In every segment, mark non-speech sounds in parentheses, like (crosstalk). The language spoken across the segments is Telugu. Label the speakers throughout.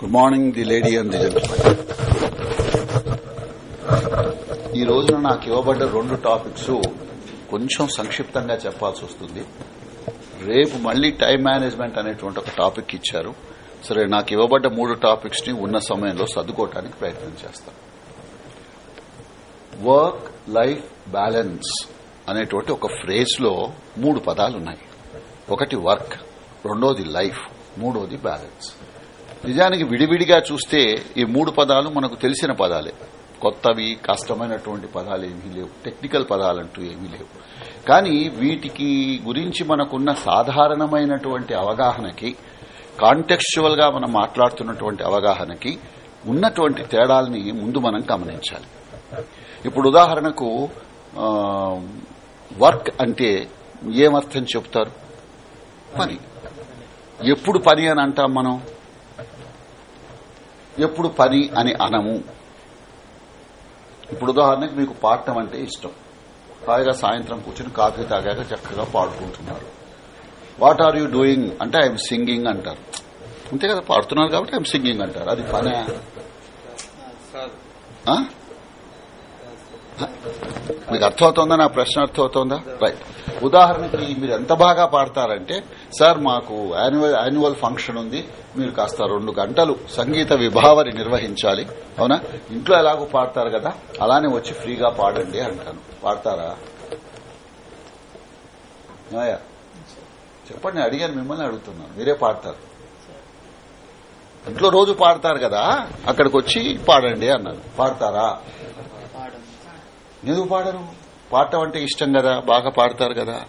Speaker 1: Good morning the lady and the gentlemen ఈ రోజున నాకు ఇవ్వబడ్డ రెండు టాపిక్స్ కొంచెం సంక్షిప్తంగా చెప్పాల్సి వస్తుంది. రేపు మళ్ళీ టైం మేనేజ్మెంట్ అనేటువంటి ఒక టాపిక్ ఇచ్చారు. సరే నాకు ఇవ్వబడ్డ మూడు టాపిక్స్ని ఉన్న సమయంలో సర్దుకోవటానికి ప్రయత్నం చేస్తాను వర్క్ లైఫ్ బ్యాలెన్స్ అనేటువంటి ఒక ఫ్రేజ్లో మూడు పదాలు ఉన్నాయి ఒకటి వర్క్ రెండోది లైఫ్ మూడోది బ్యాలెన్స్. నిజానికి విడివిడిగా చూస్తే ఈ మూడు పదాలు మనకు తెలిసిన పదాలే. కొత్తవి కష్టమైనటువంటి పదాలు ఏమీ లేవు. టెక్నికల్ పదాలంటూ ఏమీ లేవు. కానీ వీటికి గురించి మనకున్న సాధారణమైనటువంటి అవగాహనకి కాంటెక్చువల్గా మనం మాట్లాడుతున్నటువంటి అవగాహనకి ఉన్నటువంటి తేడాల్ని ముందు మనం గమనించాలి. ఇప్పుడు ఉదాహరణకు వర్క్ అంటే ఏమర్థం చెప్తారు? పని. ఎప్పుడు పని అని అంటాం మనం? ఎప్పుడు పని అని అనము. ఇప్పుడు ఉదాహరణకు మీకు పాడటం అంటే ఇష్టం. హాయిగా సాయంత్రం కూర్చుని కాఫీ తాగాక చక్కగా పాడుకుంటున్నారు. వాట్ ఆర్ యూ డూయింగ్ అంటే ఐఎమ్ సింగింగ్ అంటారు. అంతే కదా పాడుతున్నారు కాబట్టి ఐఎమ్ సింగింగ్ అంటారు. అది పనే. మీకు అర్థమవుతుందా? నా ప్రశ్న అర్థమవుతుందా? రైట్ ఉదాహరణకి మీరు ఎంత బాగా పాడతారంటే సార్ మాకు యాన్యువల్ యాన్యువల్ ఫంక్షన్ ఉంది. మీరు కాస్త రెండు గంటలు సంగీత విభావరి నిర్వహించాలి. అవునా? ఇంట్లో ఎలాగో పాడతారు కదా అలానే వచ్చి ఫ్రీగా పాడండి అంటాను. పాడతారా? చెప్పండి అడిగాను మిమ్మల్ని అడుగుతున్నాను. మీరే పాడతారు. ఇంట్లో రోజు పాడతారు కదా అక్కడికి వచ్చి పాడండి అన్నాను. పాడతారా? ఎందుకు పాడరు? పాడటం అంటే ఇష్టం కదా బాగా పాడతారు కదా.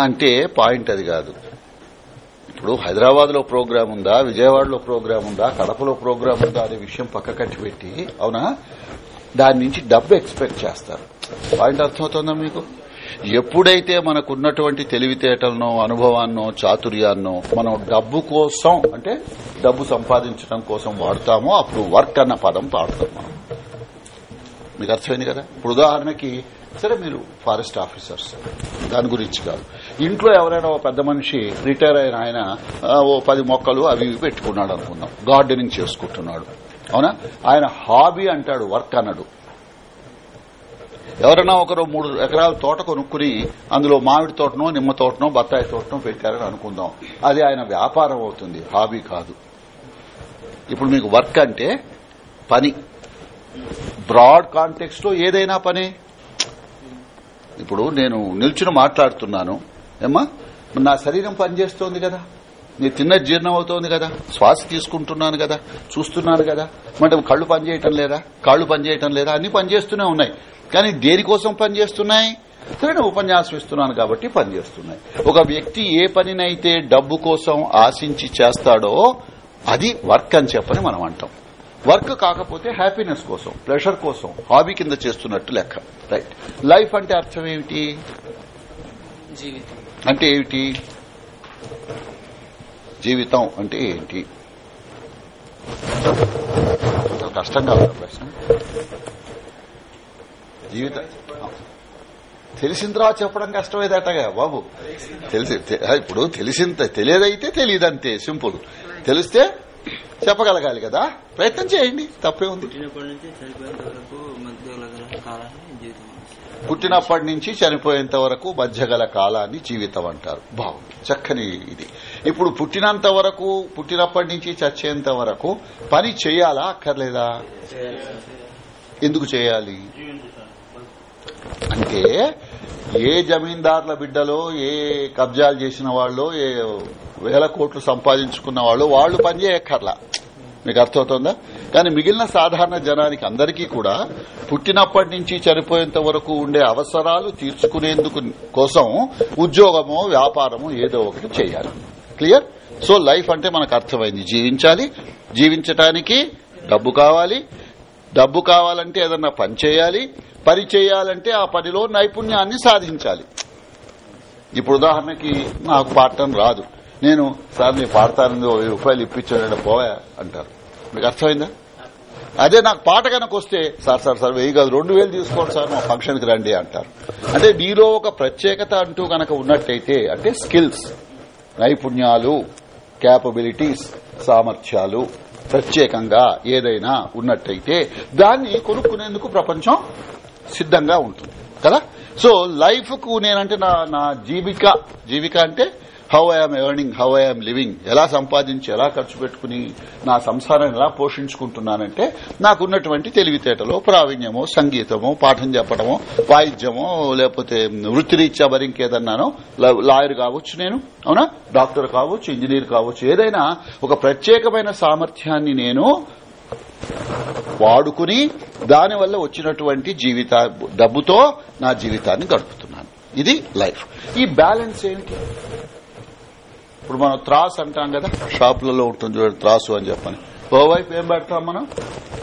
Speaker 1: అంటే పాయింట్ అది కాదు. ఇప్పుడు హైదరాబాద్లో ప్రోగ్రామ్ ఉందా విజయవాడలో ప్రోగ్రామ్ ఉందా కడపలో ప్రోగ్రామ్ ఉందా అనే విషయం పక్క కట్టి పెట్టి అవునా? దాని నుంచి డబ్బు ఎక్స్పెక్ట్ చేస్తారు. పాయింట్ అర్థమవుతుందా మీకు? ఎప్పుడైతే మనకున్నటువంటి తెలివితేటలనో అనుభవాన్నో చాతుర్యాన్నో మనం డబ్బు కోసం అంటే డబ్బు సంపాదించడం కోసం వాడతామో అప్పుడు వర్క్ అన్న పదం పాడతాం మనం. మీకు అర్థమైంది కదా? ఇప్పుడు ఉదాహరణకి సరే మీరు ఫారెస్ట్ ఆఫీసర్స్. దాని గురించి కాదు. ఇంట్లో ఎవరైనా ఓ పెద్ద మనిషి రిటైర్ అయిన ఆయన ఓ పది మొక్కలు అవి ఇవి పెట్టుకున్నాడు అనుకుందాం. గార్డెనింగ్ చేసుకుంటున్నాడు. అవునా? ఆయన హాబీ అంటాడు వర్క్ అన్నాడు ఎవరైనా ఒకరు మూడు ఎకరాల తోట కొనుక్కుని అందులో మామిడి తోటనో నిమ్మ తోటనో బత్తాయి తోటనో పెట్టారని అనుకుందాం. అది ఆయన వ్యాపారం అవుతుంది హాబీ కాదు. ఇప్పుడు మీకు వర్క్ అంటే పని. బ్రాడ్ కాంటెక్స్ట్లో ఏదైనా పనే. ఇప్పుడు నేను నిల్చుని మాట్లాడుతున్నాను. ఏమ్మా? నా శరీరం పనిచేస్తోంది కదా. నేను తిన్న జీర్ణం అవుతోంది కదా. శ్వాస తీసుకుంటున్నాను కదా. చూస్తున్నాను కదా. అంటే కళ్ళు పనిచేయటం లేదా? కాళ్ళు పనిచేయటం లేదా? అన్ని పనిచేస్తూనే ఉన్నాయి. కానీ దేనికోసం పనిచేస్తున్నాయి? సరే నేను ఉపన్యాసం ఇస్తున్నాను కాబట్టి పనిచేస్తున్నాయి. ఒక వ్యక్తి ఏ పనినైతే డబ్బు కోసం ఆశించి చేస్తాడో అది వర్క్ అని చెప్పని మనం అంటాం. వర్క్ కాకపోతే హ్యాపీనెస్ కోసం ప్లెషర్ కోసం హాబీ కింద చేస్తున్నట్టు లెక్క. రైట్ లైఫ్ అంటే అర్థం ఏమిటి?
Speaker 2: జీవితం.
Speaker 1: అంటే ఏమిటి? జీవితం అంటే ఏంటి? చాలా కష్టంగా ఉంది ప్రశ్న. జీవితం తెలిసిన తర్వాత చెప్పడం కష్టమేదటగా బాబు. తెలిసి ఇప్పుడు తెలిసిన తెలియదైతే తెలియదంతే సింపుల్. తెలిస్తే చెప్పగలగాలి కదా? ప్రయత్నం చేయండి. తప్పే ఉంది.
Speaker 2: పుట్టినప్పటి నుంచి చనిపోయేంత వరకు మధ్యలో గల కాలాన్ని జీవితం అంటారు.
Speaker 1: పుట్టినప్పటి నుంచి చనిపోయేంత వరకు మధ్య గల కాలాన్ని జీవితం అంటారు. బాగుంది. చక్కని ఇది. ఇప్పుడు పుట్టినంత వరకు పుట్టినప్పటి నుంచి చచ్చేంత వరకు పని చేయాలా అక్కర్లేదా? ఎందుకు చేయాలి? అంటే ఏ జమీందారుల బిడ్డలో ఏ కబ్జాలు చేసిన వాళ్ళు ఏ వేల కోట్లు సంపాదించుకున్న వాళ్ళు వాళ్ళు పని చేయక్కర్లా. మీకు అర్థమవుతోందా కానీ మిగిలిన సాధారణ జనానికి అందరికీ కూడా పుట్టినప్పటి నుంచి చనిపోయేంత వరకు ఉండే అవసరాలు తీర్చుకునేందుకు కోసం ఉద్యోగమో వ్యాపారమో ఏదో ఒకటి చేయాలి. క్లియర్? సో లైఫ్ అంటే మనకు అర్థమైంది. జీవించాలి జీవించటానికి డబ్బు కావాలి. డబ్బు కావాలంటే ఏదన్నా పని చేయాలి. పని చేయాలంటే ఆ పనిలో నైపుణ్యాన్ని సాధించాలి. ఇప్పుడు ఉదాహరణకి నాకు పాడటం రాదు. నేను సార్ నీ పాడతానని ఓ వెయ్యి రూపాయలు ఇప్పించాడు పోవా అంటారు. మీకు అర్థమైందా? అదే నాకు పాట కనుక వస్తే సార్ సార్ సార్ వెయ్యి కాదు రెండు వేలు తీసుకోండి సార్ మా ఫంక్షన్కి రండి అంటారు. అంటే నీలో ఒక ప్రత్యేకత అంటూ గనక ఉన్నట్టయితే అంటే స్కిల్స్ నైపుణ్యాలు క్యాపబిలిటీస్ సామర్థ్యాలు ప్రత్యేకంగా ఏదైనా ఉన్నట్టయితే దాన్ని కొనుక్కునేందుకు ప్రపంచం సిద్ధంగా ఉంటుంది. కదా? సో లైఫ్కు నేనంటే నా నా జీవిక జీవిక అంటే how I'm earning how I'm living ఎలా సంపాదించి ఎలా ఖర్చు పెట్టుకుని నా సంసారాన్ని ఎలా పోషించుకుంటున్నానంటే నాకున్నటువంటి తెలివితేటలో ప్రావీణ్యమో సంగీతమో పాఠం చెప్పడమో వాయిద్యమో లేకపోతే వృత్తిరీత్యా మరింకేదన్నానో లాయర్ కావచ్చు నేను అవునా? డాక్టర్ కావచ్చు ఇంజనీర్ కావచ్చు ఏదైనా ఒక ప్రత్యేకమైన సామర్థ్యాన్ని నేను వాడుకుని దానివల్ల వచ్చినటువంటి జీవిత డబ్బుతో నా జీవితాన్ని గడుపుతున్నాను. ఇది లైఫ్. ఈ బ్యాలెన్స్ ఏంటి? ఇప్పుడు మనం త్రాస్ అంటాం కదా. షాపులలో ఉంటుంది చూడండి త్రాసు అని చెప్పని. ఓవైపు ఏం పెడతాం మనం?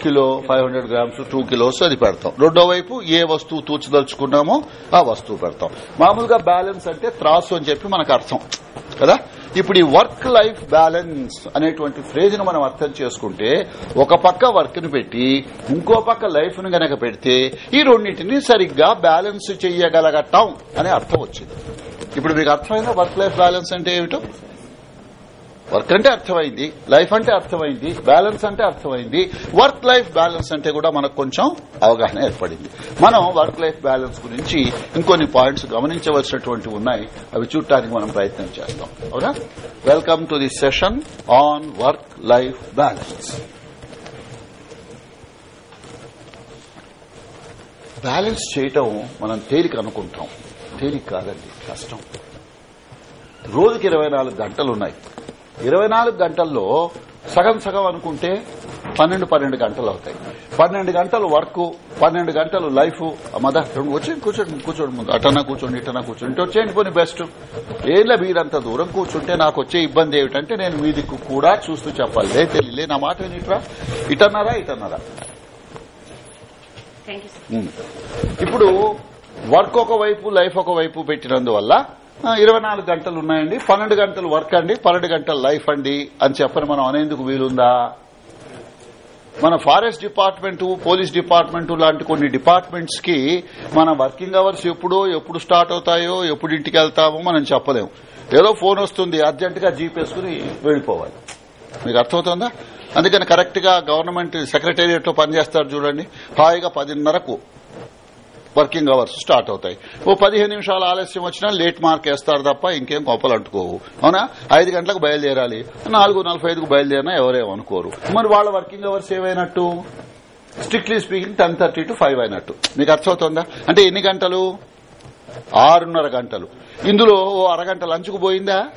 Speaker 1: Kilo five hundred grams two kilos అది పెడతాం. రెండో వైపు ఏ వస్తువు తూచదలుచుకున్నామో ఆ వస్తువు పెడతాం. మామూలుగా బ్యాలెన్స్ అంటే త్రాసు అని చెప్పి మనకు అర్థం. కదా? ఇప్పుడు ఈ వర్క్ లైఫ్ బ్యాలెన్స్ అనేటువంటి ఫ్రేజ్ను మనం అర్థం చేసుకుంటే ఒక పక్క వర్క్ను పెట్టి ఇంకో పక్క లైఫ్ను గనక పెడితే ఈ రెండింటిని సరిగ్గా బ్యాలెన్స్ చెయ్యగలగటం అనే అర్థం వచ్చింది. ఇప్పుడు మీకు అర్థమైందా? వర్క్ లైఫ్ బ్యాలెన్స్ అంటే ఏమిటో? వర్క్ అంటే అర్థమైంది లైఫ్ అంటే అర్థమైంది బ్యాలెన్స్ అంటే అర్థమైంది. వర్క్ లైఫ్ బ్యాలెన్స్ అంటే కూడా మనకు కొంచెం అవగాహన ఏర్పడింది. మనం వర్క్ లైఫ్ బ్యాలెన్స్ గురించి ఇంకొన్ని పాయింట్స్ గమనించవలసినటువంటి ఉన్నాయి. అవి చూడటానికి మనం ప్రయత్నం చేస్తాం. అవునా? Welcome to the session on work life balance balance చేయటం మనం తేలిక అనుకుంటాం. తేలిక కాదండి కష్టం. రోజుకి ఇరవై నాలుగు గంటలు ఉన్నాయి ఇరవై నాలుగు గంటల్లో సగం సగం అనుకుంటే పన్నెండు పన్నెండు గంటలు అవుతాయి. పన్నెండు గంటలు వర్క్ పన్నెండు గంటలు లైఫ్. మద రెండు వచ్చి కూర్చోండి కూర్చోండి ముందు. అటన్నా కూర్చోండి ఇటన్నా కూర్చోండి. ఇటు వచ్చేయండి పోనీ బెస్ట్. ఏళ్ళ మీరంత దూరం కూర్చుంటే నాకు వచ్చే ఇబ్బంది ఏమిటంటే నేను మీ దిక్కు కూడా చూస్తూ చెప్పాలి. లే తెలియలే నా మాట వినిట్రా? ఇటన్నారా ఇటన్నారా. ఇప్పుడు వర్క్ ఒక వైపు లైఫ్ ఒక వైపు పెట్టినందువల్ల ఇరవై నాలుగు గంటలు ఉన్నాయండి. పన్నెండు గంటలు వర్క్ అండి. పన్నెండు గంటలు లైఫ్ అండి. అని చెప్పని మనం అనేందుకు వీలుందా? మన ఫారెస్ట్ డిపార్ట్మెంట్ పోలీస్ డిపార్ట్మెంట్ లాంటి కొన్ని డిపార్ట్మెంట్స్కి మన వర్కింగ్ అవర్స్ ఎప్పుడో ఎప్పుడు స్టార్ట్ అవుతాయో ఎప్పుడు ఇంటికి వెళ్తామో మనం చెప్పలేము. ఏదో ఫోన్ వస్తుంది అర్జెంట్గా జీపేసుకుని వెళ్ళిపోవాలి. మీకు అర్థమవుతుందా? అందుకని కరెక్ట్గా గవర్నమెంట్ సెక్రటేరియట్లో పనిచేస్తారు చూడండి. హాయిగా పదిన్నరకు. వర్కింగ్ అవర్స్ స్టార్ట్ అవుతాయి. ఓ పదిహేను నిమిషాలు ఆలస్యం వచ్చినా లేట్ మార్క్ వేస్తారు తప్ప ఇంకేం గొప్పలు అంటుకోవు. అవునా? ఐదు గంటలకు బయలుదేరాలి. నాలుగు నలభై ఐదుకు బయలుదేరినా ఎవరేమనుకోరు మరి వాళ్ళ working hours ఏమైనట్టు strictly speaking ten thirty to five అయినట్టు. మీకు అర్థమవుతుందా? అంటే ఎన్ని గంటలు? ఆరున్నర గంటలు. ఇందులో ఓ అరగంట లంచ్కు పోయిందా?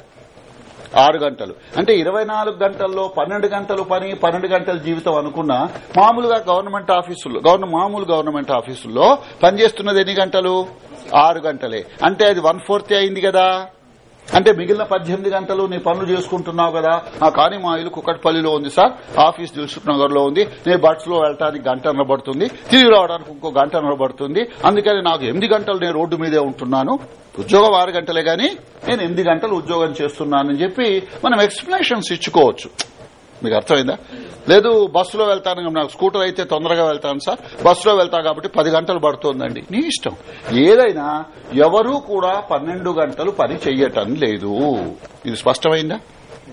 Speaker 1: ఆరు గంటలు. అంటే ఇరవై నాలుగు గంటల్లో పన్నెండు గంటలు పని పన్నెండు గంటల జీవితం అనుకున్నా మామూలుగా గవర్నమెంట్ ఆఫీసుల్లో గవర్నమెంట్ మామూలు గవర్నమెంట్ ఆఫీసుల్లో పనిచేస్తున్నది ఎన్ని గంటలు? ఆరు గంటలే. అంటే అది వన్ ఫోర్త్ అయింది కదా. అంటే మిగిలిన పద్దెనిమిది గంటలు నీ పనులు చేసుకుంటున్నావు కదా. ఆ కానీ మా ఇల్లు కుక్కట్పల్లిలో ఉంది సార్. ఆఫీస్ దిల్సుఖ్ నగర్లో ఉంది. నేను బట్స్లో వెళ్ళడానికి గంట నిలబడుతుంది. తిరిగి రావడానికి ఇంకో గంట నిలబడుతుంది. అందుకని నాకు ఎనిమిది గంటలు నేను రోడ్డు మీదే ఉంటున్నాను. ఉద్యోగం ఆరు గంటలే గాని నేను ఎనిమిది గంటలు ఉద్యోగం చేస్తున్నానని చెప్పి మనం ఎక్స్ప్లెనేషన్స్ ఇచ్చుకోవచ్చు. మీకు అర్థమైందా? లేదు బస్సులో వెళ్తాను నాకు స్కూటర్ అయితే తొందరగా వెళ్తాను సార్. బస్సులో వెళ్తా కాబట్టి పది గంటలు పడుతోందండి. నీ ఇష్టం. ఏదైనా ఎవరూ కూడా పన్నెండు గంటలు పని చెయ్యటం లేదు. ఇది స్పష్టమైందా?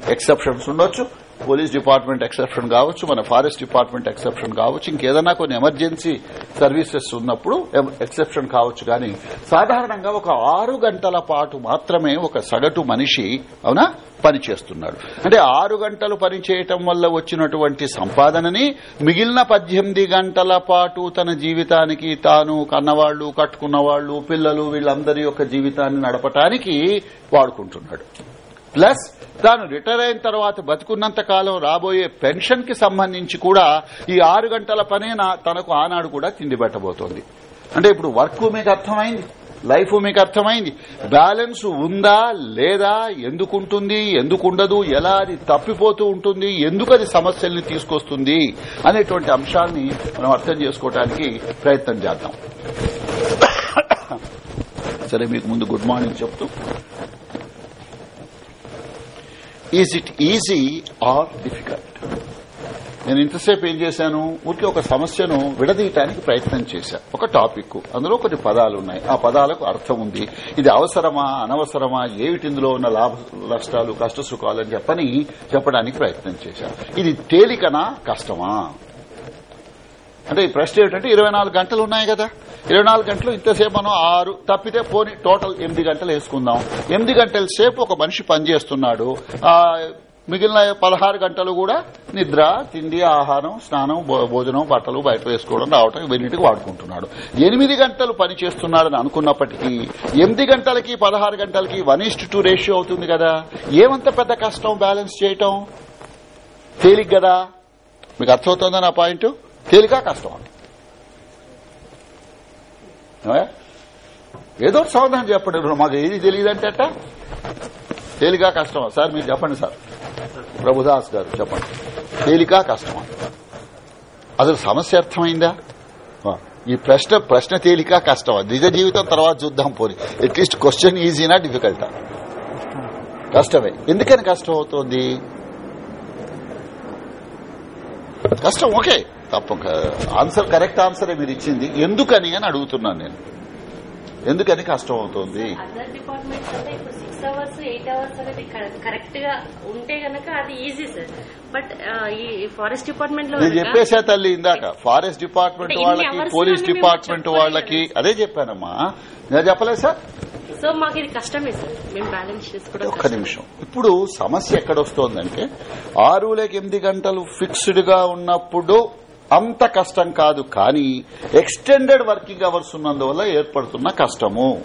Speaker 1: ఎక్సెప్షన్స్ ఉండొచ్చు. పోలీస్ డిపార్ట్మెంట్ ఎక్సెప్షన్ కావచ్చు మన ఫారెస్ట్ డిపార్ట్మెంట్ ఎక్సెప్షన్ కావచ్చు ఇంకేదన్నా కొన్ని ఎమర్జెన్సీ సర్వీసెస్ ఉన్నప్పుడు ఎక్సెప్షన్ కావచ్చు కానీ సాధారణంగా ఒక ఆరు గంటల పాటు మాత్రమే ఒక సగటు మనిషి అవునా పని చేస్తున్నాడు. అంటే ఆరు గంటలు పని చేయటం వల్ల వచ్చినటువంటి సంపాదనని మిగిలిన పద్దెనిమిది గంటల పాటు తన జీవితానికి తాను కన్నవాళ్ళు కట్టుకున్నవాళ్ళు పిల్లలు వీళ్ళందరి యొక్క జీవితాన్ని నడపటానికి వాడుకుంటున్నాడు. ప్లస్ తాను రిటైర్ అయిన తర్వాత బతుకున్నంత కాలం రాబోయే పెన్షన్కి సంబంధించి కూడా ఈ ఆరు గంటల పనే నా- తనకు ఆనాడు కూడా తిండి పెట్టబోతోంది. అంటే ఇప్పుడు వర్క్ మీకు అర్థమైంది లైఫ్ మీకు అర్థమైంది. బ్యాలెన్స్ ఉందా లేదా ఎందుకుంటుంది ఎందుకుండదు ఎలా అది తప్పిపోతూ ఉంటుంది ఎందుకు అది సమస్యల్ని తీసుకొస్తుంది అనేటువంటి అంశాన్ని మనం అర్థం చేసుకోవడానికి ప్రయత్నం చేద్దాం. (coughs) సరే మీకు ముందు గుడ్ మార్నింగ్ చెప్తూ is it easy or difficult నేను ఇంతసేపు ఏం చేశాను? ఊరికే ఒక సమస్యను విడదీయటానికి ప్రయత్నం చేశా. ఒక టాపిక్. అందులో కొన్ని పదాలు ఉన్నాయి. ఆ పదాలకు అర్థం ఉంది. ఇది అవసరమా? అనవసరమా? ఏమిటి ఇందులో ఉన్న లాభ నష్టాలు కష్ట సుఖాలు అని చెప్పని చెప్పడానికి ప్రయత్నం చేశా. ఇది తేలికనా? కష్టమా? అంటే ఈ ప్రశ్న ఏమిటంటే ఇరవై నాలుగు గంటలు ఉన్నాయి కదా. ఇరవై నాలుగు గంటలు ఇంతసేపు మనం ఆరు తప్పితే పోని టోటల్ ఎనిమిది గంటలు వేసుకుందాం. ఎనిమిది గంటల సేపు ఒక మనిషి పనిచేస్తున్నాడు. ఆ మిగిలిన పదహారు గంటలు కూడా నిద్ర తిండి ఆహారం స్నానం భోజనం బట్టలు బయట వేసుకోవడం రావటం ఇవన్నిటికి వాడుకుంటున్నాడు. ఎనిమిది గంటలు పని చేస్తున్నాడని అనుకున్నప్పటికీ ఎనిమిది గంటలకి పదహారు గంటలకి వన్ ఇస్ట్ టూ రేషియో అవుతుంది కదా. ఏమంత పెద్ద కష్టం బ్యాలెన్స్ చేయటం? తేలిగ్ కదా మీకు అర్థమవుతుందా నా పాయింట్? తేలిక కష్టం ఏదో సమాధానం చెప్పండి. ఇప్పుడు మాకు ఏది తెలియదంటే అట్ట? తేలిక కష్టమా సార్ మీరు చెప్పండి సార్. ప్రభుదాస్ గారు చెప్పండి. తేలిక కష్టమా అసలు సమస్య అర్థమైందా? ఈ ప్రశ్న ప్రశ్న తేలిక కష్టమా నిజ జీవితం తర్వాత చూద్దాం పోని. అట్లీస్ట్ క్వశ్చన్ ఈజీనా డిఫికల్టా కష్టమే. ఎందుకని కష్టం అవుతోంది? కష్టం ఓకే. తప్ప ఆన్సర్ కరెక్ట్ ఆన్సరే మీరు ఇచ్చింది. ఎందుకని అని అడుగుతున్నాను నేను. ఎందుకని కష్టం అవుతోంది?
Speaker 3: అదర్ డిపార్ట్మెంట్స్ అంటే ఇప్పుడు సిక్స్ అవర్స్ ఎయిట్ అవర్స్ అనేది కరెక్ట్గా ఉంటే గనక అది ఈజీ సార్. బట్ ఈ ఫారెస్ట్ డిపార్ట్మెంట్లో
Speaker 1: చెప్పేసా తల్లి ఇందాక. ఫారెస్ట్ డిపార్ట్మెంట్ వాళ్ళకి పోలీస్ డిపార్ట్మెంట్ వాళ్ళకి అదే చెప్పానమ్మా. నేను చెప్పలేదు సార్?
Speaker 3: సో మాకు ఇది కష్టమే సార్. మేము బ్యాలెన్స్ చేసుకోవడం
Speaker 1: ఒక్క నిమిషం. ఇప్పుడు సమస్య ఎక్కడొస్తోందంటే ఆరు లేక ఎనిమిది గంటలు ఫిక్స్డ్గా ఉన్నప్పుడు అంత కష్టం కాదు కానీ ఎక్స్టెండెడ్ వర్కింగ్ అవర్స్ ఉన్నందువల్ల ఏర్పడుతున్న కష్టము.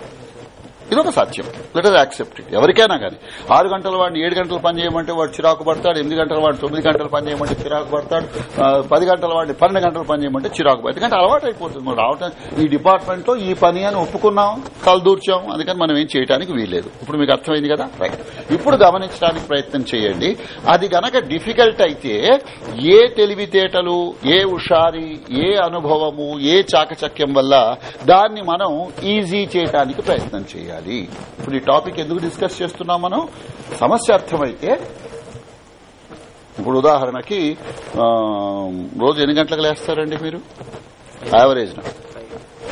Speaker 1: ఇదొక సత్యం. లెట్ అస్ యాక్సెప్ట్ ఇట్ ఎవరికైనా కానీ. ఆరు గంటల వాడిని ఏడు గంటలు పని చేయమంటే వాడు చిరాకు పడతాడు ఎనిమిది గంటల వాడిని తొమ్మిది గంటలు పని చేయమంటే చిరాకు పడతాడు పది గంటల వాడిని పన్నెండు గంటలు పని చేయమంటే చిరాకు పడతాడు. ఎందుకంటే అలవాటు అయిపోతుంది. మనం రావటం ఈ డిపార్ట్మెంట్లో ఈ పని అని ఒప్పుకున్నాం తలదూర్చాం అందుకని మనం ఏం చేయడానికి వీల్లేదు. ఇప్పుడు మీకు అర్థమైంది కదా? రైట్ ఇప్పుడు గమనించడానికి ప్రయత్నం చేయండి. అది గనక డిఫికల్ట్ అయితే ఏ తెలివితేటలు ఏ హుషారి ఏ అనుభవము ఏ చాకచక్యం వల్ల దాన్ని మనం ఈజీ చేయడానికి ప్రయత్నం చేయాలి. ఇప్పుడు ఈ టాపిక్ ఎందుకు డిస్కస్ చేస్తున్నాం మనం? సమస్య అర్థమైతే ఇప్పుడు ఉదాహరణకి రోజు ఎన్ని గంటలకు లేస్తారండి మీరు? యావరేజ్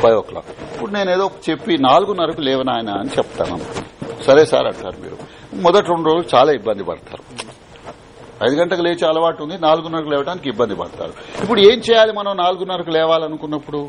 Speaker 1: ఫైవ్ ఓ క్లాక్ ఇప్పుడు నేను ఏదో చెప్పి నాలుగున్నరకు లేవనాయన అని చెప్తాను సరే సార్ అంటారు మీరు. మొదటి రెండు రోజులు చాలా ఇబ్బంది పడతారు. ఐదు గంటలకు లేచే అలవాటు ఉంది నాలుగున్నరకు లేవడానికి ఇబ్బంది పడతారు. ఇప్పుడు ఏం చేయాలి మనం నాలుగున్నరకు లేవాలనుకున్నప్పుడు?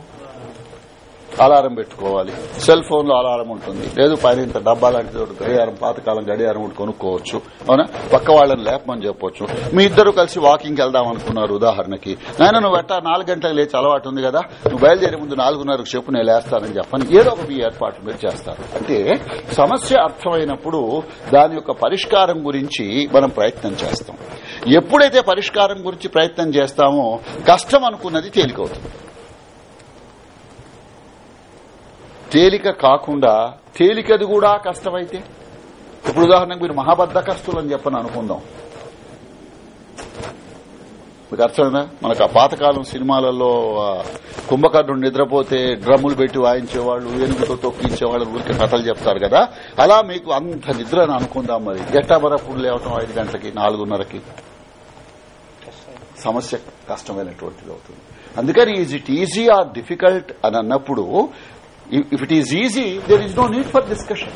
Speaker 1: అలారం పెట్టుకోవాలి. సెల్ ఫోన్లో అలారం ఉంటుంది. లేదు పైన ఇంత డబ్బా లాంటిది ఒకటి గడియారం పాతకాలం గడియారం ఒకటి కొనుక్కోవచ్చు. అవునా? పక్క వాళ్ళని లేపమని చెప్పొచ్చు. మీ ఇద్దరు కలిసి వాకింగ్ వెళ్దాం అనుకున్నారు ఉదాహరణకి. నాయన నువ్వు ఎట్టా నాలుగు గంటలకు లేచి అలవాటు ఉంది కదా? నువ్వు బయలుదేరే ముందు నాలుగున్నరకు చెప్పు నేను లేస్తానని చెప్పని ఏదో ఒక మీ ఏర్పాటు మీరు చేస్తారు. అంటే సమస్య అర్థమైనప్పుడు దాని యొక్క పరిష్కారం గురించి మనం ప్రయత్నం చేస్తాం. ఎప్పుడైతే పరిష్కారం గురించి ప్రయత్నం చేస్తామో కష్టం అనుకున్నది తేలికవుతుంది. తేలిక కాకుండా తేలికది కూడా కష్టమైతే? ఇప్పుడు ఉదాహరణకు మీరు మహాబద్ధకస్తులు అని చెప్పని అనుకుందాం. మీకు అర్థమైందా? మనకు ఆ పాతకాలం సినిమాలలో కుంభకర్ణుడు నిద్రపోతే డ్రమ్ములు పెట్టి వాయించేవాళ్ళు ఏనుగుతో తొక్కించేవాళ్ళు ఊరికి కథలు చెప్తారు కదా? అలా మీకు అంత నిద్ర అని అనుకుందాం మరి. ఎట్టా మరప్పుడు లేవటం ఐదు గంటలకి నాలుగున్నరకి. సమస్య కష్టమైనటువంటిది అవుతుంది. అందుకని is it easy or difficult అని అన్నప్పుడు if it is easy there is no need for discussion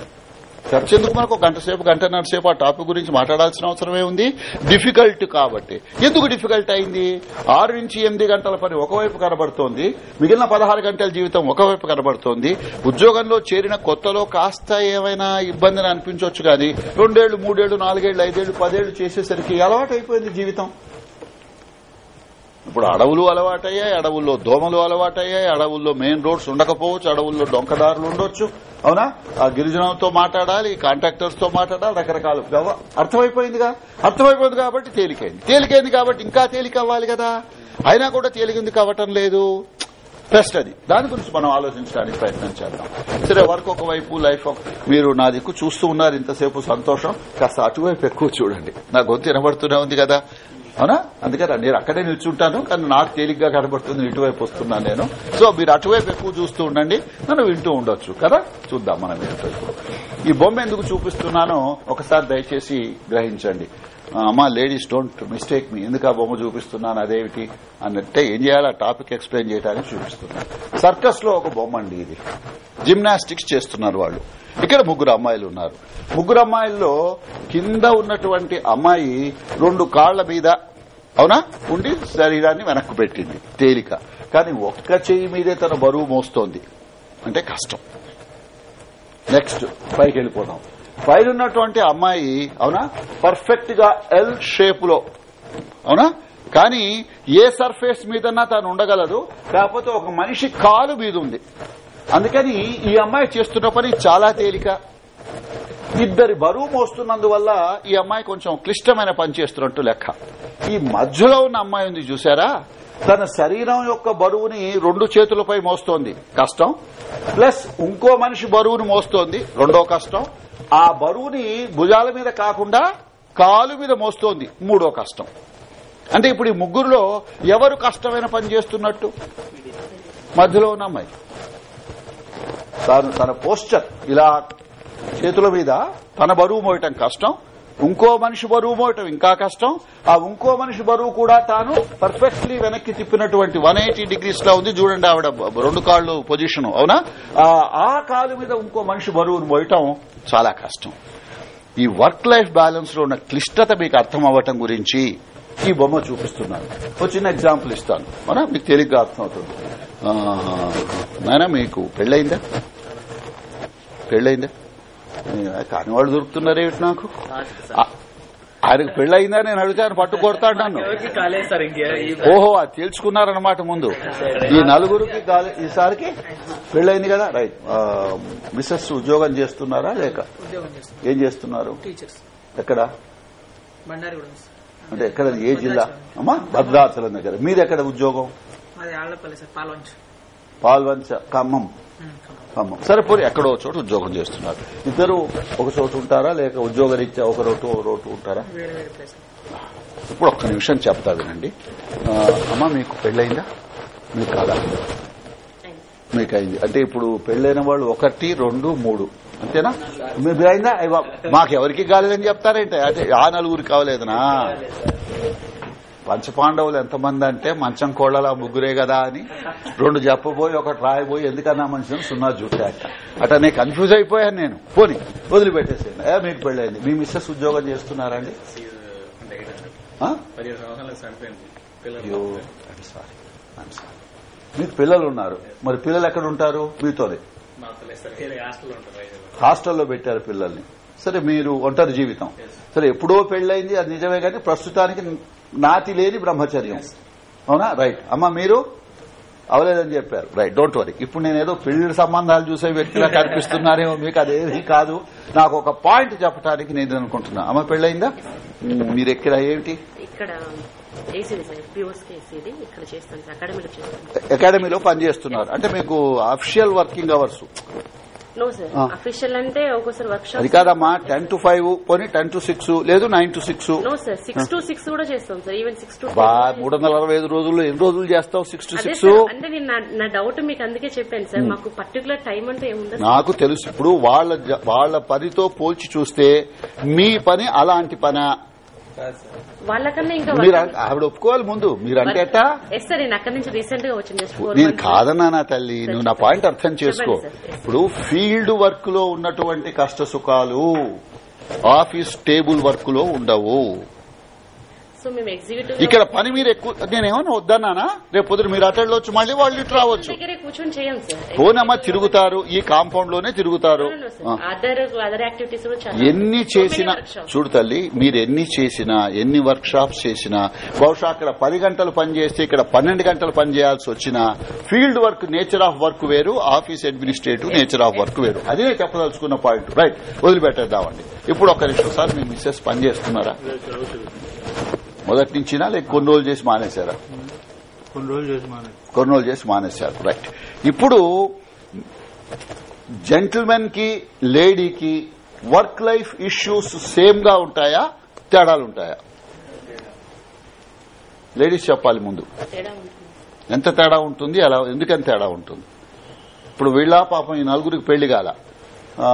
Speaker 1: చర్చ ఎందుకు మనకు గంట సేపు గంటన్నర సేపు ఆ టాపిక్ గురించి మాట్లాడాల్సిన అవసరమే ఉంది. డిఫికల్ట్ కాబట్టి. ఎందుకు డిఫికల్ట్ అయింది? ఆరు నుంచి ఎనిమిది గంటల పని ఒకవైపు కనబడుతోంది. మిగిలిన పదహారు గంటల జీవితం ఒకవైపు కనబడుతోంది. ఉద్యోగంలో చేరిన కొత్తలో కాస్త ఏమైనా ఇబ్బందిని అనిపించవచ్చు కానీ రెండేళ్ళు మూడేళ్ళు నాలుగేళ్ళు ఐదేళ్ళు పదేళ్ళు చేసేసరికి అలవాటు అయిపోయింది జీవితం. ఇప్పుడు అడవులు అలవాటయ్యాయి అడవుల్లో దోమలు అలవాటయ్యాయి అడవుల్లో మెయిన్ రోడ్స్ ఉండకపోవచ్చు అడవుల్లో డొంకదారులు ఉండొచ్చు. అవునా? ఆ గిరిజనంతో మాట్లాడాలి కాంట్రాక్టర్స్తో మాట్లాడాలి రకరకాల అర్థమైపోయిందిగా? అర్థమైపోయింది కాబట్టి తేలికైంది. తేలికైంది కాబట్టి ఇంకా తేలిక అవ్వాలి కదా? అయినా కూడా తేలికింది కావటం లేదు. బెస్ట్ అది. దాని గురించి మనం ఆలోచించడానికి ప్రయత్నం చేద్దాం. సరే వర్క్ ఒకవైపు లైఫ్ మీరు నా దిక్కు చూస్తూ ఉన్నారు ఇంతసేపు సంతోషం. కాస్త అటువైపు ఎక్కువ చూడండి. నా గొంతు వినబడుతూనే ఉంది కదా. అవునా? అందుకని నేను అక్కడే నిల్చుంటాను కానీ నాకు తేలిగ్గా కనబడుతుంది ఇటువైపు వస్తున్నాను నేను. సో మీరు అటువైపు ఎక్కువ చూస్తూ ఉండండి నన్ను వింటూ ఉండొచ్చు కదా? చూద్దాం మనం ఏంటో ఈ బొమ్మ ఎందుకు చూపిస్తున్నానో ఒకసారి దయచేసి గ్రహించండి. అమ్మా లేడీస్ డోంట్ మిస్టేక్ మీ ఎందుకు ఆ బొమ్మ చూపిస్తున్నాను? అదేమిటి? అన్నట్టే ఏం చేయాలి? ఆ టాపిక్ ఎక్స్ప్లెయిన్ చేయడానికి చూపిస్తున్నాను సర్కస్లో ఒక బొమ్మ అండి ఇది. జిమ్నాస్టిక్స్ చేస్తున్నారు వాళ్ళు. ఇక్కడ ముగ్గురు అమ్మాయిలు ఉన్నారు. ముగ్గురు అమ్మాయిల్లో కింద ఉన్నటువంటి అమ్మాయి రెండు కాళ్ళ మీద అవునా? ఉండి శరీరాన్ని వెనక్కు పెట్టింది తేలిక. కానీ ఒక్క చెయ్యి మీదే తన బరువు మోస్తోంది. అంటే కష్టం. నెక్స్ట్ పైకి వెళ్ళిపోదాం. పైన ఉన్నటువంటి అమ్మాయి అవునా? పర్ఫెక్ట్గా ఎల్ షేప్లో అవునా? కానీ ఏ సర్ఫేస్ మీదన్నా తాను ఉండగలదు కాకపోతే ఒక మనిషి కాలు మీద ఉంది అందుకని ఈ అమ్మాయి చేస్తున్న పని చాలా తేలిక. ఇద్దరి బరువు మోస్తున్నందువల్ల ఈ అమ్మాయి కొంచెం క్లిష్టమైన పని చేస్తున్నట్టు లెక్క. ఈ మధ్యలో ఉన్న అమ్మాయి ఉంది చూసారా తన శరీరం యొక్క బరువుని రెండు చేతులపై మోస్తోంది. కష్టం. ప్లస్ ఇంకో మనిషి బరువుని మోస్తోంది. రెండో కష్టం. ఆ బరువుని భుజాల మీద కాకుండా కాలు మీద మోస్తోంది. మూడో కష్టం. అంటే ఇప్పుడు ఈ ముగ్గురులో ఎవరు కష్టమైన పని చేస్తున్నట్టు? మధ్యలో ఉన్న అమ్మాయి. తన పోస్చర్ ఇలా చేతుల మీద తన బరువు మోయటం కష్టం ఇంకో మనిషి బరువు మోయటం ఇంకా కష్టం. ఆ ఇంకో మనిషి బరువు కూడా తాను పర్ఫెక్ట్లీ వెనక్కి తిప్పినటువంటి వన్ ఎయిటీ డిగ్రీస్లో ఉంది. చూడండి ఆవిడ రెండు కాళ్ళు పొజిషన్ అవునా? ఆ- కాలు మీద ఇంకో మనిషి బరువును మోయటం చాలా కష్టం. ఈ వర్క్ లైఫ్ బ్యాలెన్స్లో ఉన్న క్లిష్టత మీకు అర్థం అవ్వటం గురించి ఈ బొమ్మ చూపిస్తున్నాను. ఒక చిన్న ఎగ్జాంపుల్ ఇస్తాను. మన మీకు తేలిగ్గా అర్థం అవుతుంది నాయన మీకు పెళ్ళయిందా? పెళ్ళయిందా? కాని వాళ్ళు దొరుకుతున్నారేమిటి నాకు? ఆ- ఆయనకు పెళ్ళయిందా? నేను అడుగుతాను పట్టు కొడతాడు నన్ను ఓహో అది తేల్చుకున్నారన్నమాట ముందు. ఈ నలుగురికి ఈసారికి పెళ్ళైంది కదా? రైట్. మిస్సెస్ ఉద్యోగం చేస్తున్నారా లేక? ఏం చేస్తున్నారు? ఎక్కడ? అంటే ఎక్కడ? ఏ జిల్లా? అమ్మా భద్రాచలం దగ్గర. మీది ఎక్కడ ఉద్యోగం?
Speaker 4: పాల్వంచ్
Speaker 1: ఖమ్మం. సరే పోనీ ఎక్కడో ఒక చోట ఉద్యోగం చేస్తున్నారు. ఇద్దరు ఒక చోట ఉంటారా? లేక ఉద్యోగరీత్యా ఒక రోటు ఒక రోటు ఉంటారా?
Speaker 4: వేరే వేరే ప్లేస్.
Speaker 1: ఇప్పుడు ఒక్క నిమిషం చెప్తా వినండి. అమ్మా మీకు పెళ్ళయిందా మీకు కాదా? మీకు అయింది. అంటే ఇప్పుడు పెళ్ళైన వాళ్ళు ఒకటి రెండు మూడు. అంతేనా? మీకు అయిందా అయ్య మాకు ఎవరికి కాలేదని చెప్తారేంటి? అంటే ఆ నలుగురికి కావలేదనా? పంచపాండవులు ఎంతమంది అంటే మంచం కోళ్ళలా ముగ్గురే కదా అని రెండు చెప్పబోయి ఒకటి రాయబోయి ఎందుకన్నా మనిషిని సున్నా జుట్టాక అట నేను కన్ఫ్యూజ్ అయిపోయాను నేను. పోని వదిలిపెట్టేసాను ఏ మీకు పెళ్ళైంది మీ మిస్సెస్ ఉద్యోగం చేస్తున్నారండి? అయ్యో సారీ సారీ మీకు పిల్లలు ఉన్నారు మరి పిల్లలు ఎక్కడ ఉంటారు? మీతోనే.
Speaker 4: హాస్టల్లో
Speaker 1: పెట్టారు పిల్లల్ని. సరే మీరు ఒంటరి జీవితం. సరే ఎప్పుడో పెళ్ళైంది అది నిజమే కానీ ప్రస్తుతానికి నాతి లేని బ్రహ్మచర్యం. అవునా? రైట్ అమ్మ మీరు అవలేదని చెప్పారు. రైట్ డోంట్ వరీ ఇప్పుడు నేనేదో పెళ్ళి సంబంధాలు చూసే వ్యక్తిలా కనిపిస్తున్నారేమో మీకు అదేది కాదు. నాకు ఒక పాయింట్ చెప్పడానికి నేను అనుకుంటున్నా. అమ్మ పెళ్ళయిందా? మీరు ఎక్కడ ఏమిటి?
Speaker 3: అకాడమీలో
Speaker 1: పనిచేస్తున్నారు. అంటే మీకు official working hours
Speaker 3: no sir
Speaker 1: ఆ.
Speaker 3: అఫీషియల్ అంటే ఒక్కోసారి వర్క్
Speaker 1: అది కాదమ్మా టెన్ టు ఫైవ్ పోనీ టెన్ టు సిక్స్ లేదు nine to six
Speaker 3: no sir six to six కూడా చేస్తాం సార్ ఈవెన్ సిక్స్ టు
Speaker 1: మూడు వందల అరవై ఐదు రోజుల్లో ఎన్ని రోజులు చేస్తావు సిక్స్ టు సిక్స్
Speaker 3: అంటే నేను నా- నా డౌట్ మీకు అందుకే చెప్పాను సార్ మాకు పర్టికులర్ టైం అంటే ఏముండదు
Speaker 1: నాకు తెలుసు. ఇప్పుడు వాళ్ళ వాళ్ళ పనితో పోల్చి చూస్తే మీ పని అలాంటి పనా?
Speaker 3: వాళ్ళకన్నా ఇంకా
Speaker 1: మీరు ఆవిడ ఒప్పుకోవాలి ముందు. ఎట్టా?
Speaker 3: ఎస్ సార్ నేను అక్కడి నుంచి రీసెంట్గా వచ్చింది జస్ట్ ఫోర్
Speaker 1: నేను కాదన్నా నా తల్లి నువ్వు నా పాయింట్ అర్థం చేసుకో. ఇప్పుడు ఫీల్డ్ వర్క్లో ఉన్నటువంటి కష్ట సుఖాలు ఆఫీస్ టేబుల్ వర్క్లో ఉండవు. ఇక్కడ పని మీరు ఎక్కువ నేనేమన్నా వద్దన్నానా? రేపు పొద్దున మీరు అటెండ్ వచ్చి మళ్ళీ వాళ్ళు ఇటు రావచ్చు. పోనమ్మా తిరుగుతారు ఈ కాంపౌండ్లోనే తిరుగుతారు ఎన్ని చేసినా. చూడు తల్లి మీరు ఎన్ని చేసినా ఎన్ని వర్క్ షాప్స్ చేసినా బహుశా అక్కడ పది గంటలు పని చేస్తే ఇక్కడ పన్నెండు గంటలు పని చేయాల్సి వచ్చినా field work nature of work వేరు office administrative nature of work వేరు. అదే నేను చెప్పదలుచుకున్న పాయింట్ రైట్ వదిలిపెట్టేద్దామండి. ఇప్పుడు ఒక్క నిమిషం సార్ మీ మిస్సెస్ పని చేస్తున్నారా? మొదటి నుంచినా లేక కొన్ని రోజులు చేసి మానేశారా?
Speaker 2: కొన్ని రోజులు చేసి మానే
Speaker 1: కొన్ని రోజులు చేసి మానేశారు. రైట్ ఇప్పుడు జెంటిల్మెన్కి లేడీకి వర్క్ లైఫ్ ఇష్యూస్ సేమ్గా ఉంటాయా? తేడాలు ఉంటాయా? లేడీస్ చెప్పాలి ముందు.
Speaker 3: తేడా ఉంటుంది.
Speaker 1: ఎంత తేడా ఉంటుంది? అలా ఎందుకని తేడా ఉంటుంది? ఇప్పుడు వీళ్ళ పాపం ఈ నలుగురికి పెళ్ళి కాల. ఆ,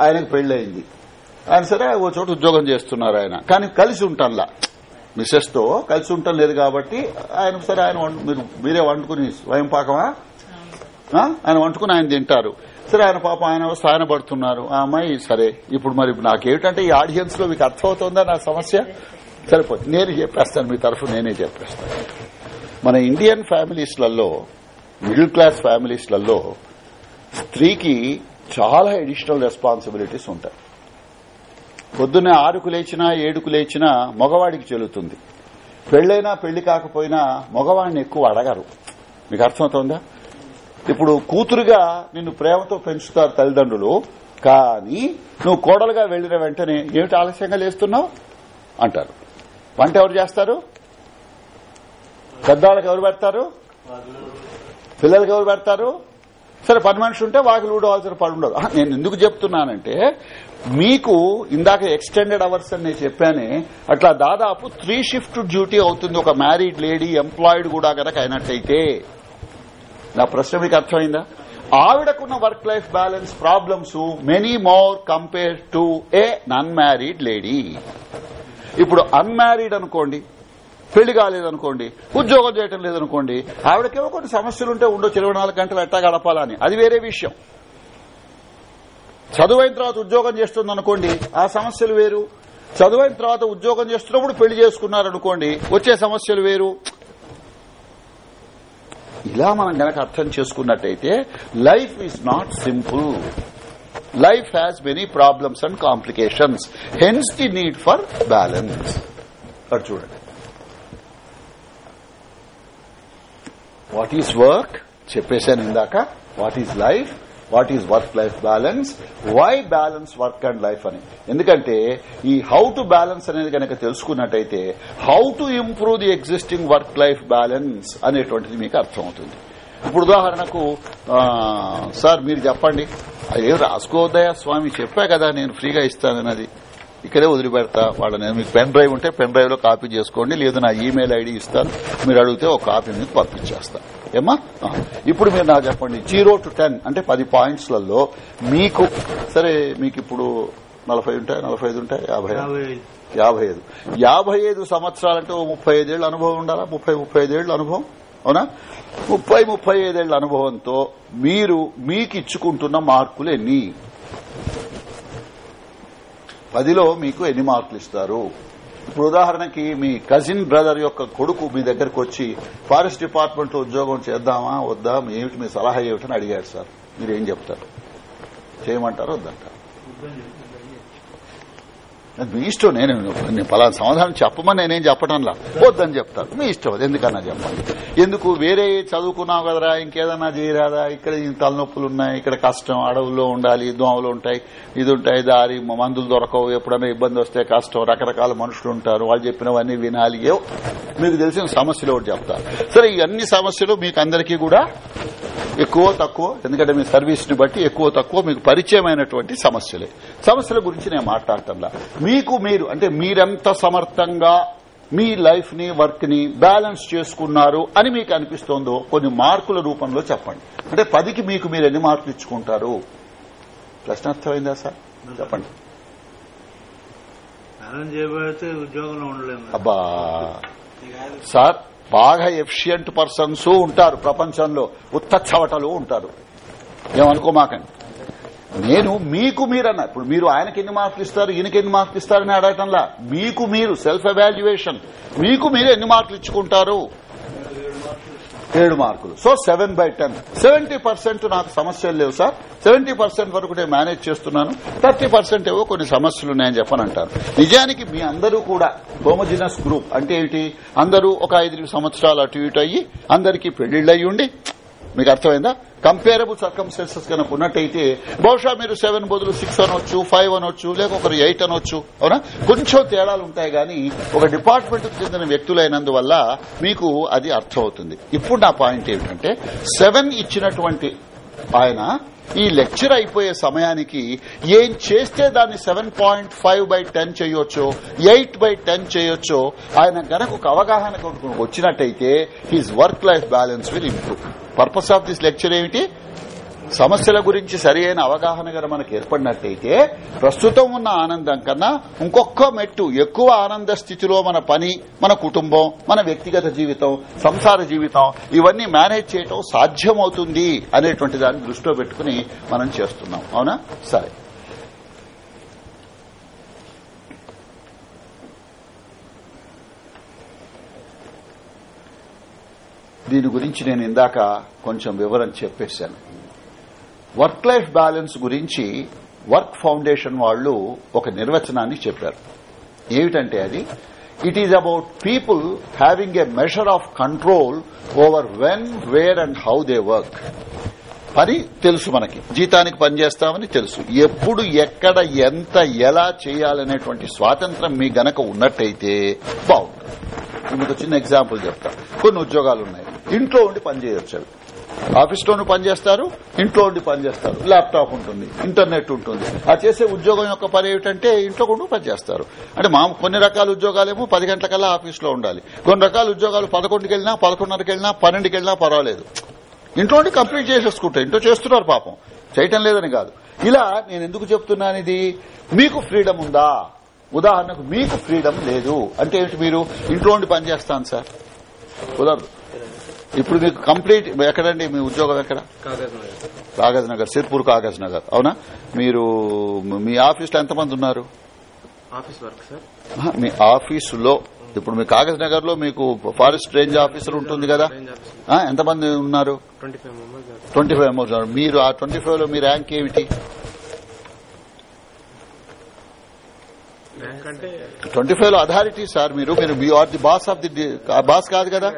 Speaker 1: ఆయనకు పెళ్ళి అయింది ఆయన సరే ఓ చోట ఉద్యోగం చేస్తున్నారు ఆయన. కానీ కలిసి ఉంటానులా? మిస్సెస్తో కలిసి ఉండటం లేదు కాబట్టి ఆయన సరే ఆయన మీరు మీరే వండుకుని స్వయం పాకమా? ఆయన వండుకుని ఆయన తింటారు. సరే ఆయన పాప ఆయన స్థాన పడుతున్నారు. ఆ అమ్మాయి సరే ఇప్పుడు మరి నాకేమిటంటే ఈ ఆడియన్స్లో మీకు అర్థమవుతుందా నా సమస్య? సరిపోతుంది నేను చెప్పేస్తాను మీ తరఫు నేనే చెప్పేస్తాను. మన ఇండియన్ ఫ్యామిలీస్లలో మిడిల్ క్లాస్ ఫ్యామిలీస్లలో స్త్రీకి చాలా అడిషనల్ రెస్పాన్సిబిలిటీస్ ఉంటాయి. పొద్దున్నే ఆరుకు లేచినా ఏడుకు లేచినా మగవాడికి చెల్లుతుంది. పెళ్ళైనా పెళ్ళి కాకపోయినా మగవాడిని ఎక్కువ అడగరు. మీకు అర్థమవుతోందా? ఇప్పుడు కూతురుగా నిన్ను ప్రేమతో పెంచుతారు తల్లిదండ్రులు కానీ నువ్వు కోడలుగా వెళ్ళిన వెంటనే ఏమిటి ఆలస్యంగా లేస్తున్నావు? అంటారు. వంట ఎవరు చేస్తారు? పెద్దవాళ్ళకి ఎవరు పెడతారు? పిల్లలకి ఎవరు పెడతారు? సరే పని మనిషి ఉంటే వాకిలు ఊడవలసిన పని ఉండదు. నేను ఎందుకు చెప్తున్నానంటే మీకు ఇందాక ఎక్స్టెండెడ్ అవర్స్ అని నేను చెప్పానే అట్లా దాదాపు త్రీ షిఫ్ట్ డ్యూటీ అవుతుంది ఒక మ్యారీడ్ లేడీ ఎంప్లాయిడ్ కూడా కనుక అయినట్టయితే. నా ప్రశ్న మీకు అర్థమైందా? ఆవిడకున్న work life balance problems many more compare to an unmarried lady ఇప్పుడు అన్మ్యారీడ్ అనుకోండి పెళ్ళి కాలేదనుకోండి ఉద్యోగం చేయటం లేదనుకోండి ఆవిడకేమో కొన్ని సమస్యలు ఉంటే ఉండొచ్చు ఇరవై నాలుగు గంటలు ఎట్టా గడపాలని అది వేరే విషయం. చదువైన తర్వాత ఉద్యోగం చేస్తుంది అనుకోండి ఆ సమస్యలు వేరు. చదువైన తర్వాత ఉద్యోగం చేస్తున్నప్పుడు పెళ్ళి చేసుకున్నారనుకోండి వచ్చే సమస్యలు వేరు. ఇలా మనం గనక అర్థం చేసుకున్నట్టయితే life is not simple. Life has many problems and complications. Hence the need for balance. అది చూడండి. What is work? చెప్పేశాను ఇందాక. What is life? What is work life balance? Why balance work and life అని. ఎందుకంటే ఈ హౌ టు బ్యాలెన్స్ అనేది కనుక తెలుసుకున్నట్టయితే how to improve the existing work life balance అనేటువంటిది మీకు అర్థమవుతుంది. ఇప్పుడు ఉదాహరణకు సార్ మీరు చెప్పండి. అదేం రాసుకోవద్దయా స్వామి చెప్పా కదా నేను ఫ్రీగా ఇస్తానన్నది. ఇక్కడే వదిలిపెడతా. వాళ్ళ నేను మీకు పెన్ డ్రైవ్ ఉంటే పెన్ డ్రైవ్లో కాపీ చేసుకోండి. లేదు నా ఈమెయిల్ ఐడి ఇస్తాను. మీరు అడిగితే ఒక కాపీ మీకు పంపించేస్తాను ఏమా. ఇప్పుడు మీరు నాకు చెప్పండి. జీరో టు టెన్ అంటే పది పాయింట్స్లలో మీకు సరే మీకు ఇప్పుడు నలభై ఉంటాయి? నలభై ఐదు ఉంటాయి? యాభై యాభై ఐదు. యాభై ఐదు. సంవత్సరాలంటే ఓ ముప్పై ఐదేళ్ళ అనుభవం ఉండాలా? ముప్పై ముప్పై ఐదేళ్ళ అనుభవం? అవునా? ముప్పై ముప్పై ఐదేళ్ళ అనుభవంతో మీరు మీకు ఇచ్చుకుంటున్న మార్కులు ఎన్ని? పదిలో మీకు ఎన్ని మార్కులు ఇస్తారు? ఇప్పుడు ఉదాహరణకి మీ కజిన్ బ్రదర్ యొక్క కొడుకు మీ దగ్గరకు వచ్చి ఫారెస్ట్ డిపార్ట్మెంట్లో ఉద్యోగం చేద్దామా? వద్దా? ఏమిటి? మీ సలహా ఏమిటని అడిగాడు సార్. మీరేం చెప్తారు? చేయమంటారు? వద్దంటారు? మీ ఇష్టం నేను నేను పలానా సమాధానం చెప్పమని నేనేం చెప్పడంలా వద్దని చెప్తాను మీ ఇష్టం అది. ఎందుకన్నా చెప్పండి? ఎందుకు? వేరే చదువుకున్నావు కదరా ఇంకేదన్నా చేయరాదా? ఇక్కడ తలనొప్పులు ఉన్నాయి ఇక్కడ కష్టం. అడవుల్లో ఉండాలి దోమలు ఉంటాయి ఇది ఉంటాయి దారి మందులు దొరకవు ఎప్పుడైనా ఇబ్బంది వస్తే కష్టం రకరకాల మనుషులు ఉంటారు వాళ్ళు చెప్పినవన్నీ వినాలి. మీకు తెలిసిన సమస్యలు ఒకటి చెప్తారు సరే ఈ అన్ని సమస్యలు మీకు అందరికీ కూడా ఎక్కువ తక్కువ ఎందుకంటే మీ సర్వీస్ని బట్టి ఎక్కువ తక్కువ మీకు పరిచయమైనటువంటి సమస్యలే. సమస్యల గురించి నేను మాట్లాడటంలా. మీకు మీరు అంటే మీరెంత సమర్థంగా మీ లైఫ్ని వర్క్ని బ్యాలెన్స్ చేసుకున్నారు అని మీకు అనిపిస్తోందో కొన్ని మార్కుల రూపంలో చెప్పండి. అంటే పదికి మీకు మీరు ఎన్ని మార్కులు ఇచ్చుకుంటారు? ప్రశ్న అర్థమైందా సార్? చెప్పండి. అబ్బా. సార్ బాగా ఎఫిషియంట్ పర్సన్స్ ఉంటారు ప్రపంచంలో. ఉత్త చవటలు ఉంటారు. ఏమనుకోమాకండి. నేను మీకు మీరన్న ఇప్పుడు మీరు ఆయనకి ఎన్ని మార్కులు ఇస్తారు ఈయనకి ఎన్ని మార్కులు ఇస్తారని అడగటంలా? మీకు మీరు సెల్ఫ్ ఎవాల్యుయేషన్ మీకు మీరు ఎన్ని మార్కులు ఇచ్చుకుంటారు? ఏడు మార్కులు. So seven by ten seventy percent నాకు సమస్యలు లేవు సార్ సెవెంటీ పర్సెంట్ వరకు నేను మేనేజ్ చేస్తున్నాను. థర్టీ పర్సెంట్ ఏవో కొన్ని సమస్యలు ఉన్నాయని చెప్పనంటారు నిజానికి మీ అందరూ కూడా హోమోజినస్ గ్రూప్ అంటే ఏంటి? అందరూ ఒక ఐదు సంవత్సరాలు అటు ఇటు అయ్యి అందరికీ పెళ్ళిళ్ళు అయ్యి ఉండి మీకు అర్థమైందా? కంపేరబుల్ సర్కంస్టెన్సెస్ కనుక ఉన్నట్టయితే బహుశా మీరు సెవెన్ బదులు సిక్స్ అనొచ్చు ఫైవ్ అనొచ్చు లేక ఒకరు ఎయిట్ అనొచ్చు అవునా? కొంచెం తేడాలు ఉంటాయి కానీ ఒక డిపార్ట్మెంట్ చెందిన వ్యక్తులైనందువల్ల మీకు అది అర్థమవుతుంది. ఇప్పుడు నా పాయింట్ ఏమిటంటే సెవెన్ ఇచ్చినటువంటి ఆయన ఈ లెక్చర్ అయిపోయే సమయానికి ఏం చేస్తే దాన్ని seven point five by ten చేయొచ్చో eight by ten చేయొచ్చో ఆయన గనక ఒక అవగాహన వచ్చినట్టయితే his work life balance will improve. Purpose of this lecture ఏమిటి? సమస్యల గురించి సరి అయిన అవగాహన గల మనకు ఏర్పడినట్లయితే ప్రస్తుతం ఉన్న ఆనందం కన్నా ఇంకొక మెట్టు ఎక్కువ ఆనంద స్థితిలో మన పని మన కుటుంబం మన వ్యక్తిగత జీవితం సంసార జీవితం ఇవన్నీ మేనేజ్ చేయటం సాధ్యమవుతుంది అనేటువంటి దాన్ని దృష్టిలో పెట్టుకుని మనం చేస్తున్నాం. అవునా? సరే. దీని గురించి నేను ఇందాక కొంచెం వివరం చెప్పేశాను. వర్క్ లైఫ్ బ్యాలెన్స్ గురించి వర్క్ ఫౌండేషన్ వాళ్ళు ఒక నిర్వచనాన్ని చెప్పారు. ఏమిటంటే అది? It is about people having a measure of control over when where and how they work పని తెలుసు మనకి. జీతానికి పనిచేస్తామని తెలుసు. ఎప్పుడు ఎక్కడ ఎంత ఎలా చేయాలనేటువంటి స్వాతంత్రం మీ గనక ఉన్నట్టయితే బాగుంటుంది. మీకు చిన్న ఎగ్జాంపుల్ చెప్తా. కొన్ని ఉద్యోగాలు ఉన్నాయి. ఇంట్లో ఉండి పనిచేయొచ్చు అవి ఆఫీస్లోనూ పనిచేస్తారు ఇంట్లో ఉండి పనిచేస్తారు. ల్యాప్టాప్ ఉంటుంది ఇంటర్నెట్ ఉంటుంది. ఆ చేసే ఉద్యోగం యొక్క పని ఏమిటంటే ఇంట్లో కూడా పనిచేస్తారు. అంటే మా కొన్ని రకాల ఉద్యోగాలేమో పది గంటలకల్లా ఆఫీస్లో ఉండాలి. కొన్ని రకాల ఉద్యోగాలు పదకొండుకి వెళ్ళినా పదకొండున్నరకి వెళ్ళినా పన్నెండుకి వెళ్ళినా పర్వాలేదు. ఇంట్లో ఉండి కంప్లీట్ చేసేసుకుంటారు. ఇంట్లో చేస్తున్నారు పాపం. చేయటం లేదని కాదు. ఇలా నేను ఎందుకు చెప్తున్నాను ఇది? మీకు ఫ్రీడమ్ ఉందా? ఉదాహరణకు మీకు ఫ్రీడమ్ లేదు. అంటే ఏంటి మీరు? ఇంట్లో ఉండి పనిచేస్తాను సార్. కుదరదు. ఇప్పుడు మీకు కంప్లీట్ ఎక్కడండి మీ ఉద్యోగం ఎక్కడ?
Speaker 4: కాగజ్ నగర్
Speaker 1: కాగజ్ నగర్ సిర్పూర్ కాగజ్ నగర్ అవునా? మీరు మీ ఆఫీస్లో ఎంతమంది ఉన్నారు? మీ ఆఫీసులో ఇప్పుడు మీ కాగజ్ నగర్లో మీకు ఫారెస్ట్ రేంజ్ ఆఫీసర్ ఉంటుంది కదా? ఎంతమంది ఉన్నారు?
Speaker 4: ట్వంటీ ఫైవ్ మెంబర్స్
Speaker 1: ఉన్నారు. మీరు ఆ ట్వంటీ ఫైవ్లో మీ ర్యాంక్ ఏమిటి? ట్వంటీ ఫైవ్లో అథారిటీ సార్ మీరు మీరు are the boss of the boss కాదు కదా?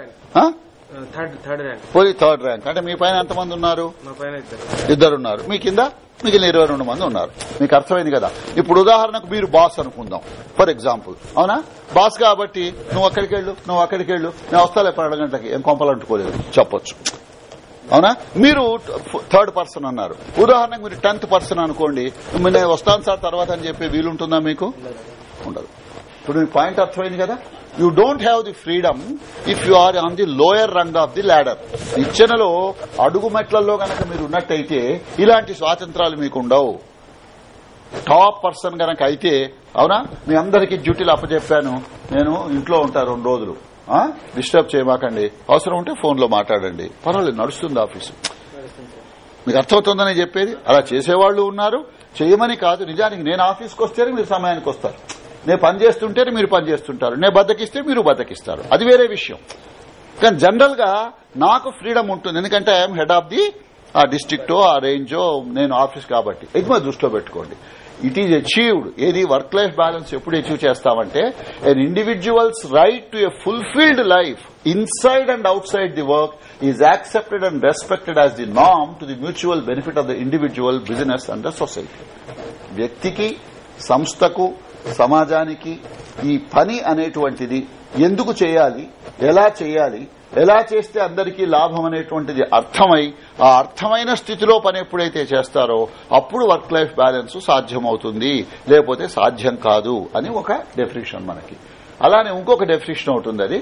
Speaker 1: పోయి థర్డ్ ర్యాంక్. అంటే మీ పైన ఎంతమంది ఉన్నారు?
Speaker 4: మా పైన ఇద్దరు.
Speaker 1: ఇద్దరు ఉన్నారు మీ కింద మిగిలిన ఇరవై రెండు మంది ఉన్నారు. మీకు అర్థమైంది కదా? ఇప్పుడు ఉదాహరణకు మీరు బాస్ అనుకుందాం. For example. అవునా? బాస్ కాబట్టి నువ్వు అక్కడికి వెళ్ళు నువ్వు అక్కడికి వెళ్ళు. నేను వస్తాలే పన్నెండు గంటలకి. ఏం కొంపలు అంటుకోలేదు. చెప్పొచ్చు. అవునా? మీరు థర్డ్ పర్సన్ అన్నారు. ఉదాహరణకు మీరు టెన్త్ పర్సన్ అనుకోండి. నేను వస్తాను సార్ తర్వాత అని చెప్పి వీలుంటుందా మీకు? ఉండదు. ఇప్పుడు మీ పాయింట్ అర్థమైంది కదా? You don't have the freedom if you are on the lower rung of the ladder నిచ్చెనలో అడుగు మెట్లలో గనక మీరు ఉన్నట్టయితే ఇలాంటి స్వాతంత్రాలు మీకు ఉండవు టాప్ పర్సన్ గనక అయితే అవునా? మీ అందరికీ డ్యూటీలు అప్పచెప్పాను నేను ఇంట్లో ఉంటా రెండు రోజులు. డిస్టర్బ్ చేయమాకండి. అవసరం ఉంటే ఫోన్లో మాట్లాడండి. పర్వాలేదు నడుస్తుంది ఆఫీసు. మీకు అర్థమవుతుందని చెప్పేది? అలా చేసేవాళ్ళు ఉన్నారు. చేయమని కాదు. నిజానికి నేను ఆఫీస్కి వస్తేనే మీరు సమయానికి వస్తారు. నేను పని చేస్తుంటేనే మీరు పని చేస్తుంటారు. నేను బద్దకిస్తే మీరు బద్దకిస్తారు. అది వేరే విషయం. కానీ జనరల్గా నాకు ఫ్రీడమ్ ఉంటుంది. ఎందుకంటే ఐఎమ్ హెడ్ ఆఫ్ ది ఆ డిస్టిక్టో ఆ రేంజో నేను ఆఫీస్ కాబట్టి. ఎక్కువ దృష్టిలో పెట్టుకోండి. ఇట్ ఈజ్ అచీవ్డ్ ఏది వర్క్ లైఫ్ బ్యాలెన్స్ ఎప్పుడు అచీవ్ చేస్తామంటే when individuals right to a fulfilled life inside and outside the work is accepted and respected as the NAM to the mutual benefit of the individual business and the society వ్యక్తికి సంస్థకు సమాజానికి ఈ పని అనేటువంటిది ఎందుకు చేయాలి? ఎలా చేయాలి? ఎలా చేస్తే అందరికీ లాభం అనేటువంటిది అర్థమై ఆ అర్థమైన స్థితిలో పని ఎప్పుడైతే చేస్తారో అప్పుడు వర్క్ లైఫ్ బ్యాలెన్స్ సాధ్యమవుతుంది. లేకపోతే సాధ్యం కాదు అని ఒక డెఫినేషన్ మనకి. అలానే ఇంకొక డెఫినేషన్ అవుతుంది అది.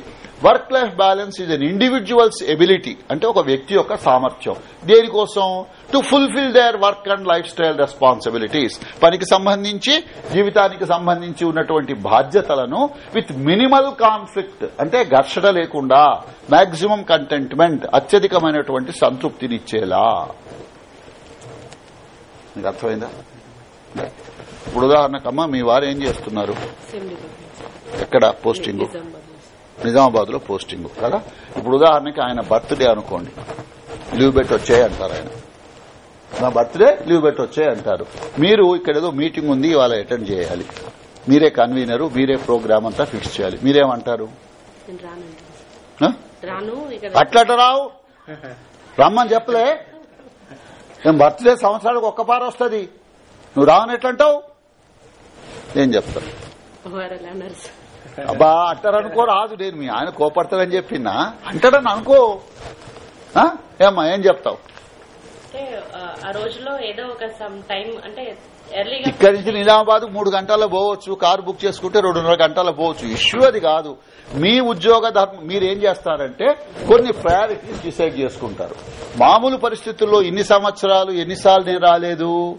Speaker 1: Work life balance is an individuals ability అంటే ఒక వ్యక్తి యొక్క సామర్థ్యం. దేనికోసం? To fulfil their work and lifestyle responsibilities పనికి సంబంధించి జీవితానికి సంబంధించి ఉన్నటువంటి బాధ్యతలను విత్ మినిమల్ కాన్ఫ్లిక్ట్ అంటే ఘర్షణ లేకుండా మాక్సిమం కంటెంట్మెంట్ అత్యధికమైనటువంటి సంతృప్తినిచ్చేలా. మీకు అర్థమైందా? ఇప్పుడు ఉదాహరణకమ్మా మీ వారు ఏం చేస్తున్నారు? ఎక్కడ పోస్టింగ్? నిజామాబాద్లో పోస్టింగ్ కదా? ఇప్పుడు ఉదాహరణకి ఆయన బర్త్డే అనుకోండి. లీవ్ పెట్టి వచ్చాయి అంటారు ఆయన. నా బర్త్డే లీవ్ పెట్టి వచ్చాయి అంటారు. మీరు ఇక్కడ ఏదో మీటింగ్ ఉంది ఇవాళ అటెండ్ చేయాలి. మీరే కన్వీనర్ మీరే ప్రోగ్రామ్ అంతా ఫిక్స్ చేయాలి. మీరేమంటారు?
Speaker 3: నేను
Speaker 1: అట్లట రావు. రమ్మని చెప్పలే. నేను బర్త్డే సంవత్సరానికి ఒక్క పార వస్తుంది. నువ్వు రావని ఎట్లంటావు? ఏం చెప్తాను అబ్బా అంటారనుకో రాదు. నేను మీ ఆయన కోపడతాడని చెప్పినా? అంటాడని అనుకో? ఏమ్మా ఏం చెప్తావు? ఇక్కడి నుంచి నిజామాబాద్ మూడు గంటల్లో పోవచ్చు కారు బుక్ చేసుకుంటే రెండున్నర గంటల్లో పోవచ్చు. ఇష్యూ అది కాదు. మీ ఉద్యోగ ధర్మం మీరు ఏం చేస్తారంటే కొన్ని ప్రయారిటీస్ డిసైడ్ చేసుకుంటారు. మామూలు పరిస్థితుల్లో ఇన్ని సంవత్సరాలు ఎన్నిసార్లు నేను రాలేదు?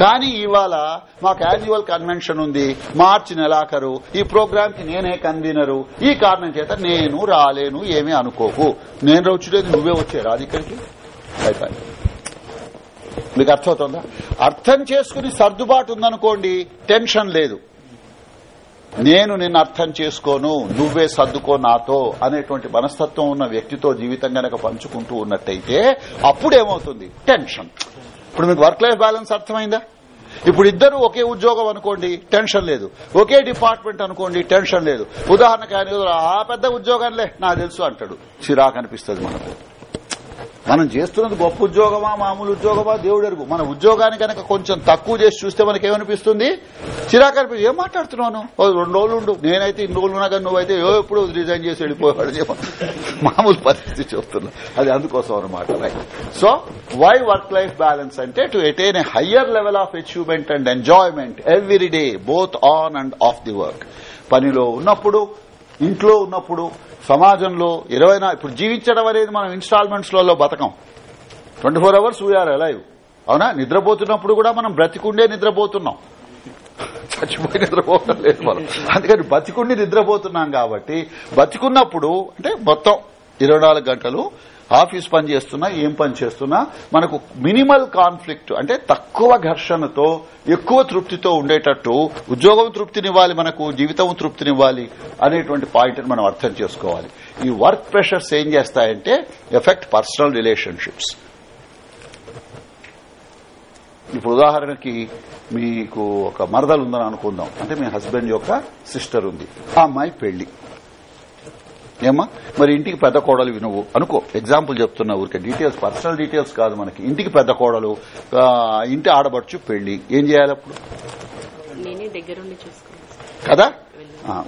Speaker 1: కానీ ఇవాళ మాకు యాన్యువల్ కన్వెన్షన్ ఉంది. మార్చి నెలాఖరు. ఈ ప్రోగ్రామ్కి నేనే కన్వీనరు ఈ కారణం చేత నేను రాలేను ఏమీ అనుకోకు. నేను వచ్చేది నువ్వే వచ్చే రాదు ఇక్కడికి. అయిపోయి మీకు అర్థమవుతుందా? అర్థం చేసుకుని సర్దుబాటు ఉందనుకోండి టెన్షన్ లేదు. నేను నిన్ను అర్థం చేసుకోను నువ్వే సర్దుకో నాతో అనేటువంటి మనస్తత్వం ఉన్న వ్యక్తితో జీవితం గనక పంచుకుంటూ ఉన్నట్టయితే అప్పుడేమవుతుంది? టెన్షన్. ఇప్పుడు మీకు వర్క్ లైఫ్ బ్యాలెన్స్ అర్థమైందా? ఇప్పుడు ఇద్దరు ఒకే ఉద్యోగం అనుకోండి టెన్షన్ లేదు. ఒకే డిపార్ట్మెంట్ అనుకోండి టెన్షన్ లేదు. ఉదాహరణకు ఆయన ఆ పెద్ద ఉద్యోగంలే నాకు తెలుసు అంటాడు. చిరాకు అనిపిస్తుంది మనకు. మనం చేస్తున్నది గొప్ప ఉద్యోగమా? మామూలు ఉద్యోగమా? దేవుడు ఎరుగు మన ఉద్యోగాన్ని కనుక కొంచెం తక్కువ చేసి చూస్తే మనకి ఏమనిపిస్తుంది? చిరాకు అనిపిస్తుంది. ఏం మాట్లాడుతున్నాను రెండు రోజులు ఉండు. నేనైతే ఇన్ని రోజులు ఉన్నా కానీ నువ్వైతే ఏ ఎప్పుడు రిజైన్ చేసి వెళ్ళిపోయాడు మామూలు పరిస్థితి చెప్తున్నా అది అందుకోసం అనమాట right so why work life balance అంటే to attain a higher level of achievement and enjoyment every day both on and off the work పనిలో ఉన్నప్పుడు ఇంట్లో ఉన్నప్పుడు సమాజంలో ఇరవై ఇప్పుడు జీవించడం అనేది మనం ఇన్స్టాల్మెంట్స్లలో బతకం. Twenty four hours we are alive అవునా? నిద్రపోతున్నప్పుడు కూడా మనం బ్రతికుండే నిద్రపోతున్నాం. చచ్చిపోయి నిద్రపోవడం లేదు మనం. అందుకని బతికుండి నిద్రపోతున్నాం కాబట్టి బతికున్నప్పుడు అంటే మొత్తం ఇరవై నాలుగు గంటలు ఆఫీస్ పని చేస్తున్నా ఏం పని చేస్తున్నా మనకు మినిమల్ కాన్ఫ్లిక్ట్ అంటే తక్కువ ఘర్షణతో ఎక్కువ తృప్తితో ఉండేటట్టు ఉద్యోగం తృప్తినివ్వాలి మనకు జీవితం తృప్తినివ్వాలి అనేటువంటి పాయింట్ మనం అర్థం చేసుకోవాలి. ఈ వర్క్ ప్రెషర్స్ ఏం చేస్తాయంటే ఎఫెక్ట్ పర్సనల్ రిలేషన్షిప్స్. ఇప్పుడు ఉదాహరణకి మీకు ఒక మరదలు ఉందని అనుకుందాం. అంటే మీ హస్బెండ్ యొక్క సిస్టర్ ఉంది. ఆ అమ్మాయి పెళ్ళి. ఏమ్మా? మరి ఇంటికి పెద్ద కోడలు నువ్వు. అనుకో ఎగ్జాంపుల్ చెప్తున్నా ఊరికే. డీటెయిల్స్ పర్సనల్ డీటెయిల్స్ కాదు మనకి. ఇంటికి పెద్ద కోడలు ఇంటి ఆడబడుచు పెళ్ళి ఏం చేయాలి అప్పుడు. కదా?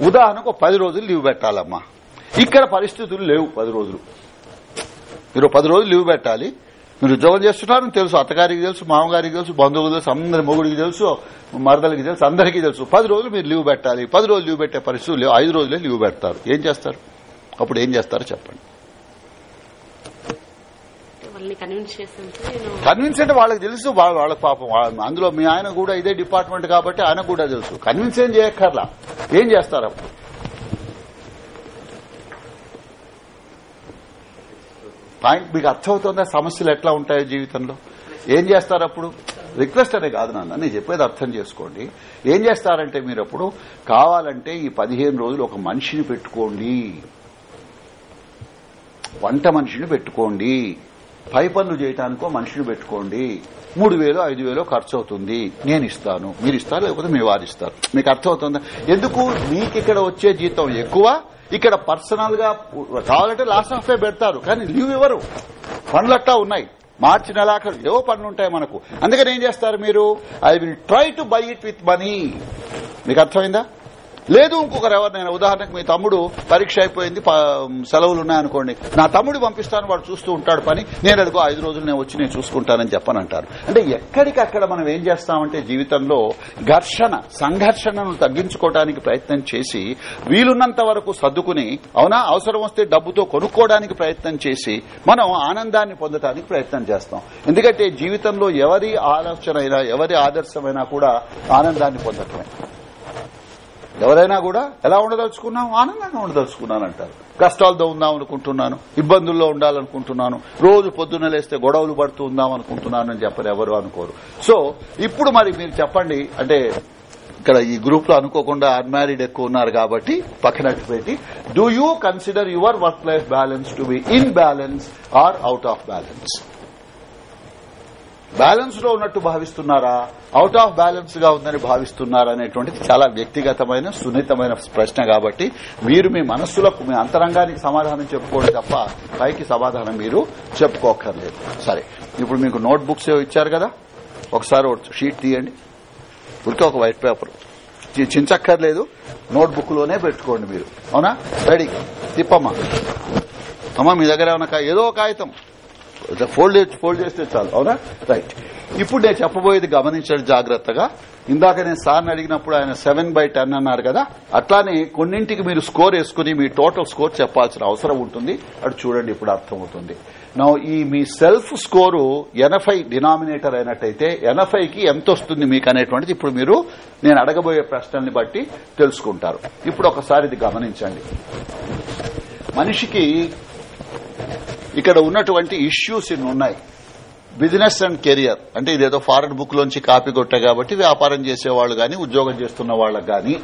Speaker 1: ఉదాహరణకు పది రోజులు లీవ్ పెట్టాలమ్మా. ఇక్కడ పరిస్థితులు లేవు పది రోజులు. మీరు పది రోజులు లీవ్ పెట్టాలి. మీరు ఉద్యోగం చేస్తున్నారని తెలుసు. అత్తగారికి తెలుసు మామగారికి తెలుసు బంధువులు తెలుసు అందరి మొగుడికి తెలుసు మరదలకి తెలుసు అందరికీ తెలుసు. పది రోజులు మీరు లీవ్ పెట్టాలి. పది రోజులు లీవ్ పెట్టే పరిస్థితులు లేవు. ఐదు రోజులే లీవ్ పెడతారు. ఏం చేస్తారు? అప్పుడు ఏం చేస్తారో చెప్పండి.
Speaker 3: కన్విన్స్
Speaker 1: అంటే వాళ్ళకి తెలుసు వాళ్ళ వాళ్ళ పాపం. అందులో మీ ఆయన కూడా ఇదే డిపార్ట్మెంట్ కాబట్టి ఆయన కూడా తెలుసు. కన్విన్స్ ఏం చేయక్కర్లా. ఏం చేస్తారు అప్పుడు? పాయింట్ మీకు అర్థమవుతుందా? సమస్యలు ఎట్లా ఉంటాయో జీవితంలో? ఏం చేస్తారు అప్పుడు? రిక్వెస్ట్ అనే కాదు నాన్న నేను చెప్పేది అర్థం చేసుకోండి. ఏం చేస్తారంటే మీరు అప్పుడు కావాలంటే ఈ పదిహేను రోజులు ఒక మనిషిని పెట్టుకోండి. వంట మనిషిని పెట్టుకోండి. పై పనులు చేయటానికో మనిషిని పెట్టుకోండి. మూడు వేలు ఐదు వేలు ఖర్చు అవుతుంది నేను ఇస్తాను. మీరు ఇస్తారు లేకపోతే మీ వారు ఇస్తారు మీకు అర్థమవుతుందా? ఎందుకు? మీకు ఇక్కడ వచ్చే జీతం ఎక్కువ ఇక్కడ పర్సనల్గా కావాలంటే లాస్ట్ ఆఫ్ పే పెడతారు. కానీ లీవ్ ఇవ్వరు. పనులట్టా ఉన్నాయి. మార్చి నెలాఖరు ఏవో పనులు ఉంటాయి మనకు. అందుకని ఏం చేస్తారు మీరు? I will try to buy it with money మీకు అర్థమైందా? లేదు ఇంకొకరు ఎవరినైనా. ఉదాహరణకు మీ తమ్ముడు పరీక్ష అయిపోయింది సెలవులు ఉన్నాయనుకోండి. నా తమ్ముడు పంపిస్తాను వాడు చూస్తూ ఉంటాడు పని. నేను అదిగో ఐదు రోజులు నేను వచ్చి నేను చూసుకుంటానని చెప్పనంటారు. అంటే ఎక్కడికక్కడ మనం ఏం చేస్తామంటే జీవితంలో ఘర్షణ సంఘర్షణను తగ్గించుకోవడానికి ప్రయత్నం చేసి వీలున్నంత వరకు సర్దుకుని అవునా అవసరం వస్తే డబ్బుతో కొనుక్కోవడానికి ప్రయత్నం చేసి మనం ఆనందాన్ని పొందడానికి ప్రయత్నం చేస్తాం. ఎందుకంటే జీవితంలో ఎవరి ఆలోచన అయినా ఎవరి ఆదర్శమైనా కూడా ఆనందాన్ని పొందటమే. ఎవరైనా కూడా ఎలా ఉండదలుచుకున్నాం ఆనందంగా ఉండదలుచుకున్నాను అంటారు కష్టాలతో ఉందాం అనుకుంటున్నాను ఇబ్బందుల్లో ఉండాలనుకుంటున్నాను రోజు పొద్దున్న లేస్తే గొడవలు పడుతూ ఉందాం అనుకుంటున్నాను అని చెప్పరు ఎవరు అనుకోరు. సో ఇప్పుడు మరి మీరు చెప్పండి అంటే ఇక్కడ ఈ గ్రూప్లో అనుకోకుండా అన్మ్యారీడ్ ఎక్కువ ఉన్నారు కాబట్టి పక్కన పెట్టి do you consider your work life balance to be in balance or out of balance బ్యాలెన్స్లో ఉన్నట్టు భావిస్తున్నారా? అవుట్ ఆఫ్ బ్యాలెన్స్గా ఉందని భావిస్తున్నారా అనేటువంటిది చాలా వ్యక్తిగతమైన సున్నితమైన ప్రశ్న కాబట్టి మీరు మీ మనస్సులకు మీ అంతరంగానికి సమాధానం చెప్పుకోండి తప్ప పైకి సమాధానం మీరు చెప్పుకోక్కర్లేదు. సరే ఇప్పుడు మీకు నోట్ బుక్స్ ఏవో ఇచ్చారు కదా? ఒకసారి షీట్ తీయండి. ఉరికి ఒక వైట్ పేపర్. చించక్కర్లేదు. నోట్ బుక్లోనే పెట్టుకోండి మీరు. అవునా? రెడీ. తిప్పమ్మా. అమ్మా మీ దగ్గర ఏమన్నా ఏదో ఒక కాగితం. ఫోల్డ్ ఫోల్డ్ చేస్తే చాలు అవునా? రైట్ ఇప్పుడు నేను చెప్పబోయేది గమనించండి జాగ్రత్తగా. ఇందాక నేను సార్ని అడిగినప్పుడు ఆయన సెవెన్ బై టెన్ అన్నారు కదా అట్లానే కొన్నింటికి మీరు స్కోర్ వేసుకుని మీ టోటల్ స్కోర్ చెప్పాల్సిన అవసరం ఉంటుంది. అటు చూడండి ఇప్పుడు అర్థమవుతుంది. నా ఈ మీ సెల్ఫ్ స్కోరు ఎనభై డినామినేటర్ అయినట్టయితే ఎనభైకి ఎంత వస్తుంది మీకు అనేటువంటిది ఇప్పుడు మీరు నేను అడగబోయే ప్రశ్నల్ని బట్టి తెలుసుకుంటారు. ఇప్పుడు ఒకసారి ఇది గమనించండి. మనిషికి ఇక్కడ ఉన్నటువంటి ఇష్యూస్ ఇన్ని ఉన్నాయి. బిజినెస్ అండ్ కెరియర్ అంటే ఇదేదో ఫారెన్ బుక్ లోంచి కాపీ కొట్టా కాబట్టి వ్యాపారం చేసేవాళ్ళు గాని ఉద్యోగం చేస్తున్న వాళ్ళకి గాని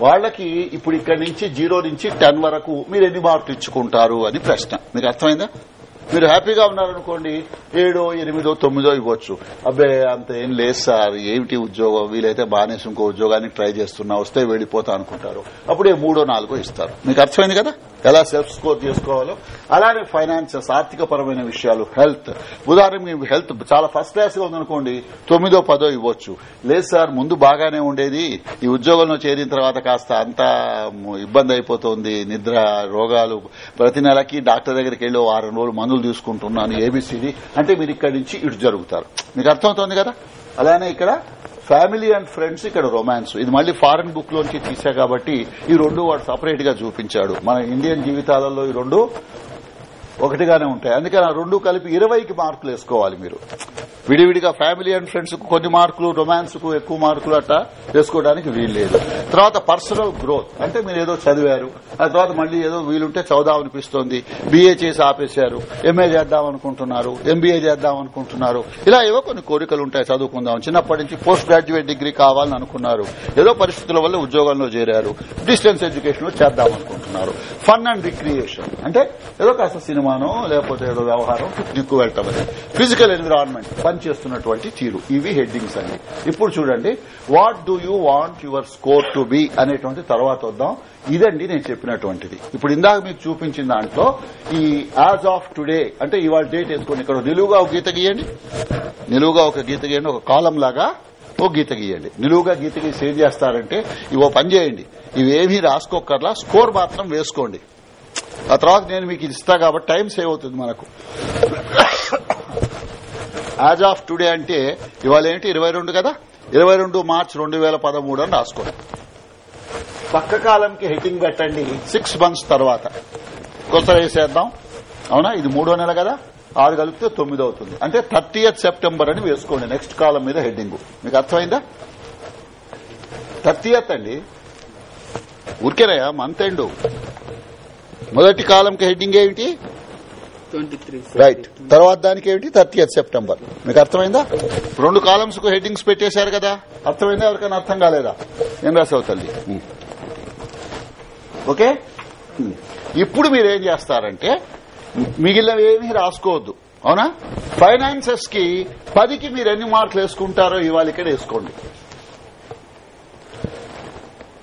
Speaker 1: వాళ్ళకి ఇప్పుడు ఇక్కడి నుంచి జీరో నుంచి టెన్ వరకు మీరు ఎన్ని మార్కులు ఇచ్చుకుంటారు అని ప్రశ్న. మీకు అర్థమైందా? మీరు హ్యాపీగా ఉన్నారనుకోండి ఏడో ఎనిమిదో తొమ్మిదో ఇవ్వచ్చు. అబ్బే అంత ఏం లేదు సార్ ఏమిటి ఉద్యోగం? వీలైతే బానేసి ఇంకో ఉద్యోగానికి ట్రై చేస్తున్నా వస్తే వెళ్ళిపోతా అనుకుంటారు. అప్పుడే మూడో నాలుగో ఇస్తారు. మీకు అర్థమైంది కదా? ఎలా సెల్ఫ్ స్కోర్ చేసుకోవాలో అలానే ఫైనాన్సెస్ ఆర్థిక పరమైన విషయాలు హెల్త్ ఉదాహరణ మీ హెల్త్ చాలా ఫస్ట్ క్లాస్గా ఉందనుకోండి తొమ్మిదో పదో ఇవ్వచ్చు. లేదు సార్ ముందు బాగానే ఉండేది. ఈ ఉద్యోగంలో చేరిన తర్వాత కాస్త అంతా ఇబ్బంది అయిపోతుంది నిద్ర రోగాలు. ప్రతి నెలకి డాక్టర్ దగ్గరికి వెళ్ళి వారం రోజులు మందులు తీసుకుంటున్నాను ఏబిసిడి అంటే మీరు ఇక్కడి నుంచి ఇటు జరుగుతారు. మీకు అర్థమవుతోంది కదా? అలానే ఇక్కడ ఫ్యామిలీ అండ్ ఫ్రెండ్స్ ఇక్కడ రొమాన్స్. ఇది మళ్ళీ ఫారెన్ బుక్ లోంచి తీసా కాబట్టి ఈ రెండు వాడు సపరేట్గా చూపించాడు. మన ఇండియన్ జీవితాలలో ఈ రెండు ఒకటిగానే ఉంటాయి. అందుకని ఆ రెండు కలిపి ఇరవైకి మార్కులు వేసుకోవాలి మీరు. విడివిడిగా ఫ్యామిలీ అండ్ ఫ్రెండ్స్కు కొన్ని మార్కులు రొమాన్స్కు ఎక్కువ మార్కులు అట్లా వేసుకోవడానికి వీలు లేదు తర్వాత పర్సనల్ గ్రోత్. అంటే మీరు ఏదో చదివారు ఆ తర్వాత మళ్ళీ ఏదో వీలుంటే చదువుదాం అనిపిస్తోంది బీఏ చేసి ఆపేశారు ఎంఏ చేద్దాం అనుకుంటున్నారు ఎంబీఏ చేద్దాం అనుకుంటున్నారు. ఇలా ఏవో కొన్ని కోరికలు ఉంటాయి చదువుకుందాం. చిన్నప్పటి నుంచి పోస్ట్ గ్రాడ్యుయేట్ డిగ్రీ కావాలని అనుకున్నారు. ఏదో పరిస్థితుల వల్ల ఉద్యోగంలో చేరారు. డిస్టెన్స్ ఎడ్యుకేషన్లో చేద్దాం అనుకుంటున్నారు. Fun and recreation. అంటే ఏదో కాస్త సినిమా సినిమానో లేకపోతే ఏదో వ్యవహారం దిక్కు వెళ్ళటం ఫిజికల్ ఎన్విరాన్మెంట్ పని చేస్తున్నటువంటి తీరు. ఇవి హెడ్డింగ్స్ అండి. ఇప్పుడు చూడండి what do you want your score to be అనేటువంటి తర్వాత వద్దాం. ఇదండి నేను చెప్పినటువంటిది. ఇప్పుడు ఇందాక మీకు చూపించిన దాంట్లో ఈ యాజ్ ఆఫ్ టుడే అంటే ఇవాళ డేట్ వేసుకోండి. ఇక్కడ నిలువుగా ఒక గీత గీయండి. నిలువుగా ఒక గీత గీయండి. ఒక కాలం లాగా ఓ గీత గీయండి. నిలువుగా గీత గీసి ఏం చేస్తారంటే ఇవో పని చేయండి. ఇవేమీ రాసుకోకర్లా స్కోర్ మాత్రం వేసుకోండి. ఆ తర్వాత నేను మీకు ఇది ఇస్తా కాబట్టి టైం సేవ్ అవుతుంది మనకు. యాజ్ ఆఫ్ టుడే అంటే ఇవాళ ఏంటి? ఇరవై రెండు కదా? ఇరవై రెండు మార్చ్ రెండు వేల పదమూడు అని రాసుకోండి. పక్క కాలంకి హెడ్డింగ్ పెట్టండి. సిక్స్ మంత్స్ తర్వాత. కొత్త వేసేద్దాం అవునా? ఇది మూడో నెల కదా? ఆరు కలిపితే తొమ్మిది అవుతుంది. అంటే థర్టీయత్ సెప్టెంబర్ అని వేసుకోండి నెక్స్ట్ కాలం మీద హెడ్డింగ్. మీకు అర్థమైందా? థర్టీయత్ అండి. ఊరికేనయ్యా మంత్ ఎండు మొదటి కాలంకి హెడ్డింగ్ ఏమిటి? రైట్. తర్వాత దానికి ఏమిటి? Thirty September. మీకు అర్థమైందా? రెండు కాలమ్స్కు హెడ్డింగ్స్ పెట్టేశారు కదా. అర్థమైందా? ఎవరికైనా అర్థం కాలేదా? ఏం రాసావు తల్లి. ఓకే. ఇప్పుడు మీరు ఏం చేస్తారంటే మిగిలినవి ఏమీ రాసుకోవద్దు. అవునా? ఫైనాన్సెస్కి పదికి మీరు ఎన్ని మార్కులు వేసుకుంటారో ఇవాళ ఇక్కడ వేసుకోండి.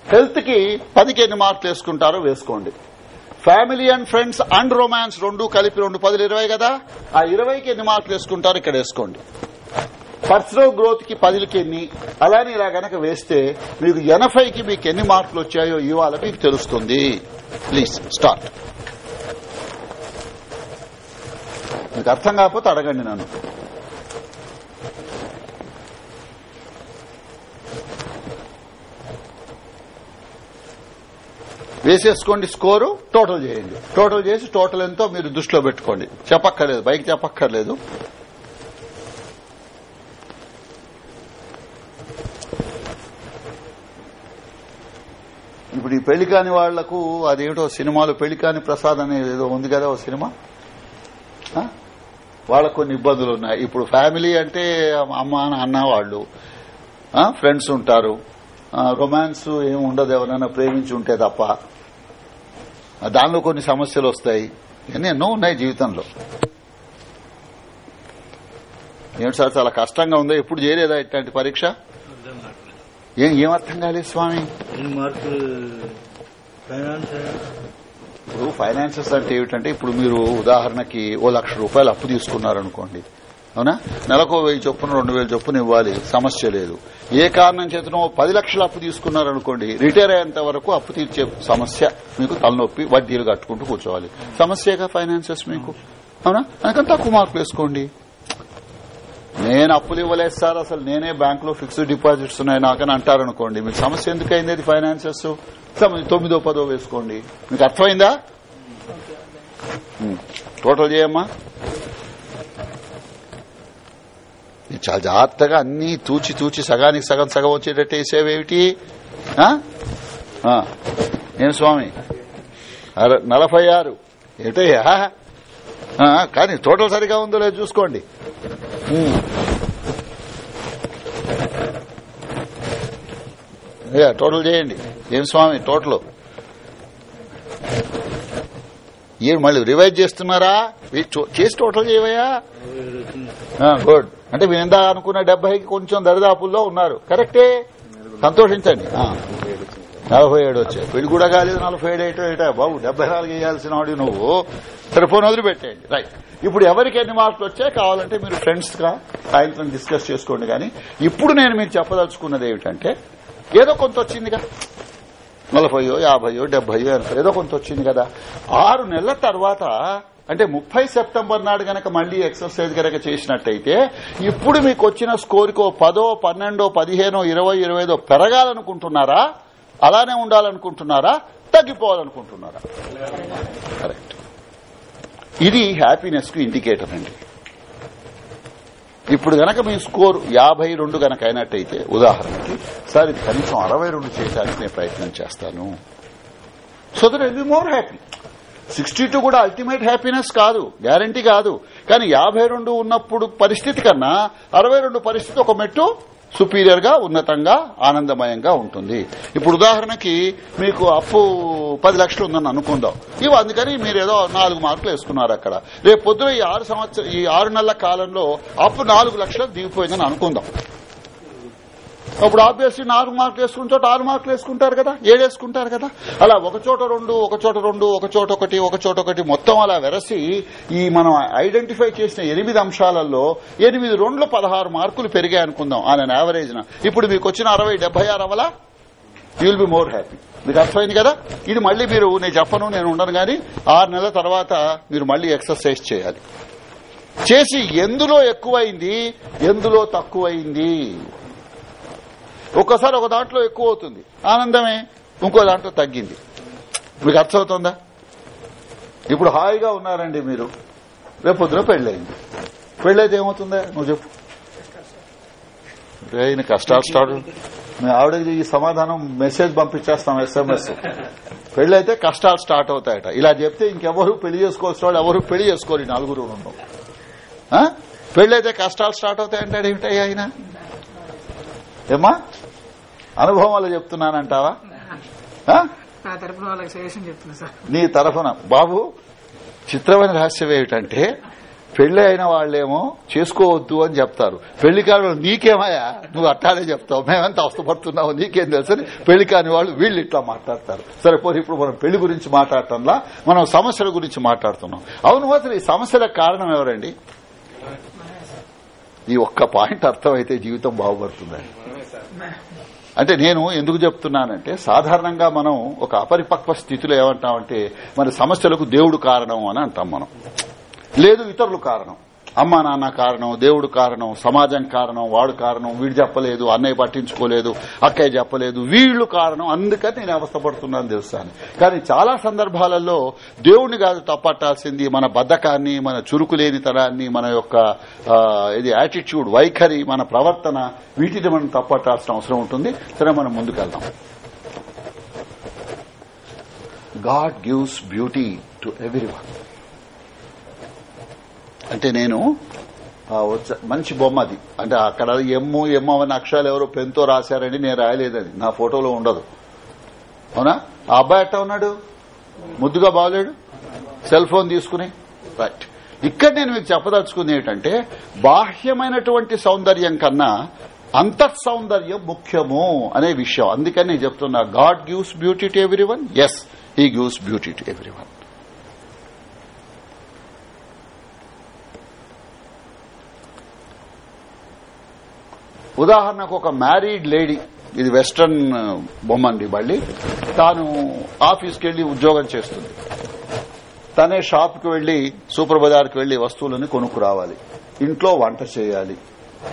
Speaker 1: హెల్త్కి పదికి ఎన్ని మార్కులు వేసుకుంటారో వేసుకోండి. Family and friends and romance రెండు కలిపి రెండు పదులు ఇరవై కదా? ఆ ఇరవైకి ఎన్ని మార్కులు వేసుకుంటారో ఇక్కడ వేసుకోండి. పర్సనల్ గ్రోత్కి పదిలకి ఎన్ని? అలానే ఇలా గనక వేస్తే మీకు ఎనభైకి మీకు ఎన్ని మార్కులు వచ్చాయో ఇవాళ మీకు తెలుస్తుంది. ప్లీజ్ స్టార్ట్ మీకు అర్థం కాకపోతే అడగండి నన్ను. వేసేసుకోండి స్కోరు టోటల్ చేయండి. టోటల్ చేసి టోటల్ ఎంతో మీరు దృష్టిలో పెట్టుకోండి. చెప్పక్కర్లేదు బైక్ చెప్పక్కర్లేదు. ఇప్పుడు ఈ పెళ్ళి కాని వాళ్ళకు అదేమిటో సినిమాలు పెళ్ళి కాని ప్రసాద్ అనేది ఏదో ఉంది కదా ఓ సినిమా? వాళ్ళకు కొన్ని ఇబ్బందులు ఉన్నాయి. ఇప్పుడు ఫ్యామిలీ అంటే అమ్మ అన్న వాళ్ళు ఫ్రెండ్స్ ఉంటారు. రొమాన్స్ ఏమి ఉండదు ఎవరైనా ప్రేమించి ఉంటే తప్ప. దానిలో కొన్ని సమస్యలు వస్తాయి. ఇవన్నీ ఎన్నో ఉన్నాయి జీవితంలో. ఏమిటి సార్ చాలా కష్టంగా ఉందో? ఎప్పుడు చేయలేదా ఇట్లాంటి పరీక్ష? ఏం ఏం అర్థం కాలేదు స్వామి? ఇప్పుడు ఫైనాన్సెస్ అంటే ఏమిటంటే ఇప్పుడు మీరు ఉదాహరణకి ఓ లక్ష రూపాయలు అప్పు తీసుకున్నారనుకోండి. అవునా? నెలకు వెయ్యి చొప్పున రెండు వేలు చొప్పున ఇవ్వాలి. సమస్య లేదు. ఏ కారణం చేతనో పది లక్షలు అప్పు తీసుకున్నారనుకోండి రిటైర్ అయ్యేంత వరకు అప్పు తీర్చే సమస్య మీకు తలనొప్పి వడ్డీలు కట్టుకుంటూ కూర్చోవాలి. సమస్యగా ఫైనాన్సెస్ మీకు? అవునా? అందుకని తక్కువ మార్కులు వేసుకోండి. నేను అప్పులు ఇవ్వలేదు సార్ అసలు నేనే బ్యాంకులో ఫిక్స్డ్ డిపాజిట్స్ ఉన్నాయి నాకని అంటారు అనుకోండి మీకు సమస్య ఎందుకైంది అది ఫైనాన్సెస్? తొమ్మిదో పదో వేసుకోండి. మీకు అర్థమైందా? టోటల్ చేయమ్మా ఇది చాలా జాగ్రత్తగా అన్ని తూచి తూచి సగానికి సగం సగం వచ్చేటట్టు వేసేవేమిటి? ఏం స్వామి? నలభై ఆరు. ఏటయ్యా? కానీ టోటల్ సరిగా ఉందో లేదో చూసుకోండి. అయ్యా టోటల్ చేయండి. ఏం స్వామి టోటల్? ఏం మళ్ళీ రివైజ్ చేస్తున్నారా? చేసి టోటల్ చేయవయ్యా? గుడ్. అంటే మీరు ఇందా అనుకున్న డెబ్బైకి కొంచెం దరిదాపుల్లో ఉన్నారు. కరెక్టే? సంతోషించండి. నలభై ఏడు వచ్చాయి. పెళ్ళి కూడా కాలేదు నలభై ఏడు ఏటో ఏటా. బాబు డెబ్బై నాలుగు వేయాల్సిన వాడి నువ్వు. సరే ఫోన్ వదిలిపెట్టేయండి. రైట్. ఇప్పుడు ఎవరికి ఎన్ని మార్కులు వచ్చాయి కావాలంటే మీరు ఫ్రెండ్స్గా సాయంత్రం డిస్కస్ చేసుకోండి కానీ ఇప్పుడు నేను మీకు చెప్పదలుచుకున్నది ఏమిటంటే ఏదో కొంత వచ్చిందిగా నలభయో యాభయో డెబ్బయో ఎనభై ఏదో కొంత వచ్చింది కదా. ఆరు నెలల తర్వాత అంటే ముప్పై సెప్టెంబర్ నాడు గనక మళ్ళీ ఎక్సర్సైజ్ గనక చేసినట్టయితే ఇప్పుడు మీకు వచ్చిన స్కోర్కో పదో పన్నెండో పదిహేనో ఇరవై ఇరవై ఐదో పెరగాలనుకుంటున్నారా? అలానే ఉండాలనుకుంటున్నారా? తగ్గిపోవాలనుకుంటున్నారా? కరెక్ట్. ఇది హ్యాపీనెస్కు ఇండికేటర్ అండి. ఇప్పుడు గనక మీ స్కోర్ యాభై రెండు గనక అయినట్టయితే ఉదాహరణకి సార్ ఇది కనీసం అరవై రెండు చేయడానికి నేను ప్రయత్నం చేస్తాను. So that will be more happy. Sixty two కూడా అల్టిమేట్ హ్యాపీనెస్ కాదు గ్యారంటీ కాదు. కానీ యాభై రెండు ఉన్నప్పుడు పరిస్థితి కన్నా అరవై రెండు పరిస్థితి ఒక మెట్టు సుపీరియర్గా ఉన్నతంగా ఆనందమయంగా ఉంటుంది. ఇప్పుడు ఉదాహరణకి మీకు అప్పు పది లక్షలు ఉందని అనుకుందాం. ఇవి అందుకని మీరు ఏదో నాలుగు మార్కులు వేసుకున్నారు అక్కడ. రేపు పొద్దున ఈ ఆరు సంవత్సరం ఈ ఆరు నెలల కాలంలో అప్పు నాలుగు లక్షలు దిగిపోయిందని అనుకుందాం. అప్పుడు ఆబ్వియస్లీ నాలుగు మార్కులు వేసుకున్న చోట ఆరు మార్కులు వేసుకుంటారు కదా ఏడు వేసుకుంటారు కదా. అలా ఒక చోట రెండు ఒక చోట రెండు ఒక చోట ఒకటి ఒక చోట ఒకటి మొత్తం అలా వెరసి ఈ మనం ఐడెంటిఫై చేసిన ఎనిమిది అంశాలలో ఎనిమిది రెండు పదహారు మార్కులు పెరిగాయి అనుకుందాం ఆయన యావరేజ్ ఇప్పుడు మీకు వచ్చిన అరవై డెబ్బై ఆరు అవలా? You will be more happy మీకు అర్థమైంది కదా? ఇది మళ్ళీ మీరు నేను చెప్పను నేను ఉండను కానీ ఆరు నెలల తర్వాత మీరు మళ్ళీ ఎక్సర్సైజ్ చేయాలి. చేసి ఎందులో ఎక్కువైంది? ఎందులో తక్కువైంది? ఒక్కసారి ఒక దాంట్లో ఎక్కువ అవుతుంది. ఆనందమే ఇంకో దాంట్లో తగ్గింది. మీకు అర్థమవుతుందా? ఇప్పుడు హాయిగా ఉన్నారండి మీరు. రేపు పొద్దున పెళ్ళయింది. పెళ్ళైతే ఏమవుతుందా? నువ్వు చెప్పు. రే, ఈయన కష్టాలు స్టార్ట్ మేము ఆవిడకి ఈ సమాధానం మెసేజ్ పంపించేస్తాం ఎస్ఎంఎస్ పెళ్ళైతే కష్టాలు స్టార్ట్ అవుతాయట. ఇలా చెప్తే ఇంకెవరు పెళ్ళి చేసుకోవాల్సిన వాళ్ళు ఎవరు పెళ్ళి చేసుకోరు నలుగురు. ఉండవు పెళ్ళైతే కష్టాలు స్టార్ట్ అవుతాయంటాడు ఏమిటయ్యా ఆయన ఏమ్మా? అనుభవం వల్ల చెప్తున్నానంటావా?
Speaker 5: నా
Speaker 1: తరఫున బాబు చిత్రమైన రహస్యం ఏమిటంటే పెళ్ళి అయిన వాళ్ళేమో చేసుకోవద్దు అని చెప్తారు. పెళ్ళి కాని నీకేమయ్యా? నువ్వు అట్టానే చెప్తావు. మేమెంత అవస్థపడుతున్నావు నీకేం తెలుసు పెళ్ళి కాని వాళ్ళు వీళ్ళు ఇట్లా మాట్లాడతారు. సరే పోనీ ఇప్పుడు మనం పెళ్ళి గురించి మాట్లాడటంలా? మనం సమస్యల గురించి మాట్లాడుతున్నాం. అవును మాత్రం ఈ సమస్యలకు కారణం ఎవరండి? ఈ ఒక్క పాయింట్ అర్థమైతే జీవితం బాగుపడుతుందని. అంటే నేను ఎందుకు చెప్తున్నానంటే సాధారణంగా మనం ఒక అపరిపక్వ స్థితిలో ఏమంటామంటే మన సమస్యలకు దేవుడు కారణం అని అంటాం మనం. లేదు ఇతరులు కారణం. అమ్మా నాన్న కారణం దేవుడు కారణం సమాజం కారణం వాడు కారణం వీడు చెప్పలేదు అన్నయ్య పట్టించుకోలేదు అక్కయ్య చెప్పలేదు వీళ్ళు కారణం అందుకని నేను అవస్థపడుతున్నాను తెలుస్తాను కానీ చాలా సందర్భాలలో దేవుడిని కాదు తప్పట్టాల్సింది మన బద్దకాన్ని మన చురుకు లేనితనాన్ని మన యొక్క ఇది యాటిట్యూడ్ వైఖరి మన ప్రవర్తన వీటిని మనం తప్పట్టాల్సిన అవసరం ఉంటుంది. సరే మనం ముందుకెళ్దాం. God gives beauty to everyone అంటే నేను వచ్చ- మంచి బొమ్మ అది. అంటే అక్కడ ఎమ్ము ఎమ్మ అనే అక్షరాలు ఎవరో పెన్తో రాశారని నేను రాయలేదని నా ఫోటోలో ఉండదు. అవునా? ఆ అబ్బాయి ఎట్టా ఉన్నాడు? ముద్దుగా బాగలేడు? సెల్ ఫోన్ తీసుకుని? రైట్. ఇక్కడ నేను మీకు చెప్పదలుచుకుంది ఏంటంటే బాహ్యమైనటువంటి సౌందర్యం కన్నా అంతః సౌందర్యం ముఖ్యము అనే విషయం. అందుకని నేను చెప్తున్నా God gives beauty to everyone yes he gives beauty to everyone ఉదాహరణకు ఒక మ్యారీడ్ లేడీ ఇది వెస్టర్న్ బొమ్మ అండి మళ్ళీ తాను ఆఫీస్కి వెళ్ళి ఉద్యోగం చేస్తుంది. తనే షాప్కి వెళ్ళి సూపర్ బజార్కి వెళ్ళి వస్తువులని కొనుక్కురావాలి. ఇంట్లో వంట చేయాలి.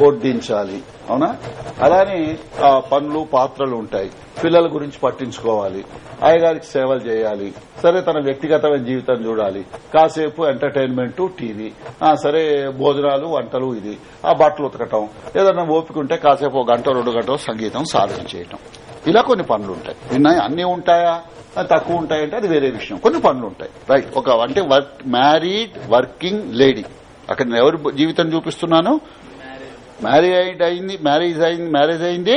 Speaker 1: వడ్డించాలి అవునా? అలానే ఆ, పనులు పాత్రలు ఉంటాయి. పిల్లల గురించి పట్టించుకోవాలి. అయ్యగారికి సేవలు చేయాలి. సరే తన వ్యక్తిగతమైన జీవితం చూడాలి. కాసేపు ఎంటర్టైన్మెంట్ టీవీ. ఆ, సరే భోజనాలు వంటలు ఇది. ఆ బట్టలు ఉతకటం. ఏదన్నా ఓపిక ఉంటే కాసేపు ఒక గంట రెండు గంటలు సంగీతం సాధన చేయటం. ఇలా కొన్ని పనులు ఉంటాయి. ఉన్నాయి అన్ని ఉంటాయా? తక్కువ ఉంటాయంటే అది వేరే విషయం. కొన్ని పనులు ఉంటాయి. రైట్ ఒక అంటే వర్క్ మ్యారీడ్ వర్కింగ్ లేడీ. అక్కడ నేను ఎవరి జీవితం చూపిస్తున్నాను? మ్యారేజ్ అయింది మ్యారేజ్ అయింది మ్యారేజ్ అయింది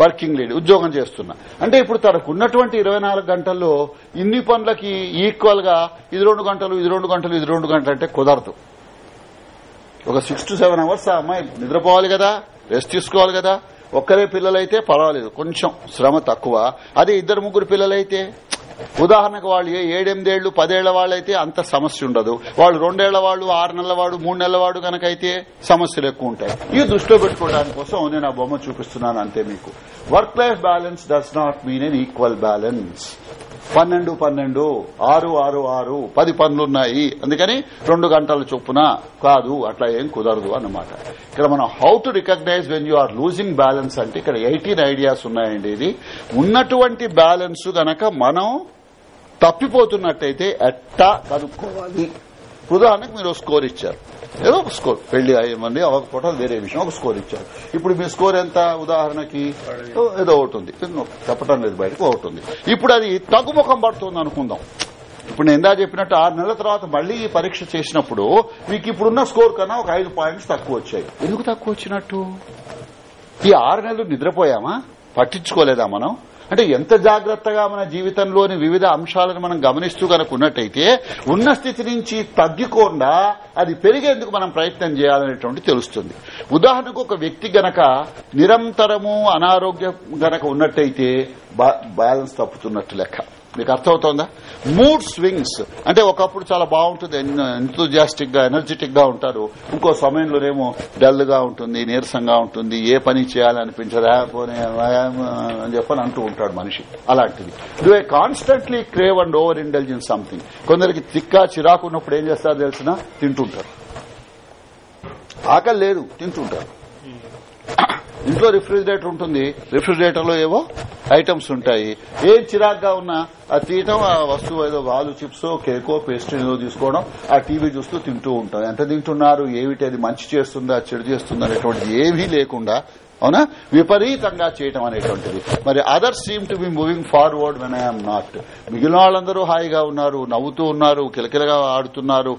Speaker 1: వర్కింగ్ లేడీ ఉద్యోగం చేస్తున్నా. అంటే ఇప్పుడు తనకు ఉన్నటువంటి ఇరవై నాలుగు గంటల్లో ఇన్ని పనులకి ఈక్వల్గా ఇది రెండు గంటలు ఇది రెండు గంటలు ఇది రెండు గంటలు అంటే కుదరదు. ఒక సిక్స్ టు సెవెన్ అవర్స్ ఆ అమ్మాయి నిద్రపోవాలి కదా రెస్ట్ తీసుకోవాలి కదా ఒక్కరే పిల్లలైతే పర్వాలేదు కొంచెం శ్రమ తక్కువ. అదే ఇద్దరు ముగ్గురు పిల్లలైతే ఉదాహరణకు వాళ్ళు ఏ ఏడెనిమిదేళ్ళు పదేళ్ళ వాళ్ళైతే అంత సమస్య ఉండదు. వాళ్ళు రెండేళ్ళ వాళ్ళు ఆరు నెలల వాడు మూడు నెలల వాడు కనుకైతే సమస్యలు ఎక్కువ ఉంటాయి. ఈ దృష్టిలో పెట్టుకోవడానికి కోసం నేను ఆ బొమ్మ చూపిస్తున్నాను అంతే మీకు. Work life balance does not mean an equal balance పన్నెండు పన్నెండు ఆరు ఆరు ఆరు పది పనులున్నాయి అందుకని రెండు గంటల చొప్పున కాదు అట్లా ఏం కుదరదు అన్నమాట. ఇక్కడ మనం how to recognise when you are losing balance అంటే ఇక్కడ ఎయిటీన్ ఐడియాస్ ఉన్నాయండి ఇది. ఉన్నటువంటి బ్యాలెన్స్ గనక మనం తప్పిపోతున్నట్టయితే ఎట్టా కనుక్కోవాలి? ఉదాహరణకు మీరు స్కోర్ ఇచ్చారు. ఏదో ఒక స్కోర్ పెళ్ళి అయ్యమంది అవ్వకపోవడం వేరే విషయం ఒక స్కోర్ ఇచ్చారు. ఇప్పుడు మీ స్కోర్ ఎంత? ఉదాహరణకి ఏదో ఒకటి ఉంది. చెప్పడం లేదు బయటకు ఒకటి ఉంది. ఇప్పుడు అది తగ్గుముఖం పడుతుంది అనుకుందాం. ఇప్పుడు నేను ఇందా చెప్పినట్టు ఆరు నెలల తర్వాత మళ్ళీ ఈ పరీక్ష చేసినప్పుడు మీకు ఇప్పుడున్న స్కోర్ కన్నా ఒక ఐదు పాయింట్స్ తక్కువ వచ్చాయి. ఎందుకు తక్కువ వచ్చినట్టు? ఈ ఆరు నెలలు నిద్రపోయామా? పట్టించుకోలేదా మనం? అంటే ఎంత జాగ్రత్తగా మన జీవితంలోని వివిధ అంశాలను మనం గమనిస్తూ కనుక ఉన్నట్టయితే ఉన్న స్థితి నుంచి తగ్గికుండా అది పెరిగేందుకు మనం ప్రయత్నం చేయాలనేటువంటి తెలుస్తుంది. ఉదాహరణకు ఒక వ్యక్తి గనక నిరంతరము అనారోగ్యం గనక ఉన్నట్టయితే బ్యాలెన్స్ తప్పుతున్నట్టు లెక్క. మీకు అర్థమవుతోందా? మూడ్ స్వింగ్స్ అంటే ఒకప్పుడు చాలా బాగుంటుంది. ఎంతూజియాస్టిక్గా ఎనర్జెటిక్గా ఉంటారు. ఇంకో సమయంలోనేమో డల్గా ఉంటుంది నీరసంగా ఉంటుంది. ఏ పని చేయాలనిపించదు. పోనీ, అని చెప్పని అంటూ ఉంటాడు మనిషి. అలాంటిది. Do I constantly crave and over intelligence something కొందరికి తిక్కా చిరాకు ఉన్నప్పుడు ఏం చేస్తారో తెలిసినా తింటుంటారు. ఆకలి లేదు తింటుంటారు. ఇంట్లో రిఫ్రిజిరేటర్ ఉంటుంది. రిఫ్రిజిరేటర్లో ఏవో ఐటమ్స్ ఉంటాయి. ఏం చిరాగ్గా ఉన్నా ఆ తీయటం ఆ వస్తువు ఏదో వాలు చిప్స్ కేకో పేస్ట్రీలో తీసుకోవడం ఆ టీవీ చూస్తూ తింటూ ఉంటాం. ఎంత తింటున్నారు? ఏమిటి? అది మంచి చేస్తుందా? చెడు చేస్తుందా? అనేటువంటిది ఏమీ లేకుండా అవునా? విపరీతంగా చేయటం అనేటువంటిది. మరి others seem to be moving forward when I'm not మిగిలిన వాళ్ళందరూ హాయిగా ఉన్నారు నవ్వుతూ ఉన్నారు కిలకిలగా ఆడుతున్నారు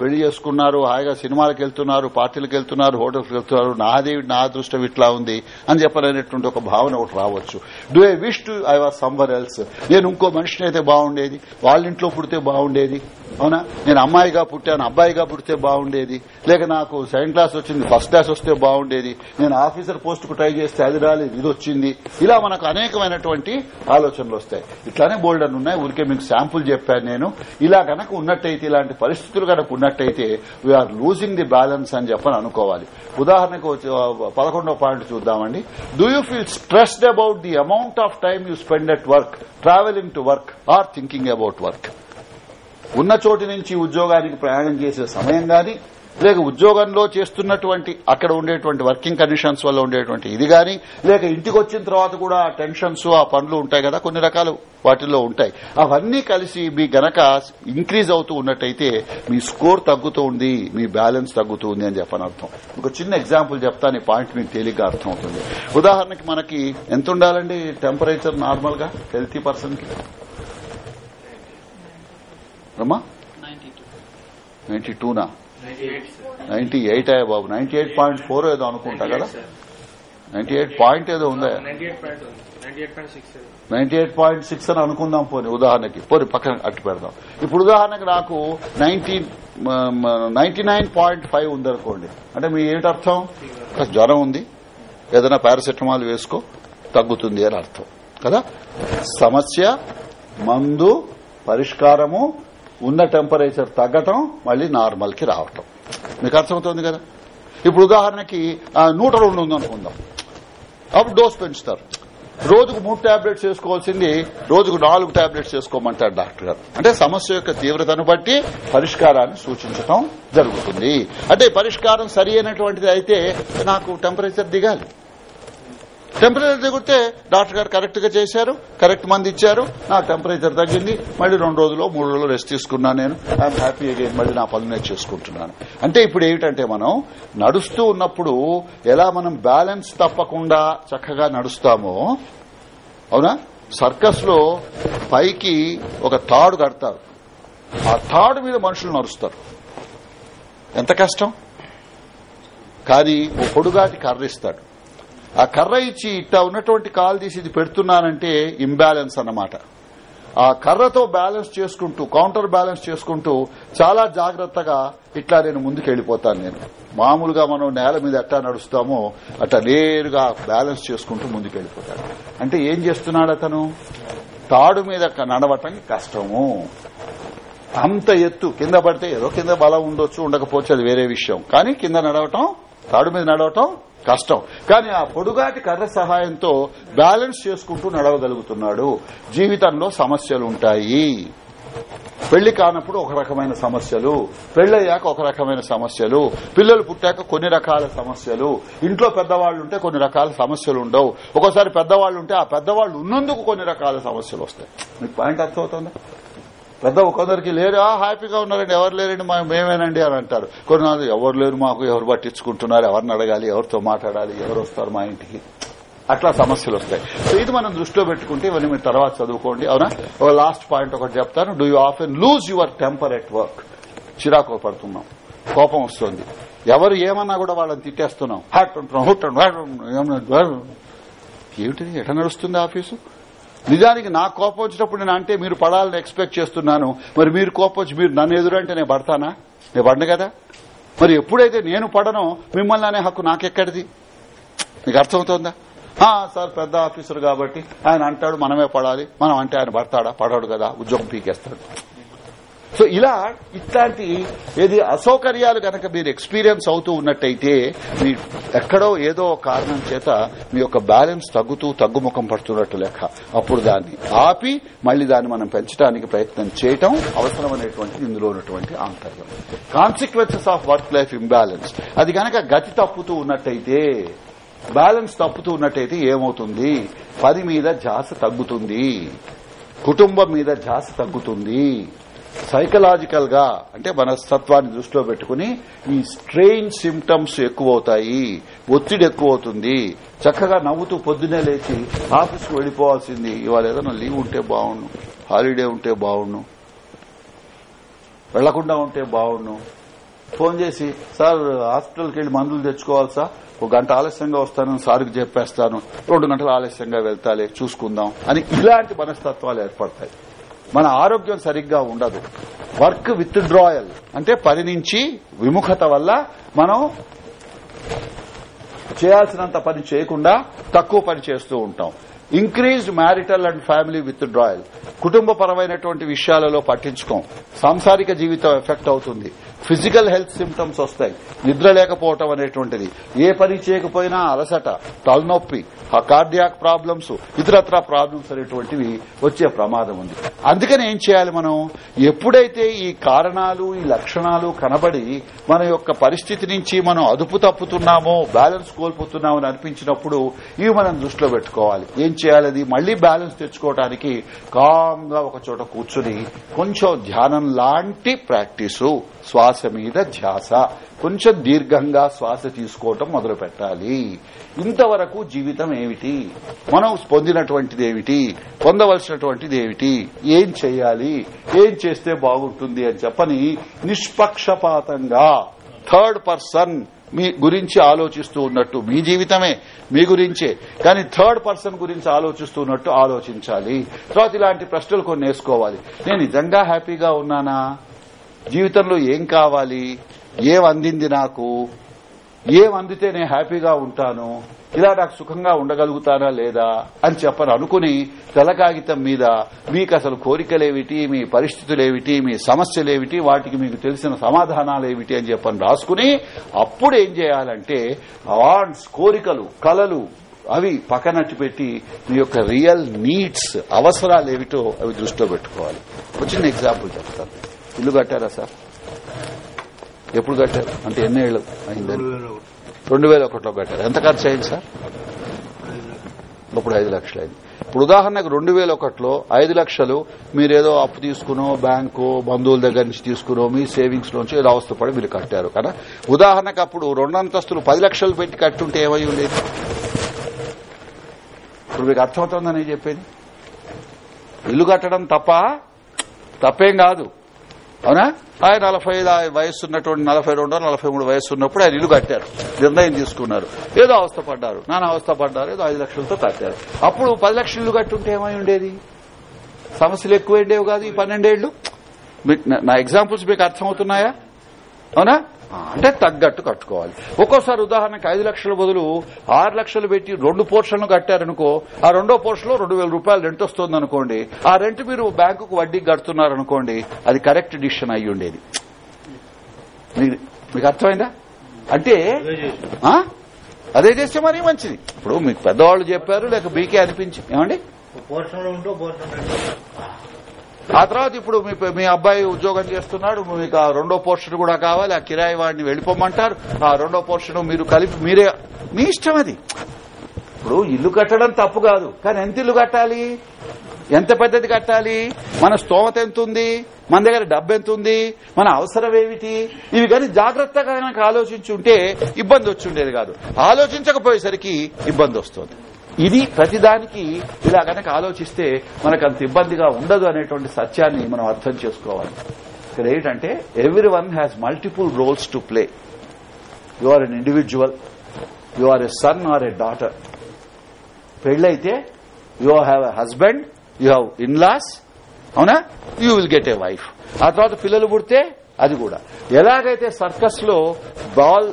Speaker 1: పెళ్ళి చేసుకున్నారు హాయిగా సినిమాలకు వెళ్తున్నారు పార్టీలకు వెళ్తున్నారు హోటల్స్కి వెళ్తున్నారు నాది నా అదృష్టం ఇట్లా ఉంది అని చెప్పలేనటువంటి ఒక భావన ఒకటి రావచ్చు. Do I wish to I was someone else నేను ఇంకో మనిషిని అయితే బాగుండేది? వాళ్ళ ఇంట్లో పుడితే బాగుండేది? అవునా? నేను అమ్మాయిగా పుట్టాను అబ్బాయిగా పుడితే బాగుండేది. లేక నాకు సెకండ్ క్లాస్ వచ్చింది ఫస్ట్ క్లాస్ వస్తే బాగుండేది. నేను ఆఫీసర్ పోస్ట్కు ట్రై చేస్తే అది రాలేదు ఇది వచ్చింది. ఇలా మనకు అనేకమైనటువంటి ఆలోచనలు వస్తాయి. ఇట్లానే బోల్డర్లు ఉన్నాయి ఊరికే మీకు శాంపుల్ చెప్పాను నేను. ఇలా గనక ఉన్నట్టయితే ఇలాంటి పరిస్థితులు గనక ఉన్నట్టయితే వీఆర్ లూజింగ్ ది బ్యాలెన్స్ అని చెప్పని అనుకోవాలి. ఉదాహరణకు పదకొండవ పాయింట్ చూద్దామండి. Do you feel stressed about the amount of time you spend at work traveling to work or thinking about work ఉన్న చోటి నుంచి ఉద్యోగానికి ప్రయాణం చేసే సమయం గాని లేక ఉద్యోగంలో చేస్తున్నటువంటి అక్కడ ఉండేటువంటి వర్కింగ్ కండిషన్స్ వల్ల ఉండేటువంటి ఇది గాని లేక ఇంటికి వచ్చిన తర్వాత కూడా ఆ టెన్షన్స్ ఆ పనులు ఉంటాయి కదా కొన్ని రకాలు వాటిల్లో ఉంటాయి. అవన్నీ కలిసి మీ గనక ఇంక్రీజ్ అవుతూ ఉన్నట్టయితే మీ స్కోర్ తగ్గుతూ ఉంది మీ బ్యాలెన్స్ తగ్గుతూ ఉంది అని చెప్పని అర్థం. ఒక చిన్న ఎగ్జాంపుల్ చెప్తాను ఈ పాయింట్ మీకు తేలిగ్గా అర్థం అవుతుంది ఉదాహరణకి మనకి ఎంత ఉండాలండి టెంపరేచర్ నార్మల్గా? హెల్తీ పర్సన్కి? రమ్మా? నైన్టీ టూనా నైన్టీ ఎయిట్ అయ్యా బాబు. నైన్టీ ఎయిట్ పాయింట్ ఫోర్ ఏదో అనుకుంటా కదా. నైన్టీ ఎయిట్ పాయింట్ ఏదో ఉందా?
Speaker 4: నైన్టీ ఎయిట్ పాయింట్ సిక్స్
Speaker 1: అని అనుకుందాం పోనీ ఉదాహరణకి. పోనీ పక్కన అట్టు పెడదాం. ఇప్పుడు ఉదాహరణకి నాకు ninety ninety nine point five ఉందనుకోండి. అంటే మీ ఏమిటి అర్థం? కాస్త జ్వరం ఉంది. ఏదైనా పారాసెటమాల్ వేసుకో తగ్గుతుంది అని అర్థం. కదా? సమస్య మందు పరిష్కారము ఉన్న టెంపరేచర్ తగ్గటం మళ్ళీ నార్మల్కి రావటం. మీకు అర్థమవుతుంది కదా? ఇప్పుడు ఉదాహరణకి నూట రెండు ఉందనుకుందాం అప్పుడు డోస్ పెంచుతారు. రోజుకు మూడు టాబ్లెట్స్ వేసుకోవాల్సింది రోజుకు నాలుగు టాబ్లెట్స్ వేసుకోమంటారు డాక్టర్ గారు. అంటే సమస్య యొక్క తీవ్రతను బట్టి పరిష్కారాన్ని సూచించటం జరుగుతుంది. అంటే పరిష్కారం సరి అయినటువంటిది అయితే నాకు టెంపరేచర్ దిగాలి. టెంపరేచర్ దిగితే డాక్టర్ గారు కరెక్ట్గా చేశారు కరెక్ట్ మంది ఇచ్చారు. నా టెంపరేచర్ తగ్గింది. మళ్ళీ రెండు రోజులు మూడు రోజులు రెస్ట్ తీసుకున్నాను నేను. ఐఎమ్ హ్యాపీ అగైన్ మళ్ళీ నా పనులు నేను చేసుకుంటున్నాను. అంటే ఇప్పుడు ఏమిటంటే మనం నడుస్తూ ఉన్నప్పుడు ఎలా మనం బ్యాలెన్స్ తప్పకుండా చక్కగా నడుస్తామో అవునా? సర్కస్లో పైకి ఒక తాడు కడతారు. ఆ తాడు మీద మనుషులు నడుస్తారు. ఎంత కష్టం? కానీ ఓ పొడుగాటి కర్రిస్తాడు ఆ కర్ర ఇచ్చి ఇట్టా ఉన్నటువంటి కాలు తీసి ఇది పెడుతున్నానంటే ఇంబ్యాలెన్స్ అన్నమాట. ఆ కర్రతో బ్యాలెన్స్ చేసుకుంటూ కౌంటర్ బ్యాలెన్స్ చేసుకుంటూ చాలా జాగ్రత్తగా ఇట్లా నేను ముందుకెళ్ళిపోతాను నేను. మామూలుగా మనం నేల మీద ఎట్టా నడుస్తామో అట్లా నేరుగా బ్యాలెన్స్ చేసుకుంటూ ముందుకెళ్ళిపోతాడు అంటే ఏం చేస్తున్నాడు అతను? తాడు మీద నడవటం కష్టము. అంత ఎత్తు కింద పడితే ఏదో కింద బలం ఉండొచ్చు ఉండకపోవచ్చు అది వేరే విషయం. కానీ కింద నడవటం తాడు మీద నడవటం కష్టం. కానీ ఆ పొడుగాటి కర్ర సహాయంతో బ్యాలెన్స్ చేసుకుంటూ నడవగలుగుతున్నాడు. జీవితంలో సమస్యలు ఉంటాయి పెళ్ళి కానప్పుడు ఒక రకమైన సమస్యలు పెళ్ళయ్యాక ఒక రకమైన సమస్యలు పిల్లలు పుట్టాక కొన్ని రకాల సమస్యలు ఇంట్లో పెద్దవాళ్ళు ఉంటే కొన్ని రకాల సమస్యలు ఉండవు ఒక్కోసారి పెద్దవాళ్ళు ఉంటే ఆ పెద్దవాళ్ళు ఉన్నందుకు కొన్ని రకాల సమస్యలు వస్తాయి మీకు పాయింట్ అర్థమవుతుందా? పెద్ద కొందరికి లేరు హ్యాపీగా ఉన్నారండి ఎవరు లేరండి మా మేమేనండి అని అంటారు కొన్ని ఎవరు లేరు మాకు ఎవరు పట్టించుకుంటున్నారు ఎవరిని అడగాలి ఎవరితో మాట్లాడాలి ఎవరు వస్తారు మా ఇంటికి అట్లా సమస్యలు వస్తాయి సో ఇది మనం దృష్టిలో పెట్టుకుంటే ఇవన్నీ మీరు తర్వాత చదువుకోండి అవునా ఒక లాస్ట్ పాయింట్ ఒకటి చెప్తాను do you often lose your temper at work చిరాకు పడుతున్నాం కోపం వస్తుంది ఎవరు ఏమన్నా కూడా వాళ్ళని తిట్టేస్తున్నాం హాట్ ఉంటున్నాం హుట్ అంటున్నాం ఏమిటిది ఎట నడుస్తుంది ఆఫీసు నిజానికి నా కోపం వచ్చినప్పుడు నేను అంటే మీరు పడాలని ఎక్స్పెక్ట్ చేస్తున్నాను. మరి మీరు కోపం వచ్చి మీరు నన్ను ఎదురంటే నేను పడతానా? నేను పడను కదా? మరి ఎప్పుడైతే నేను పడనో మిమ్మల్ని అనే హక్కు నాకెక్కడిది? మీకు అర్థమవుతోందా? సార్ పెద్ద ఆఫీసర్ కాబట్టి ఆయన అంటాడు మనమే పడాలి. మనం అంటే ఆయన పడతాడా? పడాడు కదా. ఉద్యోగం పీకేస్తాడు. సో ఇలా ఇట్లాంటి ఏది అసౌకర్యాలు గనక మీరు ఎక్స్పీరియన్స్ అవుతూ ఉన్నట్టయితే మీ ఎక్కడో ఏదో కారణం చేత మీ యొక్క బ్యాలెన్స్ తగ్గుతూ తగ్గుముఖం పడుతున్నట్టు లెక్క. అప్పుడు దాన్ని ఆపి మళ్ళీ దాన్ని మనం పెంచడానికి ప్రయత్నం చేయటం అవసరమైనటువంటి ఇందులో ఉన్నటువంటి ఆంతర్యం. Consequences of work life imbalance అది గనక గతి తప్పుతూ ఉన్నట్టయితే బ్యాలెన్స్ తప్పుతూ ఉన్నట్టయితే ఏమవుతుంది? పని మీద ధ్యాస తగ్గుతుంది. కుటుంబం మీద ధ్యాస తగ్గుతుంది. సైకలాజికల్గా అంటే మనస్తత్వాన్ని దృష్టిలో పెట్టుకుని ఈ స్ట్రెయిన్ సిమ్టమ్స్ ఎక్కువవుతాయి ఒత్తిడి ఎక్కువవుతుంది. చక్కగా నవ్వుతూ పొద్దునే లేచి ఆఫీస్కి వెళ్ళిపోవాల్సింది ఇవాళ ఏదైనా లీవ్ ఉంటే బాగుండు హాలిడే ఉంటే బాగుండు వెళ్ళకుండా ఉంటే బాగుండు ఫోన్ చేసి సార్ హాస్పిటల్కి వెళ్ళి మందులు తెచ్చుకోవాలి సార్. ఒక గంట ఆలస్యంగా వస్తాను సార్కి చెప్పేస్తాను. రెండు గంటలు ఆలస్యంగా వెళ్తాలే చూసుకుందాం. అని ఇలాంటి మనస్తత్వాలు ఏర్పడతాయి. మన ఆరోగ్యం సరిగ్గా ఉండదు. వర్క్ విత్ డ్రాయల్ అంటే పని నుంచి విముఖత వల్ల మనం చేయాల్సినంత పని చేయకుండా తక్కువ పని చేస్తూ ఉంటాం. Increased marital and family withdrawal కుటుంబపరమైనటువంటి విషయాలలో పట్టించుకోం. సాంసారిక జీవితం ఎఫెక్ట్ అవుతుంది. ఫిజికల్ హెల్త్ సిమ్టమ్స్ వస్తాయి. నిద్ర లేకపోవటం అనేటువంటిది. ఏ పని చేయకపోయినా అలసట తలనొప్పి ఆ కార్డియాక్ ప్రాబ్లమ్స్ ఇతరత్ర ప్రాబ్లమ్స్ అనేటువంటివి వచ్చే ప్రమాదం ఉంది. అందుకని ఏం చేయాలి మనం? ఎప్పుడైతే ఈ కారణాలు ఈ లక్షణాలు కనబడి మన యొక్క పరిస్థితి నుంచి మనం అదుపు తప్పుతున్నామో బ్యాలెన్స్ కోల్పోతున్నామో అని అనిపించినప్పుడు ఇవి మనం దృష్టిలో పెట్టుకోవాలి. ఏం చేయాలి అది? మళ్ళీ బ్యాలెన్స్ తెచ్చుకోవడానికి కామ్గా ఒక చోట కూర్చుని కొంచెం ధ్యానం లాంటి ప్రాక్టీసు. శ్వాస మీద ధ్యాస. కొంచెం దీర్ఘంగా శ్వాస తీసుకోవటం మొదలు పెట్టాలి ఇంతవరకు జీవితం ఏమిటి? మనం పొందినటువంటిది ఏమిటి? పొందవలసినటువంటిది ఏమిటి? ఏం చేయాలి? ఏం చేస్తే బాగుంటుంది అని చెప్పని నిష్పక్షపాతంగా థర్డ్ పర్సన్ మీ గురించి ఆలోచిస్తూ ఉన్నట్టు మీ జీవితమే మీ గురించే. కానీ థర్డ్ పర్సన్ గురించి ఆలోచిస్తూ ఉన్నట్టు ఆలోచించాలి. తర్వాత ఇలాంటి ప్రశ్నలు కొన్ని వేసుకోవాలి. నేను నిజంగా హ్యాపీగా ఉన్నానా? జీవితంలో ఏం కావాలి? ఏం అందింది నాకు? ఏం అందితే నేను హ్యాపీగా ఉంటాను? ఇలా నాకు సుఖంగా ఉండగలుగుతానా లేదా? అని చెప్పని. అనుకుని తెల్ల కాగితం మీద మీకు అసలు కోరికలేమిటి మీ పరిస్థితులేమిటి మీ సమస్యలేమిటి వాటికి మీకు తెలిసిన సమాధానాలేమిటి అని చెప్పని రాసుకుని అప్పుడు ఏం చేయాలంటే వాంట్స్ కోరికలు కలలు అవి పక్కనట్టు పెట్టి మీ యొక్క రియల్ నీడ్స్ అవసరాలు ఏమిటో అవి దృష్టిలో పెట్టుకోవాలి. ఒక చిన్న ఎగ్జాంపుల్ చెప్తాను. ఇల్లు కట్టారా సార్? ఎప్పుడు కట్టారు? అంటే ఎన్ని ఏళ్ళు అయిందని
Speaker 6: రెండు వేల
Speaker 1: ఒకటిలో కట్టారు. ఎంత ఖర్చు అయింది సార్? ఇప్పుడు ఐదు లక్షలు అయింది. ఇప్పుడు ఉదాహరణకు రెండు వేల ఒకటిలో ఐదు లక్షలు మీరేదో అప్పు తీసుకునో బ్యాంకు బంధువుల దగ్గర నుంచి తీసుకునో మీ సేవింగ్స్ నుంచి ఏదో అవస్థపడి మీరు కట్టారు కదా? ఉదాహరణకు అప్పుడు రెండు అంతస్తులు పది లక్షలు పెట్టి కట్టుంటే ఏమై ఉండేది? ఇప్పుడు మీకు అర్థమవుతుందని చెప్పేది? ఇల్లు కట్టడం తప్ప తప్పేం కాదు. అవునా? ఆయన నలభై ఐదు వయస్సు ఉన్నటువంటి నలభై రెండు నలభై మూడు వయస్సు ఉన్నప్పుడు ఆయన ఇల్లు కట్టారు. నిర్ణయం తీసుకున్నారు. ఏదో అవస్థ పడ్డారు నాన్న అవస్థ పడ్డారు ఏదో ఐదు లక్షలతో కట్టారు. అప్పుడు పది లక్షలు ఇల్లు కట్టుంటే ఏమై ఉండేది? సమస్యలు ఎక్కువ ఉండేవి కాదు ఈ పన్నెండేళ్ళు మీకు నా- ఎగ్జాంపుల్స్ మీకు అర్థమవుతున్నాయా? అవునా? అంటే తగ్గట్టు కట్టుకోవాలి. ఒక్కోసారి ఉదాహరణకు ఐదు లక్షల బదులు ఆరు లక్షలు పెట్టి రెండు పోర్షన్లు కట్టారనుకో ఆ రెండో పోర్షన్లో రెండు వేల రూపాయలు రెంట్ వస్తుంది అనుకోండి ఆ రెంట్ మీరు బ్యాంకుకు వడ్డీ కడుతున్నారనుకోండి అది కరెక్ట్ డిసిషన్ అయ్యి ఉండేది. మీకు- అర్థమైందా? అంటే
Speaker 6: అదే
Speaker 1: అదే చేస్తే మరీ మంచిది. ఇప్పుడు మీకు పెద్దవాళ్ళు చెప్పారు లేక బీకే అనిపించి ఏమండి? ఆ తర్వాత ఇప్పుడు మీ మీ అబ్బాయి ఉద్యోగం చేస్తున్నాడు మీకు ఆ రెండో పోర్షన్ కూడా కావాలి ఆ కిరాయి వాడిని వెళ్ళిపోమంటారు. ఆ రెండో పోర్షన్ మీరు కలిపి మీరే మీ ఇష్టం అది. ఇప్పుడు ఇల్లు కట్టడం తప్పు కాదు. కానీ ఎంత ఇల్లు కట్టాలి? ఎంత పెద్దది కట్టాలి? మన స్తోమత ఎంత ఉంది మన దగ్గర డబ్బు ఎంత ఉంది మన అవసరం ఏమిటి? ఇవి కానీ జాగ్రత్తగా కనుక ఆలోచించుంటే ఇబ్బంది వచ్చి ఉండేది కాదు. ఆలోచించకపోయేసరికి ఇబ్బంది వస్తుంది. ఇది ప్రతిదానికి ఇలా కనుక ఆలోచిస్తే మనకు అంత ఇబ్బందిగా ఉండదు అనేటువంటి సత్యాన్ని మనం అర్థం చేసుకోవాలి. ఇక్కడ ఏంటంటే every one has multiple roles to play you are an individual you are a son or a daughter పెళ్ళైతే you have a husband you have in laws అవునా? You will get a wife ఆ తర్వాత పిల్లలు పుడితే అది కూడా. ఎలాగైతే సర్కస్లో బాల్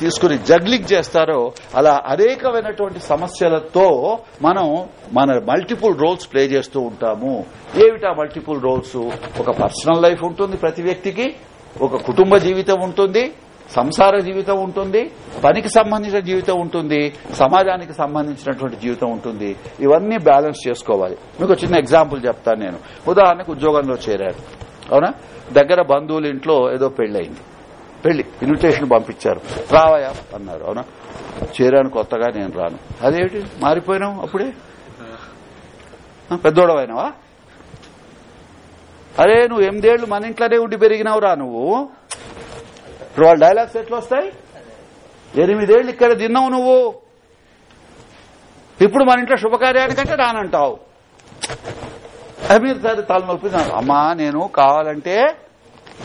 Speaker 1: తీసుకుని జగ్లింగ్ చేస్తారో అలా అనేకమైనటువంటి సమస్యలతో మనం మన మల్టిపుల్ రోల్స్ ప్లే చేస్తూ ఉంటాము. ఏమిటా మల్టిపుల్ రోల్స్? ఒక పర్సనల్ లైఫ్ ఉంటుంది ప్రతి వ్యక్తికి ఒక కుటుంబ జీవితం ఉంటుంది సంసార జీవితం ఉంటుంది పనికి సంబంధించిన జీవితం ఉంటుంది సమాజానికి సంబంధించినటువంటి జీవితం ఉంటుంది. ఇవన్నీ బ్యాలెన్స్ చేసుకోవాలి. మీకు చిన్న ఎగ్జాంపుల్ చెప్తాను నేను. ఉదాహరణకు ఉద్యోగంలో చేరారు. అవునా? దగ్గర బంధువుల ఇంట్లో ఏదో పెళ్ళయింది పెళ్ళి ఇన్విటేషన్ పంపించారు. రావయా అన్నారు అవునా? చేరాను కొత్తగా నేను రాను. అదేమిటి? మారిపోయినావు అప్పుడే? పెద్దోడవైనవా? అరే నువ్వు ఎనిమిదేళ్ళు మన ఇంట్లోనే ఉండి పెరిగినావురా నువ్వు. ఇప్పుడు వాళ్ళ డైలాగ్స్ ఎట్లా వస్తాయి ఎనిమిదేళ్ళు ఇక్కడ తిన్నావు నువ్వు. ఇప్పుడు మన ఇంట్లో శుభకార్యానికంటే రానంటావు. మీరు సరే తలనొప్పి అమ్మా నేను కావాలంటే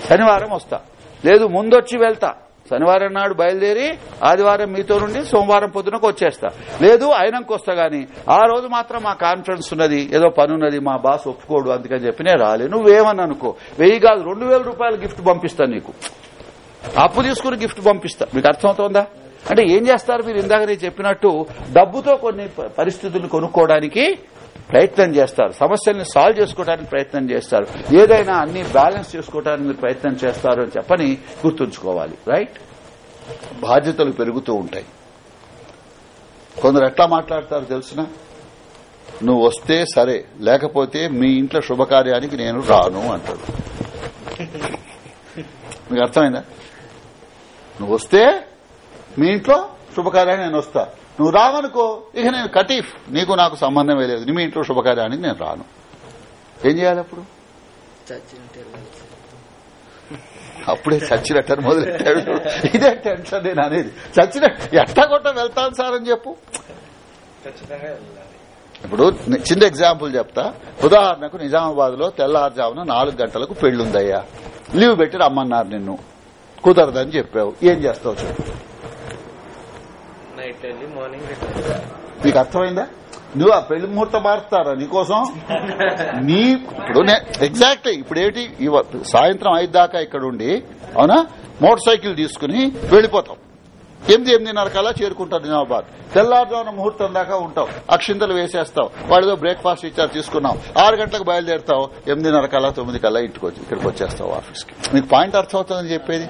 Speaker 1: శనివారం వస్తా. లేదు ముందొచ్చి వెళ్తా. శనివారం నాడు బయలుదేరి ఆదివారం మీతో నుండి సోమవారం పొద్దునకు వచ్చేస్తా. లేదు అయినంకి వస్తా గాని. ఆ రోజు మాత్రం మా కాన్ఫిడెన్స్ ఉన్నది. ఏదో పని ఉన్నది మా బాస్ ఒప్పుకోడు అందుకని చెప్పి నేను రాలే. నువ్వేమని అనుకో. వెయ్యి కాదు రెండు వేల రూపాయలు గిఫ్ట్ పంపిస్తాను నీకు. అప్పు తీసుకుని గిఫ్ట్ పంపిస్తా. మీకు అర్థమవుతోందా? అంటే ఏం చేస్తారు మీరు ఇందాక నేను చెప్పినట్టు డబ్బుతో కొన్ని ప- కొనుక్కోవడానికి ప్రయత్నం చేస్తారు. సమస్యల్ని సాల్వ్ చేసుకోవడానికి ప్రయత్నం చేస్తారు. ఏదైనా అన్ని బ్యాలెన్స్ చేసుకోవడానికి మీరు ప్రయత్నం చేస్తారు అని చెప్పని గుర్తుంచుకోవాలి. రైట్? బాధ్యతలు పెరుగుతూ ఉంటాయి. కొందరు ఎట్లా మాట్లాడతారు తెలిసిన? నువ్వు వస్తే సరే లేకపోతే మీ ఇంట్లో శుభకార్యానికి నేను రాను అంటాడు. మీకు అర్థమైందా? నువ్వు వస్తే మీ ఇంట్లో శుభకార్యానికి నేను వస్తా. నువ్వు రావనుకో ఇక నేను కటీఫ్ నీకు నాకు సంబంధమే లేదు. నీ మీ ఇంట్లో శుభకార్యానికి నేను రాను. ఏం చేయాలి అప్పుడు? అప్పుడే చచ్చినట్టని మొదలెట్టాడు ఇదే టెన్షన్ నేను అనేది. చచ్చిన ఎట్టా కొట్ట వెళ్తాను సార్ అని చెప్పు. ఇప్పుడు చిన్న ఎగ్జాంపుల్ చెప్తా. ఉదాహరణకు నిజామాబాద్లో తెల్లారుజామున నాలుగు గంటలకు పెళ్ళుందయ్యా లీవ్ పెట్టి రమ్మన్నారు నిన్ను. కుదరదని చెప్పావు. ఏం చేస్తావు చెప్పు.
Speaker 4: మార్నింగ్
Speaker 1: నీకు అర్థమైందా? నువ్వు ఆ పెళ్ళి ముహూర్తం మారుతారా నీకోసం? (laughs) నీ ఇప్పుడు ఎగ్జాక్ట్లీ ఇప్పుడు ఏంటి సాయంత్రం ఐదు దాకా ఇక్కడ ఉండి అవునా? మోటార్ సైకిల్ తీసుకుని వెళ్ళిపోతాం ఎనిమిది ఎనిమిదిన్నర కల్లా చేరుకుంటారు నిజామాబాద్. తెల్లారుజామున ముహూర్తం దాకా ఉంటావు అక్షింతలు వేసేస్తావు వాడితో బ్రేక్ఫాస్ట్ ఇచ్చారు తీసుకున్నావు ఆరు గంటలకు బయలుదేరుతావు ఎనిమిదిన్నర కల్లా తొమ్మిది కల్లా ఇంటికి వచ్చి ఇక్కడికి వచ్చేస్తావు ఆఫీస్కి మీకు పాయింట్ అర్థం అవుతుందని చెప్పేది?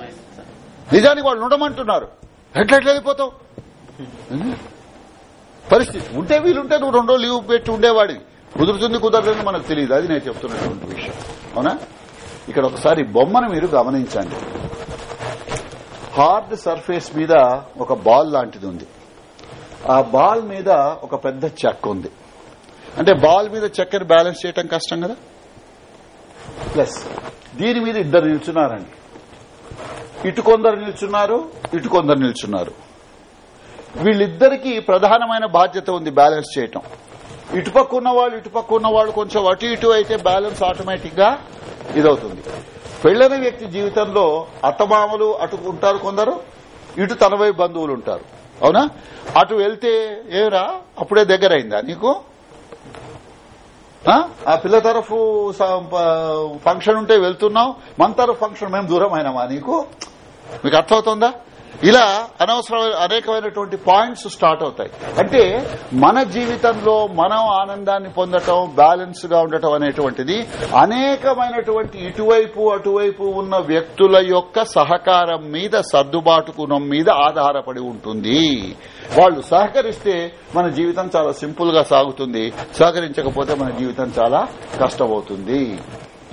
Speaker 1: నిజానికి వాళ్ళు ఉండమంటున్నారు. ఎట్లా ఎట్లా వెళ్ళిపోతావు పరిస్థితి. ఉంటే వీలుంటే నువ్వు రెండో లీవ్ పెట్టి ఉండేవాడివి. కుదురుతుంది కుదరదని మనకు తెలియదు అది నేను చెప్తున్నటువంటి విషయం. అవునా? ఇక్కడ ఒకసారి బొమ్మను మీరు గమనించండి. హార్డ్ సర్ఫేస్ మీద ఒక బాల్ లాంటిది ఉంది. ఆ బాల్ మీద ఒక పెద్ద చెక్క ఉంది. అంటే బాల్ మీద చెక్కని బ్యాలెన్స్ చేయటం కష్టం కదా? ప్లస్ దీని మీద ఇద్దరు నిల్చున్నారండి. ఇటు కొందరు నిల్చున్నారు ఇటు కొందరు నిల్చున్నారు. వీళ్ళిద్దరికీ ప్రధానమైన బాధ్యత ఉంది బ్యాలెన్స్ చేయటం. ఇటుపక్క ఉన్న వాళ్ళు ఇటుపక్క ఉన్న వాళ్ళు కొంచెం అటు ఇటు అయితే బ్యాలెన్స్ ఆటోమేటిక్గా ఇదవుతుంది. పెళ్ళైన వ్యక్తి జీవితంలో అత్తమామలు అటు ఉంటారు కొందరు ఇటు తనవై బంధువులు ఉంటారు. అవునా? అటు వెళ్తే ఏరా? అప్పుడే దగ్గరైందా నీకు? ఆ? పిల్ల తరఫు స- ఫంక్షన్ ఉంటే వెళ్తున్నావు మన తరఫు ఫంక్షన్ మేము దూరం అయినామా నీకు? మీకు అర్థమవుతుందా? ఇలా అనవసరమైన అనేకమైనటువంటి పాయింట్స్ స్టార్ట్ అవుతాయి. అంటే మన జీవితంలో మనం ఆనందాన్ని పొందటం బ్యాలెన్స్గా ఉండటం అనేటువంటిది అనేకమైనటువంటి ఇటువైపు అటువైపు ఉన్న వ్యక్తుల యొక్క సహకారం మీద సర్దుబాటు గుణం మీద ఆధారపడి ఉంటుంది. వాళ్ళు సహకరిస్తే మన జీవితం చాలా సింపుల్గా సాగుతుంది. సహకరించకపోతే మన జీవితం చాలా కష్టమవుతుంది.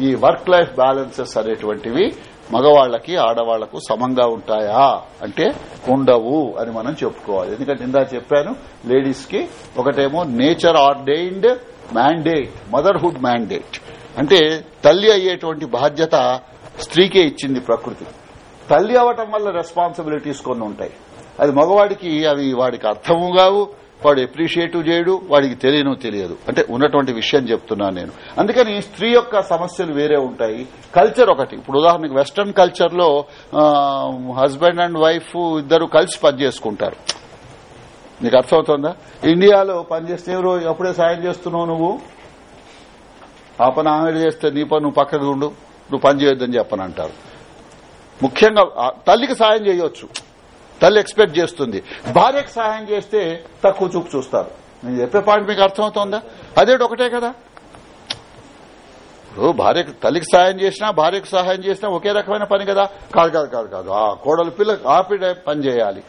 Speaker 1: ఈ వర్క్ లైఫ్ బ్యాలెన్సెస్ అనేటువంటివి మగవాళ్ళకి ఆడవాళ్ళకు సమంగా ఉంటాయా? అంటే ఉండవు అని మనం చెప్పుకోవాలి. ఎందుకంటే ఇందా చెప్పాను లేడీస్కి ఒకటేమో nature ordained mandate motherhood mandate. అంటే తల్లి అయ్యేటువంటి బాధ్యత స్త్రీకే ఇచ్చింది ప్రకృతి. తల్లి అవటం వల్ల రెస్పాన్సిబిలిటీస్ కొన్ని ఉంటాయి. అది మగవాడికి అవి వాడికి అర్థము కావు వాడు ఎప్రిషియేటివ్ చేయడు వాడికి తెలియను తెలియదు. అంటే ఉన్నటువంటి విషయం చెప్తున్నాను నేను. అందుకని స్త్రీ యొక్క సమస్యలు వేరే ఉంటాయి. కల్చర్ ఒకటి. ఇప్పుడు ఉదాహరణకు వెస్టర్న్ కల్చర్లో హస్బెండ్ అండ్ వైఫ్ ఇద్దరు కలిసి పనిచేసుకుంటారు నీకు అర్థమవుతుందా? ఇండియాలో పనిచేస్తే ఎవరు అప్పుడే సాయం చేస్తున్నావు నువ్వు? ఆ పని ఆమెడు చేస్తే నీ పని నువ్వు పక్కకు ఉండు. నువ్వు పని చేయొద్దని చెప్పని అంటారు ముఖ్యంగా తల్లికి సాయం చేయొచ్చు. తల్లి ఎక్స్పెక్ట్ చేస్తుంది. భార్యకు సహాయం చేస్తే తక్కువ చూపు చూస్తారు. నేను చెప్పే పాయింట్ మీకు అర్థమవుతోందా? అదేటి ఒకటే కదా? ఇప్పుడు భార్యకు తల్లికి సహాయం చేసినా భార్యకు సహాయం చేసినా ఒకే రకమైన పని కదా? కాదు కాదు కాదు కాదు. ఆ కోడలు పిల్ల ఆపిడ పని చేయాలి.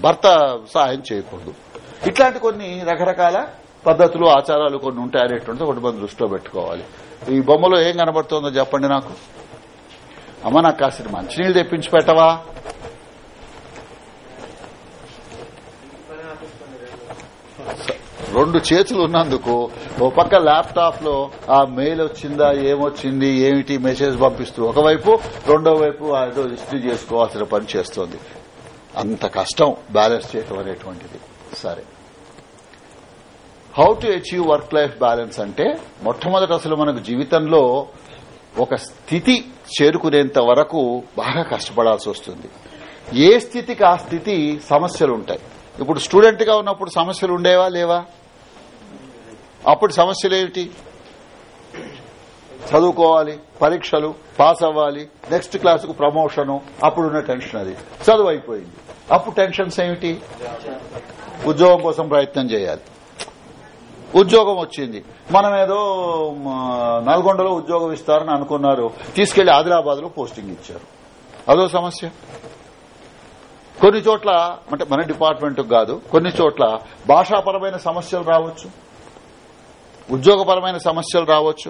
Speaker 1: భర్త సహాయం చేయకూడదు. ఇట్లాంటి కొన్ని రకరకాల పద్ధతులు ఆచారాలు కొన్ని ఉంటాయి అనేటువంటిది ఒకటి మనం దృష్టిలో పెట్టుకోవాలి. ఈ బొమ్మలో ఏం కనబడుతుందో చెప్పండి నాకు. అమ్మ నాకు కాసిన మంచినీళ్ళు తెప్పించి పెట్టవా? రెండు చేతులు ఉన్నందుకు ఓ పక్క ల్యాప్టాప్లో ఆ మెయిల్ వచ్చిందా ఏమొచ్చింది ఏమిటి మెసేజ్ పంపిస్తూ ఒకవైపు రెండో వైపు ఏదో హిస్టరీ చేసుకోవాల్సిన పని చేస్తోంది. అంత కష్టం బ్యాలెన్స్ చేయటం అనేటువంటిది. సరే. How to achieve work life balance అంటే మొట్టమొదట అసలు మనకు జీవితంలో ఒక స్థితి చేరుకునేంత వరకు బాగా కష్టపడాల్సి వస్తుంది. ఏ స్థితికి ఆ స్థితి సమస్యలు ఉంటాయి ఇప్పుడు స్టూడెంట్గా ఉన్నప్పుడు సమస్యలు ఉండేవా లేవా? అప్పుడు సమస్యలు ఏమిటి? చదువుకోవాలి పరీక్షలు పాస్ అవ్వాలి నెక్స్ట్ క్లాసుకు ప్రమోషను అప్పుడున్న టెన్షన్ అది. చదువు అయిపోయింది. అప్పుడు టెన్షన్స్ ఏమిటి? ఉద్యోగం కోసం ప్రయత్నం చేయాలి. ఉద్యోగం వచ్చింది. మనం ఏదో నల్గొండలో ఉద్యోగం ఇస్తారని అనుకున్నారు. తీసుకెళ్ళి ఆదిలాబాద్లో పోస్టింగ్ ఇచ్చారు. అదో సమస్య. కొన్ని చోట్ల అంటే మన డిపార్ట్మెంట్ కాదు కొన్ని చోట్ల భాషాపరమైన సమస్యలు రావచ్చు ఉద్యోగపరమైన సమస్యలు రావచ్చు.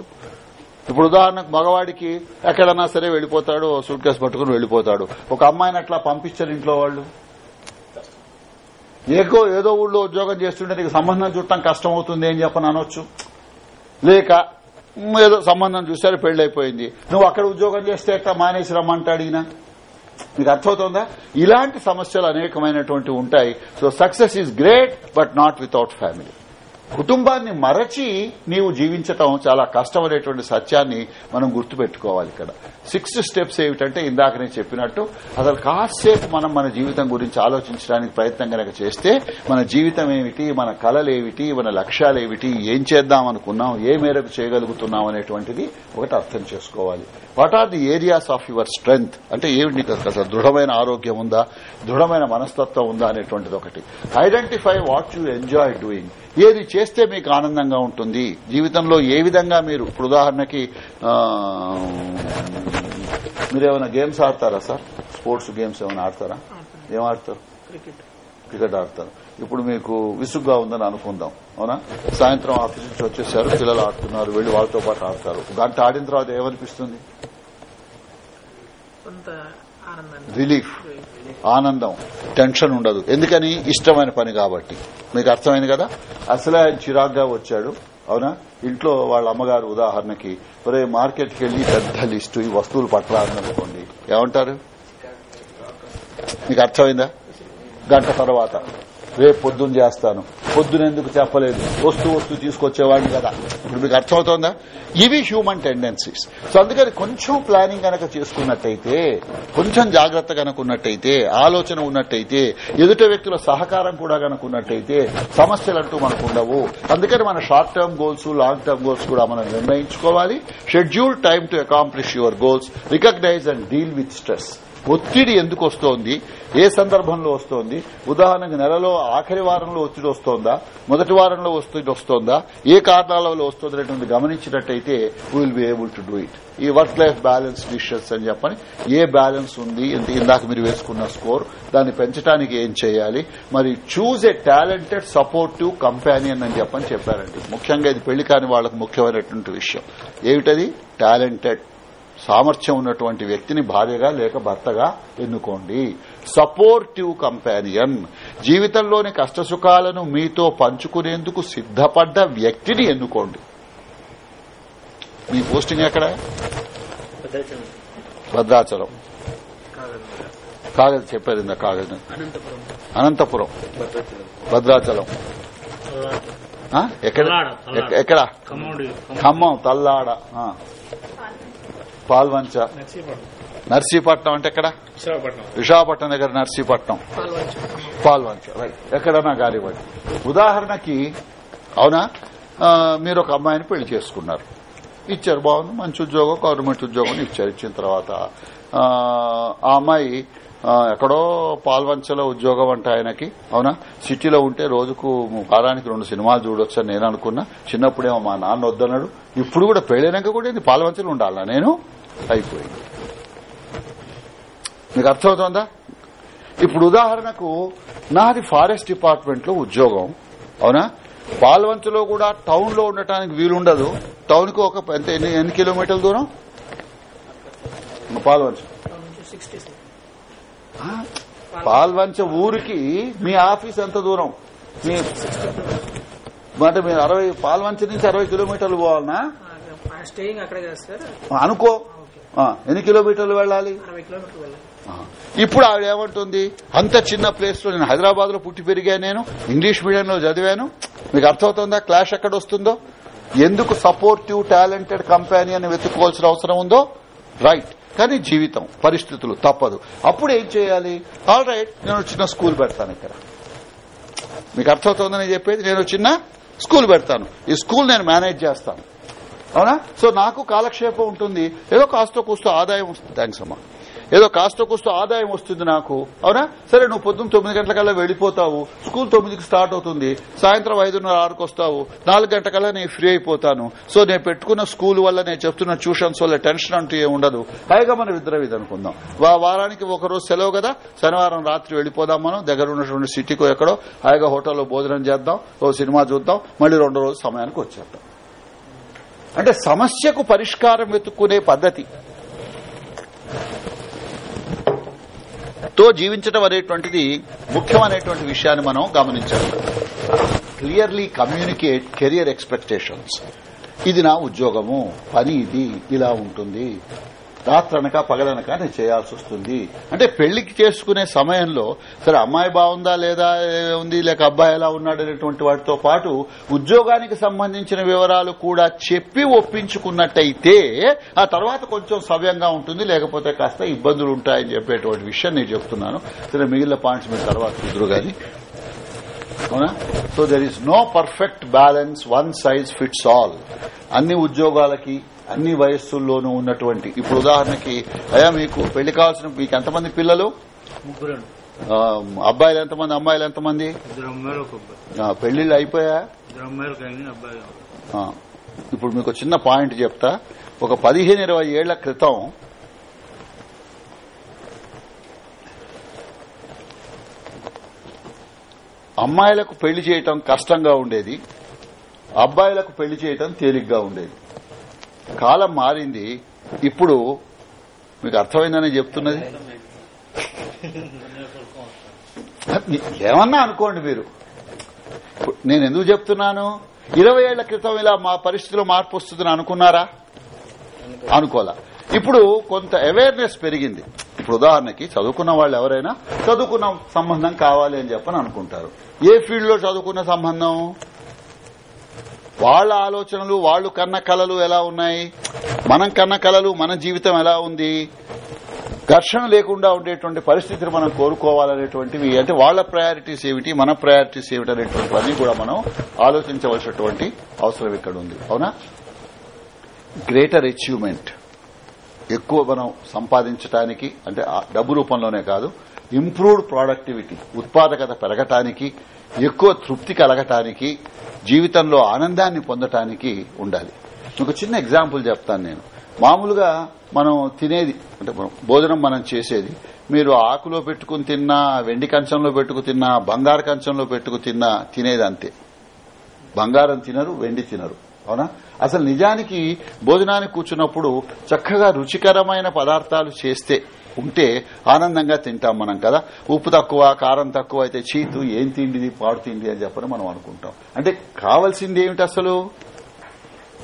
Speaker 1: ఇప్పుడు ఉదాహరణకు మగవాడికి ఎక్కడన్నా సరే వెళ్ళిపోతాడు సూట్ కేసు పట్టుకుని వెళ్ళిపోతాడు ఒక అమ్మాయిని అట్లా పంపించారు ఇంట్లో వాళ్ళు? ఏకో ఏదో ఊళ్ళో ఉద్యోగం చేస్తుంటే నీకు సంబంధం చూడటం కష్టం అవుతుంది అని చెప్పని అనొచ్చు. లేక ఏదో సంబంధం చూశారు పెళ్ళైపోయింది నువ్వు అక్కడ ఉద్యోగం చేస్తే ఎట్లా మానేసి రమ్మంటాడు ఈయన మీకు అర్థమవుతుందా? ఇలాంటి సమస్యలు అనేకమైనటువంటి ఉంటాయి. So success is great but not without family కుటుంబాన్ని మరచి నీవు జీవించటం చాలా కష్టమైనటువంటి సత్యాన్ని మనం గుర్తుపెట్టుకోవాలి ఇక్కడ. సిక్స్ స్టెప్స్ ఏమిటంటే ఇందాక నేను చెప్పినట్టు అసలు కాసేపు మనం మన జీవితం గురించి ఆలోచించడానికి ప్రయత్నం కనుక చేస్తే మన జీవితం ఏమిటి మన కళలు ఏమిటి మన లక్ష్యాలు ఏమిటి ఏం చేద్దాం అనుకున్నాం ఏ మేరకు చేయగలుగుతున్నాం అనేటువంటిది ఒకటి అర్థం చేసుకోవాలి. What are the areas of your strength అంటే ఏమిటి నీకు అసలు దృఢమైన ఆరోగ్యం ఉందా? దృఢమైన మనస్తత్వం ఉందా అనేటువంటిది ఒకటి. Identify what you enjoy doing ఏది చేస్తే మీకు ఆనందంగా ఉంటుంది? జీవితంలో ఏ విధంగా మీరు ఇప్పుడు ఉదాహరణకి ఆ, మీరు ఏమైనా గేమ్స్ ఆడతారా సార్ స్పోర్ట్స్ గేమ్స్ ఏమైనా ఆడతారా? ఏం ఆడతారు?
Speaker 5: క్రికెట్
Speaker 1: క్రికెట్ ఆడతారు. ఇప్పుడు మీకు విసుగ్గా ఉందని అనుకుందాం. అవునా? సాయంత్రం ఆఫీస్ నుంచి వచ్చేసారు పిల్లలు ఆడుతున్నారు వెళ్ళి వాళ్ళతో పాటు ఆడతారు. గంట ఆడిన తర్వాత ఏమనిపిస్తుంది? రిలీఫ్ ఆనందం. టెన్షన్ ఉండదు. ఎందుకని? ఇష్టమైన పని కాబట్టి. మీకు అర్థమైంది కదా? అసలే ఆయన చిరాగ్గా వచ్చాడు. అవునా? ఇంట్లో వాళ్ళ అమ్మగారు ఉదాహరణకి ఒరే మార్కెట్కి వెళ్ళి పెద్ద లిస్టు ఈ వస్తువులు పట్టరాదనుకోండి ఏమంటారు? మీకు అర్థమైందా? గంట తర్వాత. రేపు పొద్దున్న చేస్తాను. పొద్దున ఎందుకు చెప్పలేదు? వస్తూ వస్తూ తీసుకొచ్చేవాడిని కదా. ఇప్పుడు మీకు అర్థమవుతోందా? ఇవి హ్యూమన్ టెండెన్సీస్ సో అందుకని కొంచెం ప్లానింగ్ కనుక చేసుకున్నట్టయితే కొంచెం జాగ్రత్త కనుక ఉన్నట్టయితే ఆలోచన ఉన్నట్టయితే ఎదుట వ్యక్తుల సహకారం కూడా కనుక ఉన్నట్టయితే సమస్యలంటూ మనకు ఉండవు. అందుకని మన short term goals long term goals కూడా మనం నిర్ణయించుకోవాలి. Schedule time to accomplish your goals recognize and deal with stress ఒత్తిడి ఎందుకు వస్తోంది? ఏ సందర్భంలో వస్తోంది? ఉదాహరణకు నెలలో ఆఖరి వారంలో ఒత్తిడి వస్తోందా? మొదటి వారంలో ఒత్తిడి వస్తోందా? ఏ కారణాలలో వస్తుంది అనేటువంటి గమనించినట్టయితే will be able to do it ఈ వర్క్ లైఫ్ బ్యాలెన్స్ డిషెస్ అని చెప్పని ఏ బ్యాలెన్స్ ఉంది? ఇందాక మీరు వేసుకున్న స్కోర్ దాన్ని పెంచడానికి ఏం చేయాలి? మరి choose a talented supportive companion అని చెప్పని చెప్పారండి. ముఖ్యంగా ఇది పెళ్ళి కాని వాళ్ళకు ముఖ్యమైనటువంటి విషయం. ఏమిటది? టాలెంటెడ్ సామర్థ్యం ఉన్నటువంటి వ్యక్తిని భార్యగా లేక భర్తగా ఎన్నుకోండి. సపోర్టివ్ కంపానియన్ జీవితంలోని కష్టసుఖాలను మీతో పంచుకునేందుకు సిద్దపడ్డ వ్యక్తిని ఎన్నుకోండి. మీ పోస్టింగ్ ఎక్కడ?
Speaker 6: భద్రాచలం.
Speaker 1: కాగజ్ చెప్పారు ఇందా కాగజ్
Speaker 5: అనంతపురం.
Speaker 1: భద్రాచలం? ఎక్కడ? ఎక్కడ? ఖమ్మం. తల్లాడ. పాల్వంచ.
Speaker 5: నర్సీపట్నం.
Speaker 1: అంటే ఎక్కడ?
Speaker 6: విశాఖపట్నం.
Speaker 1: విశాఖపట్నం దగ్గర నర్సీపట్నం.
Speaker 5: పాల్వంచ.
Speaker 1: రైట్ ఎక్కడన్నా కానివ్వండి ఉదాహరణకి అవునా? మీరు ఒక అమ్మాయిని పెళ్ళి చేసుకున్నారు. ఇచ్చారు బాగుంది. మంచి ఉద్యోగం గవర్నమెంట్ ఉద్యోగం ఇచ్చారు. ఇచ్చిన తర్వాత ఆ అమ్మాయి ఎక్కడో పాల్వంచలో ఉద్యోగం అంటే ఆయనకి అవునా? సిటీలో ఉంటే రోజుకు వారానికి రెండు సినిమాలు చూడొచ్చు నేను అనుకున్నా. చిన్నప్పుడేమో మా నాన్న వద్దన్నాడు. ఇప్పుడు కూడా పెళ్ళైనాక కూడా ఇది పాల్వంచలో ఉండాలా నేను? అయిపోయింది. మీకు అర్థమవుతోందా? ఇప్పుడు ఉదాహరణకు నాది ఫారెస్ట్ డిపార్ట్మెంట్లో ఉద్యోగం. అవునా? పాల్వంచలో కూడా టౌన్లో ఉండటానికి వీలుండదు. టౌన్కు ఒక ఎంత ఎన్ని ఎన్ని కిలోమీటర్ల దూరం? పాల్వంచ. పాల్వంచ ఊరికి మీ ఆఫీస్ ఎంత దూరం? మీ అంటే మీరు అరవై పాల్వంచ నుంచి అరవై కిలోమీటర్లు పోవాలనా? అనుకో. ఎన్ని కిలోమీటర్లు వెళ్ళాలి? ఇప్పుడు ఆవిడ ఏమంటుంది? అంత చిన్న ప్లేస్లో నేను హైదరాబాద్లో పుట్టి పెరిగా నేను ఇంగ్లీష్ మీడియంలో చదివాను. మీకు అర్థమవుతుందా? క్లాష్ ఎక్కడ వస్తుందో? ఎందుకు సపోర్టివ్ టాలెంటెడ్ కంపెనీ అని వెతుక్కోవాల్సిన అవసరం ఉందో? రైట్ కానీ జీవితం పరిస్థితులు తప్పదు. అప్పుడు ఏం చేయాలి? ఆల్ రైట్ నేను చిన్న స్కూల్ పెడతాను ఇక్కడ. మీకు అర్థమవుతుందని చెప్పేది? నేను చిన్న స్కూల్ పెడతాను. ఈ స్కూల్ నేను మేనేజ్ చేస్తాను. అవునా? సో నాకు కాలక్షేపం ఉంటుంది. ఏదో కాస్త కూస్తో ఆదాయం వస్తుంది. థ్యాంక్స్ అమ్మా. ఏదో కాస్త కూస్తో ఆదాయం వస్తుంది నాకు. అవునా? సరే నువ్వు పొద్దున్న తొమ్మిది గంటలకల్లా వెళ్ళిపోతావు. స్కూల్ తొమ్మిదికి స్టార్ట్ అవుతుంది. సాయంత్రం ఐదున్నర ఆరుకు వస్తావు. నాలుగు గంటకల్లా నేను ఫ్రీ అయిపోతాను. సో నేను పెట్టుకున్న స్కూల్ వల్ల నేను చెప్తున్న ట్యూషన్స్ వల్ల టెన్షన్ అంటూ ఏమి ఉండదు. పైగా మనం ఇద్దరం ఇది అనుకుందాం. వారానికి ఒక రోజు సెలవు కదా? శనివారం రాత్రి వెళ్ళిపోదాం మనం. దగ్గర ఉన్నటువంటి సిటీకో ఎక్కడో. హాయిగా హోటల్లో భోజనం చేద్దాం. ఓ సినిమా చూద్దాం. మళ్ళీ రెండో రోజు సమయానికి వచ్చేద్దాం. అంటే సమస్యకు పరిష్కారం వెతుక్కునే పద్ధతి. తో జీవించడం అనేటువంటిది ముఖ్యమైనటువంటి విషయాన్ని మనం గమనించాలి. Clearly communicate career expectations. ఇది నా ఉద్యోగము పని ఇది ఇలా ఉంటుంది. రాత్రనక పగలనక నేను చేయాల్సి వస్తుంది. అంటే పెళ్ళికి చేసుకునే సమయంలో సరే అమ్మాయి బాగుందా లేదా ఉంది లేక అబ్బాయి ఎలా ఉన్నాడు అనేటువంటి వాటితో పాటు ఉద్యోగానికి సంబంధించిన వివరాలు కూడా చెప్పి ఒప్పించుకున్నట్టయితే ఆ తర్వాత కొంచెం సవ్యంగా ఉంటుంది లేకపోతే కాస్త ఇబ్బందులు ఉంటాయని చెప్పేటువంటి విషయం నేను చెప్తున్నాను. సరే మిగిలిన పాయింట్స్ మీరు తర్వాత కుదురు గాని అవునా? So there is no perfect balance one size fits all అన్ని ఉద్యోగాలకి అన్ని వయస్సుల్లోనూ ఉన్నటువంటి ఇప్పుడు ఉదాహరణకి అయ్యా మీకు పెళ్ళి కావాల్సిన మీకు ఎంతమంది పిల్లలు? అబ్బాయిలు ఎంతమంది అమ్మాయిలు ఎంతమంది? పెళ్ళిళ్ళు అయిపోయా? ఇప్పుడు మీకు చిన్న పాయింట్ చెప్తా. ఒక పదిహేను ఇరవై ఏళ్ళ క్రితం అమ్మాయిలకు పెళ్ళి చేయటం కష్టంగా ఉండేది అబ్బాయిలకు పెళ్ళి చేయటం తేలిగ్గా ఉండేది. కాలం మారింది. ఇప్పుడు మీకు అర్థమైందని చెప్తున్నది? ఏమన్నా అనుకోండి మీరు. నేను ఎందుకు చెప్తున్నాను? ఇరవై ఏళ్ళ క్రితం ఇలా మా పరిస్థితిలో మార్పు వస్తుందని అనుకున్నారా? అనుకోలా. ఇప్పుడు కొంత అవేర్నెస్ పెరిగింది. ఇప్పుడు ఉదాహరణకి చదువుకున్న వాళ్ళు ఎవరైనా చదువుకున్న సంబంధం కావాలి అని చెప్పని అనుకుంటారు. ఏ ఫీల్డ్లో చదువుకున్న సంబంధం? వాళ్ళ ఆలోచనలు వాళ్ళు కన్న కలలు ఎలా ఉన్నాయి? మనం కన్న కలలు మన జీవితం ఎలా ఉంది? ఘర్షణ లేకుండా ఉండేటువంటి పరిస్థితిని మనం కోరుకోవాలనేటువంటివి అంటే వాళ్ళ ప్రయారిటీస్ ఏమిటి మన ప్రయారిటీస్ ఏమిటి అనేటువంటివన్నీ కూడా మనం ఆలోచించవలసినటువంటి అవసరం ఇక్కడ ఉంది అవునా? గ్రేటర్ అచీవ్మెంట్ ఎక్కువ మనం సంపాదించడానికి అంటే ఆ డబ్బు రూపంలోనే కాదు ఇంప్రూవ్డ్ ప్రొడక్టివిటీ ఉత్పాదకత పెరగటానికి ఎక్కువ తృప్తి కలగటానికి జీవితంలో ఆనందాన్ని పొందటానికి ఉండాలి. ఒక చిన్న ఎగ్జాంపుల్ చెప్తాను నేను. మామూలుగా మనం తినేది అంటే భోజనం మనం చేసేది మీరు ఆకులో పెట్టుకుని తిన్నా వెండి కంచంలో పెట్టుకు తిన్నా బంగారు కంచంలో పెట్టుకు తిన్నా తినేది అంతే బంగారం తినరు వెండి తినరు. అవునా? అసలు నిజానికి భోజనానికి కూర్చున్నప్పుడు చక్కగా రుచికరమైన పదార్థాలు చేస్తే ఉంటే ఆనందంగా తింటాం మనం కదా. ఉప్పు తక్కువ కారం తక్కువ అయితే చీతు ఏం తిండిది పాడు తిండి అని చెప్పని మనం అనుకుంటాం. అంటే కావాల్సింది ఏమిటి అసలు?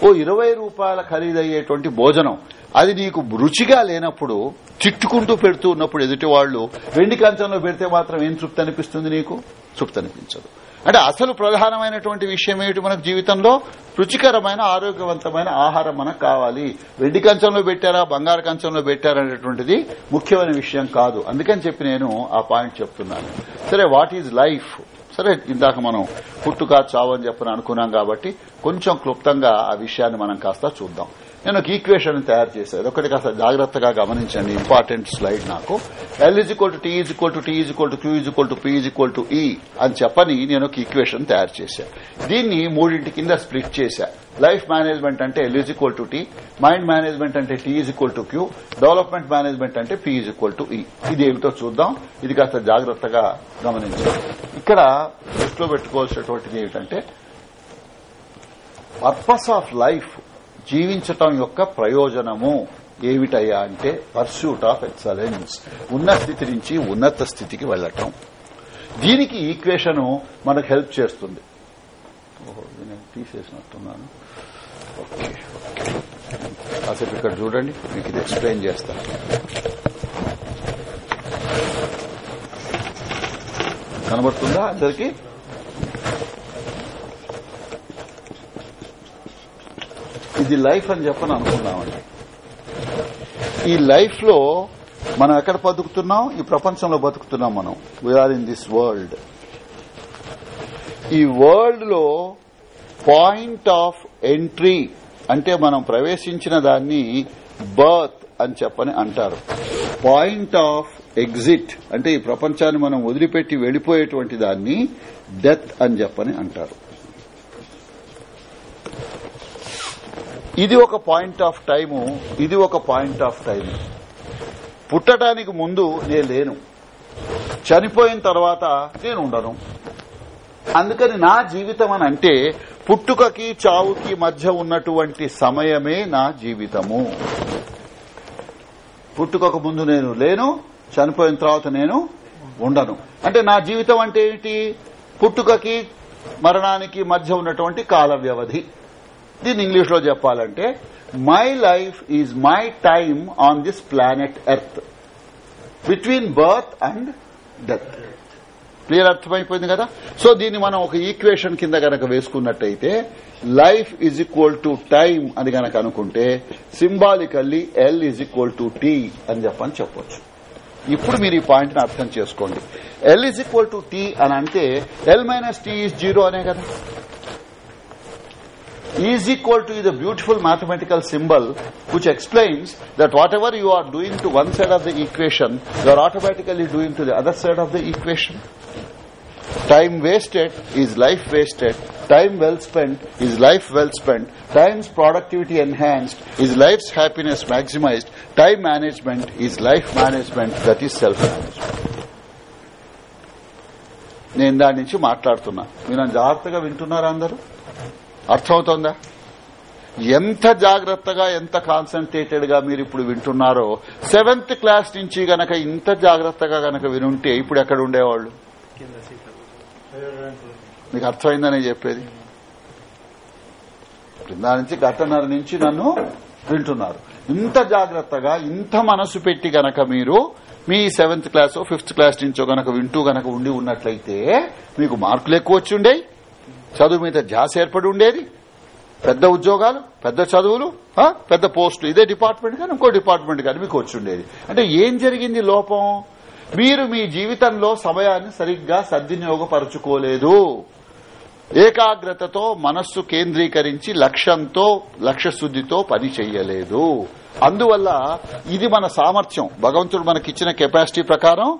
Speaker 1: ఓ ఇరవై రూపాయల ఖరీదయ్యేటువంటి భోజనం. అది నీకు రుచిగా లేనప్పుడు తిట్టుకుంటూ పెడుతూ ఉన్నప్పుడు ఎదుటి వాళ్ళు వెండి కంచంలో పెడితే మాత్రం ఏం తృప్తి అనిపిస్తుంది నీకు? తృప్తి అనిపించదు. అంటే అసలు ప్రధానమైనటువంటి విషయం ఏమిటి మనకు జీవితంలో? రుచికరమైన ఆరోగ్యవంతమైన ఆహారం మనకు కావాలి. వెండి కంచంలో పెట్టారా బంగారు కంచంలో పెట్టారా అనేటువంటిది ముఖ్యమైన విషయం కాదు. అందుకని చెప్పి నేను ఆ పాయింట్ చెప్తున్నాను. సరే వాట్ ఈజ్ లైఫ్ సరే ఇందాక మనం పుట్టుక చావు అని చెప్పని అనుకున్నాం కాబట్టి కొంచెం క్లుప్తంగా ఆ విషయాన్ని మనం కాస్త చూద్దాం. నేను ఒక ఈక్వేషన్ తయారు చేశాను. ఒకటి కాస్త జాగ్రత్తగా గమనించండి ఇంపార్టెంట్ స్లైడ్ నాకు. L is equal to T is equal to T is equal to Q is equal to P is equal to E అని చెప్పని నేను ఒక ఈక్వేషన్ తయారు చేశాను దీన్ని మూడింటి కింద స్ప్లిట్ చేశా. లైఫ్ మేనేజ్మెంట్ అంటే L is equal to T mind management అంటే T is equal to Q development management అంటే P is equal to E ఇది ఏమిటో చూద్దాం. ఇది కాస్త జాగ్రత్తగా గమనించాం ఇక్కడ దృష్టిలో పెట్టుకోవాల్సినటువంటిది ఏమిటంటే పర్పస్ ఆఫ్ లైఫ్ జీవించటం యొక్క ప్రయోజనము ఏమిటయ్యా అంటే పర్సూట్ ఆఫ్ ఎక్సలెన్స్ ఉన్న స్థితి నుంచి ఉన్నత స్థితికి వెళ్ళటం దీనికి ఈక్వేషన్ మనకు హెల్ప్ చేస్తుంది. నేను తీసేసినట్టున్నాను. Okay okay. కాసేపు ఇక్కడ చూడండి మీకు ఇది ఎక్స్ప్లెయిన్ చేస్తాను కనబడుతుందా అందరికీ? ఇది లైఫ్ అని చెప్పని అనుకున్నామండి. ఈ లైఫ్లో మనం ఎక్కడ బతుకుతున్నాం? ఈ ప్రపంచంలో బతుకుతున్నాం మనం. వీఆర్ ఇన్ దిస్ వరల్డ్ ఈ వరల్డ్లో పాయింట్ ఆఫ్ ఎంట్రీ అంటే మనం ప్రవేశించిన దాన్ని బర్త్ అని చెప్పని అంటారు. పాయింట్ ఆఫ్ ఎగ్జిట్ అంటే ఈ ప్రపంచాన్ని మనం వదిలిపెట్టి వెళ్ళిపోయేటువంటి దాన్ని డెత్ అని చెప్పని అంటారు. ఇది ఒక పాయింట్ ఆఫ్ టైము ఇది ఒక పాయింట్ ఆఫ్ టైం పుట్టడానికి ముందు నేను లేను. చనిపోయిన తర్వాత నేను ఉండను. అందుకని నా జీవితం అని అంటే పుట్టుకకి చావుకి మధ్య ఉన్నటువంటి సమయమే నా జీవితము. పుట్టుకకు ముందు నేను లేను చనిపోయిన తర్వాత నేను ఉండను. అంటే నా జీవితం అంటే ఏమిటి పుట్టుకకి మరణానికి మధ్య ఉన్నటువంటి కాల వ్యవధి దీన్ని ఇంగ్లీష్లో చెప్పాలంటే my life is my time on this planet earth between birth and death clear అర్థమైపోయింది కదా? సో దీన్ని మనం ఒక ఈక్వేషన్ కింద గనక వేసుకున్నట్టయితే life is equal to time అని గనక అనుకుంటే symbolically L is equal to T అని చెప్పని చెప్పొచ్చు. ఇప్పుడు మీరు ఈ పాయింట్ అర్థం చేసుకోండి. L is equal to T అని అంటే L minus T is zero అనే కదా? is equal to the beautiful mathematical symbol which explains that whatever you are doing to one side of the equation, you are automatically doing to the other side of the equation. Time wasted is life wasted. Time well spent is life well spent. Time's productivity enhanced is life's happiness maximized. Time management is life management that is self-management. నేను దాని నుంచి మాట్లాడుతున్నా మీరు నన్ను జాగ్రత్తగా వింటున్నారా అందరూ అర్థమవుతోందా? ఎంత జాగ్రత్తగా ఎంత కాన్సన్ట్రేటెడ్గా మీరు ఇప్పుడు వింటున్నారో సెవెంత్ క్లాస్ నుంచి గనక ఇంత జాగ్రత్తగా గనక వినుంటే ఇప్పుడు ఎక్కడ ఉండేవాళ్ళు? మీకు అర్థమైందనే చెప్పేది? కింద నుంచి గట్టన్నర నుంచి నన్ను వింటున్నారు. ఇంత జాగ్రత్తగా ఇంత మనసు పెట్టి గనక మీరు మీ సెవెంత్ క్లాస్ ఫిఫ్త్ క్లాస్ నుంచో గనక వింటూ గనక ఉండి ఉన్నట్లయితే మీకు మార్కులు ఎక్కువ వచ్చిండేవి చదువు మీద ధ్యాస ఏర్పడి ఉండేది? పెద్ద ఉద్యోగాలు పెద్ద చదువులు పెద్ద పోస్టులు. ఇదే డిపార్ట్మెంట్ కానీ ఇంకో డిపార్ట్మెంట్ కానీ మీకు వచ్చి ఉండేది. అంటే ఏం జరిగింది లోపం? మీరు మీ జీవితంలో సమయాన్ని సరిగ్గా సద్వినియోగపరుచుకోలేదు. ఏకాగ్రతతో మనస్సు కేంద్రీకరించి లక్ష్యంతో లక్ష్యశుద్దితో పని చెయ్యలేదు. అందువల్ల ఇది మన సామర్థ్యం. భగవంతుడు మనకిచ్చిన కెపాసిటీ ప్రకారం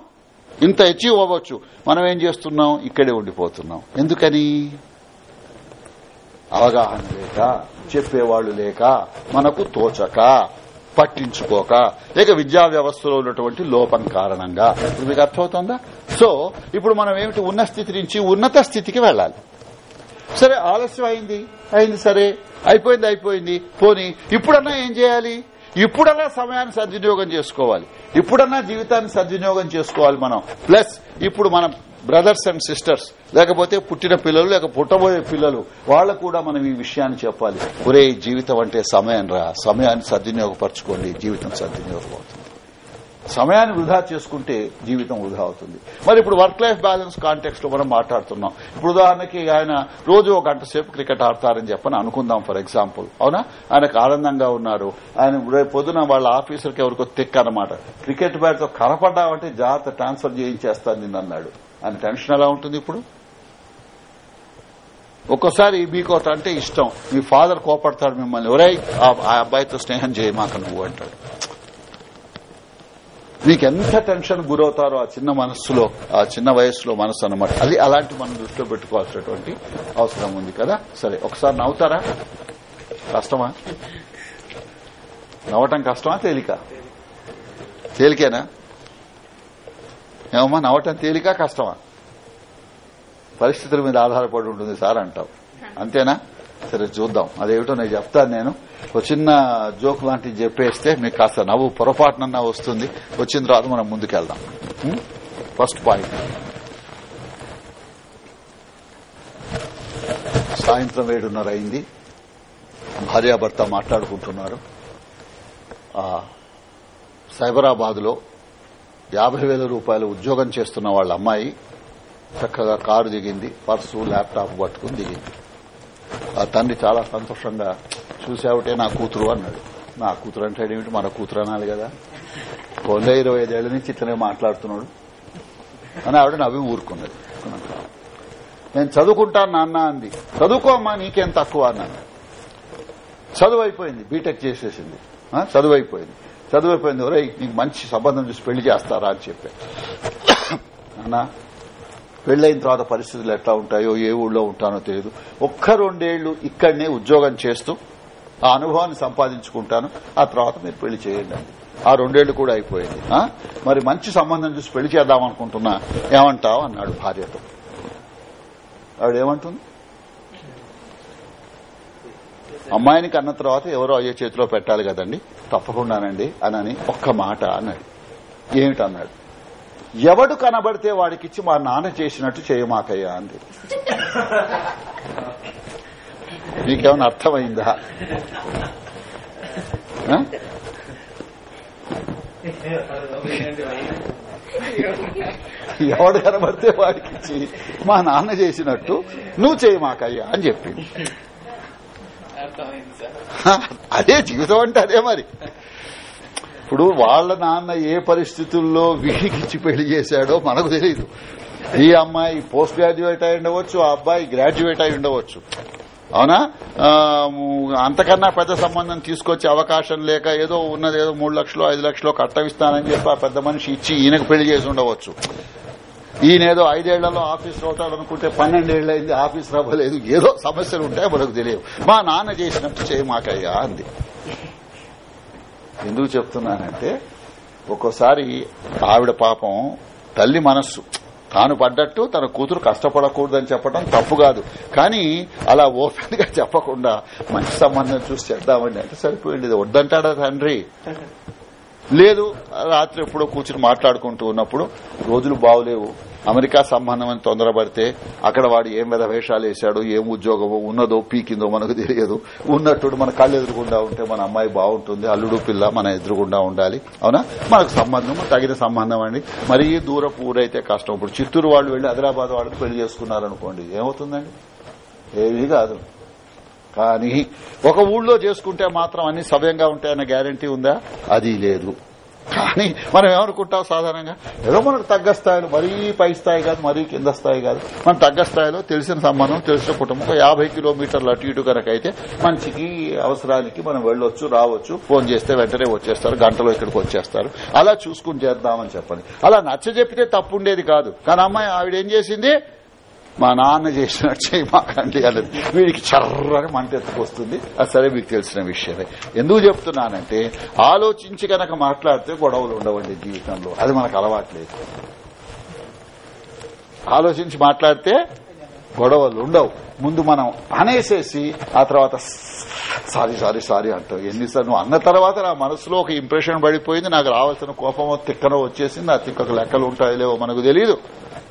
Speaker 1: ఇంత అచీవ్ అవ్వచ్చు. మనం ఏం చేస్తున్నాం? ఇక్కడే ఉండిపోతున్నాం. ఎందుకని? అవగాహన లేక చెప్పేవాళ్ళు లేక మనకు తోచక పట్టించుకోక లేక విద్యా వ్యవస్థలో ఉన్నటువంటి లోపం కారణంగా ఇప్పుడు మీకు అర్థమవుతుందా? సో ఇప్పుడు మనం ఏమిటి ఉన్న స్థితి నుంచి ఉన్నత స్థితికి వెళ్ళాలి. సరే ఆలస్యం అయింది. అయింది సరే. అయిపోయింది అయిపోయింది. పోని ఇప్పుడన్నా ఏం చేయాలి? ఇప్పుడన్నా సమయాన్ని సద్వినియోగం చేసుకోవాలి. ఇప్పుడన్నా జీవితాన్ని సద్వినియోగం చేసుకోవాలి మనం. ప్లస్ ఇప్పుడు మనం బ్రదర్స్ అండ్ సిస్టర్స్ లేకపోతే పుట్టిన పిల్లలు లేక పుట్టబోయే పిల్లలు వాళ్ళకు కూడా మనం ఈ విషయాన్ని చెప్పాలి. ఒరే జీవితం అంటే సమయం రా. సమయాన్ని సద్వినియోగపరచుకోండి. జీవితం సద్వినియోగం సమయాన్ని వృధా చేసుకుంటే జీవితం వృధా అవుతుంది. మరి ఇప్పుడు వర్క్ లైఫ్ బ్యాలెన్స్ కాంటెక్స్లో మనం మాట్లాడుతున్నాం. ఇప్పుడు ఉదాహరణకి ఆయన రోజు ఒక గంట సేపు క్రికెట్ ఆడతారని చెప్పని అనుకుందాం ఫర్ ఎగ్జాంపుల్. అవునా? ఆయనకు ఆనందంగా ఉన్నారు. ఆయన రేపు పొద్దున వాళ్ళ ఆఫీసర్కి ఎవరికో తెక్క అనమాట క్రికెట్ బ్యాట్తో కనపడ్డామంటే జాగ్రత్త ట్రాన్స్ఫర్ చేయించేస్తాను నిన్ను అన్నాడు అని టెన్షన్ ఎలా ఉంటుంది ఇప్పుడు? ఒక్కోసారి మీకు అంటే ఇష్టం. మీ ఫాదర్ కోపడతాడు మిమ్మల్ని. ఒరే ఆ అబ్బాయితో స్నేహం చేయమాక నువ్వు అంటాడు. మీకు ఎంత టెన్షన్ గురవుతారో ఆ చిన్న మనస్సులో ఆ చిన్న వయస్సులో మనసు అనమాట అది అలాంటి మనం దృష్టిలో పెట్టుకోవాల్సినటువంటి అవసరం ఉంది కదా? సరే ఒకసారి నవ్వుతారా? కష్టమా? నవ్వటం కష్టమా? తేలిక? తేలికేనా? ఏమమ్మా నవ్వటం తేలిక కష్టమా? పరిస్థితుల మీద ఆధారపడి ఉంటుంది సార్ అంటావు. అంతేనా? సరే చూద్దాం. అదేమిటో నేను చెప్తాను నేను. ఒక చిన్న జోక్ లాంటిది చెప్పేస్తే మీకు కాస్త నవ్వు పొరపాటునన్నా వస్తుంది. వచ్చిన తర్వాత మనం ముందుకెళ్దాం. ఫస్ట్ పాయింట్ సాయంత్రం ఏడున్నర అయింది. భార్యాభర్త మాట్లాడుకుంటున్నారు. సైబరాబాద్లో యాభై వేల రూపాయలు ఉద్యోగం చేస్తున్న వాళ్ళ అమ్మాయి చక్కగా కారు దిగింది పర్సు ల్యాప్టాప్ పట్టుకుని దిగింది. ఆ తండ్రి చాలా సంతోషంగా చూసావుటే నా కూతురు అన్నాడు. నా కూతురు అంటే ఏమిటి? మన కూతురు అనాలి కదా. కొండ ఇరవై ఐదేళ్ళ నుంచి ఇతనే మాట్లాడుతున్నాడు. అని ఆవిడ నవ్వి ఊరుకున్నది. నేను చదువుకుంటాను నాన్న అంది. చదువుకో అమ్మా నీకేం తక్కువ అన్నాను. చదువు అయిపోయింది బీటెక్ చేసేసింది. చదువు అయిపోయింది చదువైపోయింది ఎవరో నీకు మంచి సంబంధం చూసి పెళ్ళి చేస్తారా? అని చెప్పా. అన్నా పెళ్ళైన తర్వాత పరిస్థితులు ఎట్లా ఉంటాయో ఏ ఊళ్ళో ఉంటానో తెలియదు ఒక్క రెండేళ్ళు ఇక్కడనే ఉద్యోగం చేస్తూ ఆ అనుభవాన్ని సంపాదించుకుంటాను. ఆ తర్వాత మీరు పెళ్ళి చేయండి ఆ రెండేళ్ళు కూడా అయిపోయింది. మరి మంచి సంబంధం చూసి పెళ్ళి చేద్దాం అనుకుంటున్నా ఏమంటావు? అన్నాడు భార్యతో. ఆవిడేమంటుంది? అమ్మాయిని కన్న తర్వాత ఎవరో అయ్యే చేతిలో పెట్టాలి కదండి. తప్పకుండానండి అనని ఒక్క మాట అన్నాడు. ఏమిటన్నాడు? ఎవడు కనబడితే వాడికిచ్చి మా నాన్న చేసినట్టు చేయమాకయ్యా అంది. నీకేమైనా అర్థమైందా? ఎవడు కనబడితే వాడికిచ్చి మా నాన్న చేసినట్టు నువ్వు చేయమాకయ్యా అని చెప్పింది. అదే జీవితం అంటే అదే మరి. ఇప్పుడు వాళ్ళ నాన్న ఏ పరిస్థితుల్లో వీడికిచ్చి పెళ్ళి చేశాడో మనకు తెలియదు ఈ అమ్మాయి పోస్ట్ గ్రాడ్యుయేట్ అయి ఉండవచ్చు ఆ అబ్బాయి గ్రాడ్యుయేట్ అయి ఉండవచ్చు. అవునా? అంతకన్నా పెద్ద సంబంధం తీసుకొచ్చే అవకాశం లేక ఏదో ఉన్నది ఏదో మూడు లక్షలు ఐదు లక్షలు కట్టవిస్తానని చెప్పి ఆ పెద్ద మనిషి ఇచ్చి ఈయనకు పెళ్ళి చేసి ఉండవచ్చు. ఈయనేదో ఐదేళ్ళలో ఆఫీస్ అవుతాడనుకుంటే పన్నెండేళ్ళైంది ఆఫీస్ రావలేదు ఏదో సమస్యలు ఉంటాయో మనకు తెలియవు. మా నాన్న చేసినట్టు చేయి మాకయ్యా అంది. ఎందుకు చెప్తున్నానంటే ఒక్కోసారి ఆవిడ పాపం తల్లి మనస్సు తాను పడ్డట్టు తన కూతురు కష్టపడకూడదని చెప్పడం తప్పు కాదు. కానీ అలా ఓపెన్గా చెప్పకుండా మంచి సంబంధం చూసి చేద్దామండి అంటే సరిపోయింది. వద్దంటాడా తండ్రి. లేదు రాత్రి ఎప్పుడో కూర్చుని మాట్లాడుకుంటూ ఉన్నప్పుడు రోజులు బాగులేవు. అమెరికా సంబంధం అని తొందరపడితే అక్కడ వాడు ఏం విధ వేషాలు వేశాడు ఏం ఉద్యోగమో ఉన్నదో పీకిందో మనకు తెలియదు. ఉన్నట్టు మన కళ్ళు ఎదురుగుండా ఉంటే మన అమ్మాయి బాగుంటుంది అల్లుడు పిల్ల మన ఎదురుగుండా ఉండాలి. అవునా? మనకు సంబంధం తగిన సంబంధం అండి. మరీ దూరపు ఊరైతే కష్టం. ఇప్పుడు చిత్తూరు వాళ్ళు వెళ్ళి హైదరాబాద్ వాళ్ళకి పెళ్ళి చేసుకున్నారనుకోండి ఏమవుతుందండి? ఏమీ కాదు. కానీ ఒక ఊళ్ళో చేసుకుంటే మాత్రం అన్ని సవ్యంగా ఉంటాయన్న గ్యారంటీ ఉందా? అది లేదు. కానీ మనం ఏమనుకుంటాం సాధారణంగా? ఏదో మనకు తగ్గ స్థాయిలో మరీ పై స్థాయి కాదు మరీ కింద స్థాయి కాదు. మనం తగ్గ స్థాయిలో తెలిసిన సంబంధం తెలిసిన కుటుంబం ఒక యాభై కిలోమీటర్లు అటు ఇటు కనుక అయితే మంచికి అవసరానికి మనం వెళ్ళొచ్చు రావచ్చు. ఫోన్ చేస్తే వెంటనే వచ్చేస్తారు గంటలో ఇక్కడికి వచ్చేస్తారు. అలా చూసుకుని చేద్దామని చెప్పండి. అలా నచ్చ చెప్పితే తప్పు ఉండేది కాదు. కానీ అమ్మాయి ఆవిడ ఏం చేసింది? మా నాన్న చేసినట్టు చేయమాకండి అన్నది వీడికి చర్రని మంట ఎత్తుకొస్తుంది. అది సరే మీకు తెలిసిన విషయమే. ఎందుకు చెప్తున్నానంటే ఆలోచించి కనుక మాట్లాడితే గొడవలు ఉండవండి జీవితంలో. అది మనకు అలవాట్లేదు. ఆలోచించి మాట్లాడితే గొడవలు ఉండవు. ముందు మనం అనేసేసి ఆ తర్వాత సారీ సారీ సారీ అంటావు ఎన్నిసార్లు నువ్వు అన్న తర్వాత నా మనసులో ఒక ఇంప్రెషన్ పడిపోయింది. నాకు రావాల్సిన కోపమో తిక్కనో వచ్చేసింది. ఆ తిక్కకు లెక్కలు ఉంటాయో లేవో మనకు తెలియదు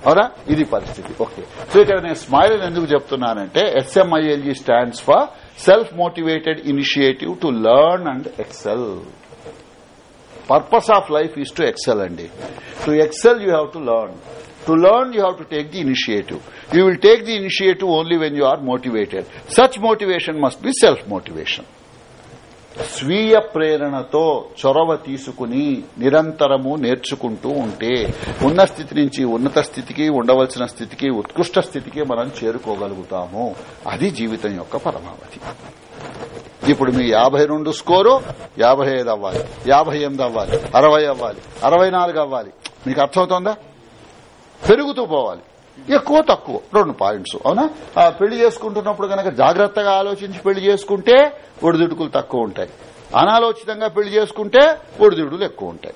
Speaker 1: అవునా ఇది పరిస్థితి. ఓకే సో ఇక్కడ నేను స్మైల్ ఎందుకు చెప్తున్నానంటే S M I L E stands for self motivated initiative to learn and excel purpose of life is to excel అండి. To excel you have to learn to learn you have to take the initiative you will take the initiative only when you are motivated such motivation must be self motivation స్వీయ ప్రేరణతో చొరవ తీసుకుని నిరంతరము నేర్చుకుంటూ ఉంటే ఉన్న స్థితి నుంచి ఉన్నత స్థితికి ఉండవలసిన స్థితికి ఉత్కృష్ట స్థితికి మనం చేరుకోగలుగుతాము. అది జీవితం యొక్క పరమావధి. ఇప్పుడు మీ యాభై రెండు స్కోరు యాభై ఐదు అవ్వాలి యాభై ఎనిమిది అవ్వాలి అరవై అవ్వాలి అరవై నాలుగు అవ్వాలి. మీకు అర్థమవుతోందా? పెరుగుతూ పోవాలి. ఎక్కువ తక్కువ రెండు పాయింట్స్. అవునా? ఆ పెళ్ళి చేసుకుంటున్నప్పుడు కనుక జాగ్రత్తగా ఆలోచించి పెళ్ళి చేసుకుంటే ఒడిదుడుకులు తక్కువ ఉంటాయి. అనాలోచితంగా పెళ్ళి చేసుకుంటే ఒడిదుడుకులు ఎక్కువ ఉంటాయి.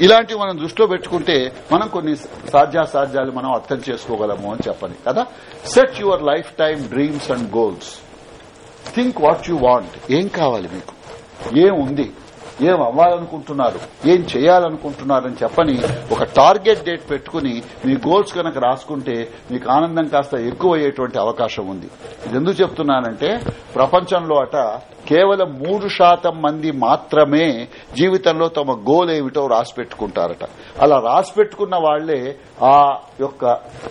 Speaker 1: ఇలాంటివి మనం దృష్టిలో పెట్టుకుంటే మనం కొన్ని సాధ్యాసాధ్యాలు మనం అర్థం చేసుకోగలము అని చెప్పని కదా? Set your life time dreams and goals think what you want ఏం కావాలి మీకు? ఏముంది? ఏం అవ్వాలనుకుంటున్నారు? ఏం చేయాలనుకుంటున్నారని చెప్పని ఒక టార్గెట్ డేట్ పెట్టుకుని మీ గోల్స్ కనుక రాసుకుంటే మీకు ఆనందం కాస్త ఎక్కువ అయ్యేటువంటి అవకాశం ఉంది. ఇది ఎందుకు చెప్తున్నానంటే ప్రపంచంలో అట కేవలం మూడు శాతం మంది మాత్రమే జీవితంలో తమ గోల్ ఏమిటో రాసి పెట్టుకుంటారట. అలా రాసి పెట్టుకున్న వాళ్ళే ఆ యొక్క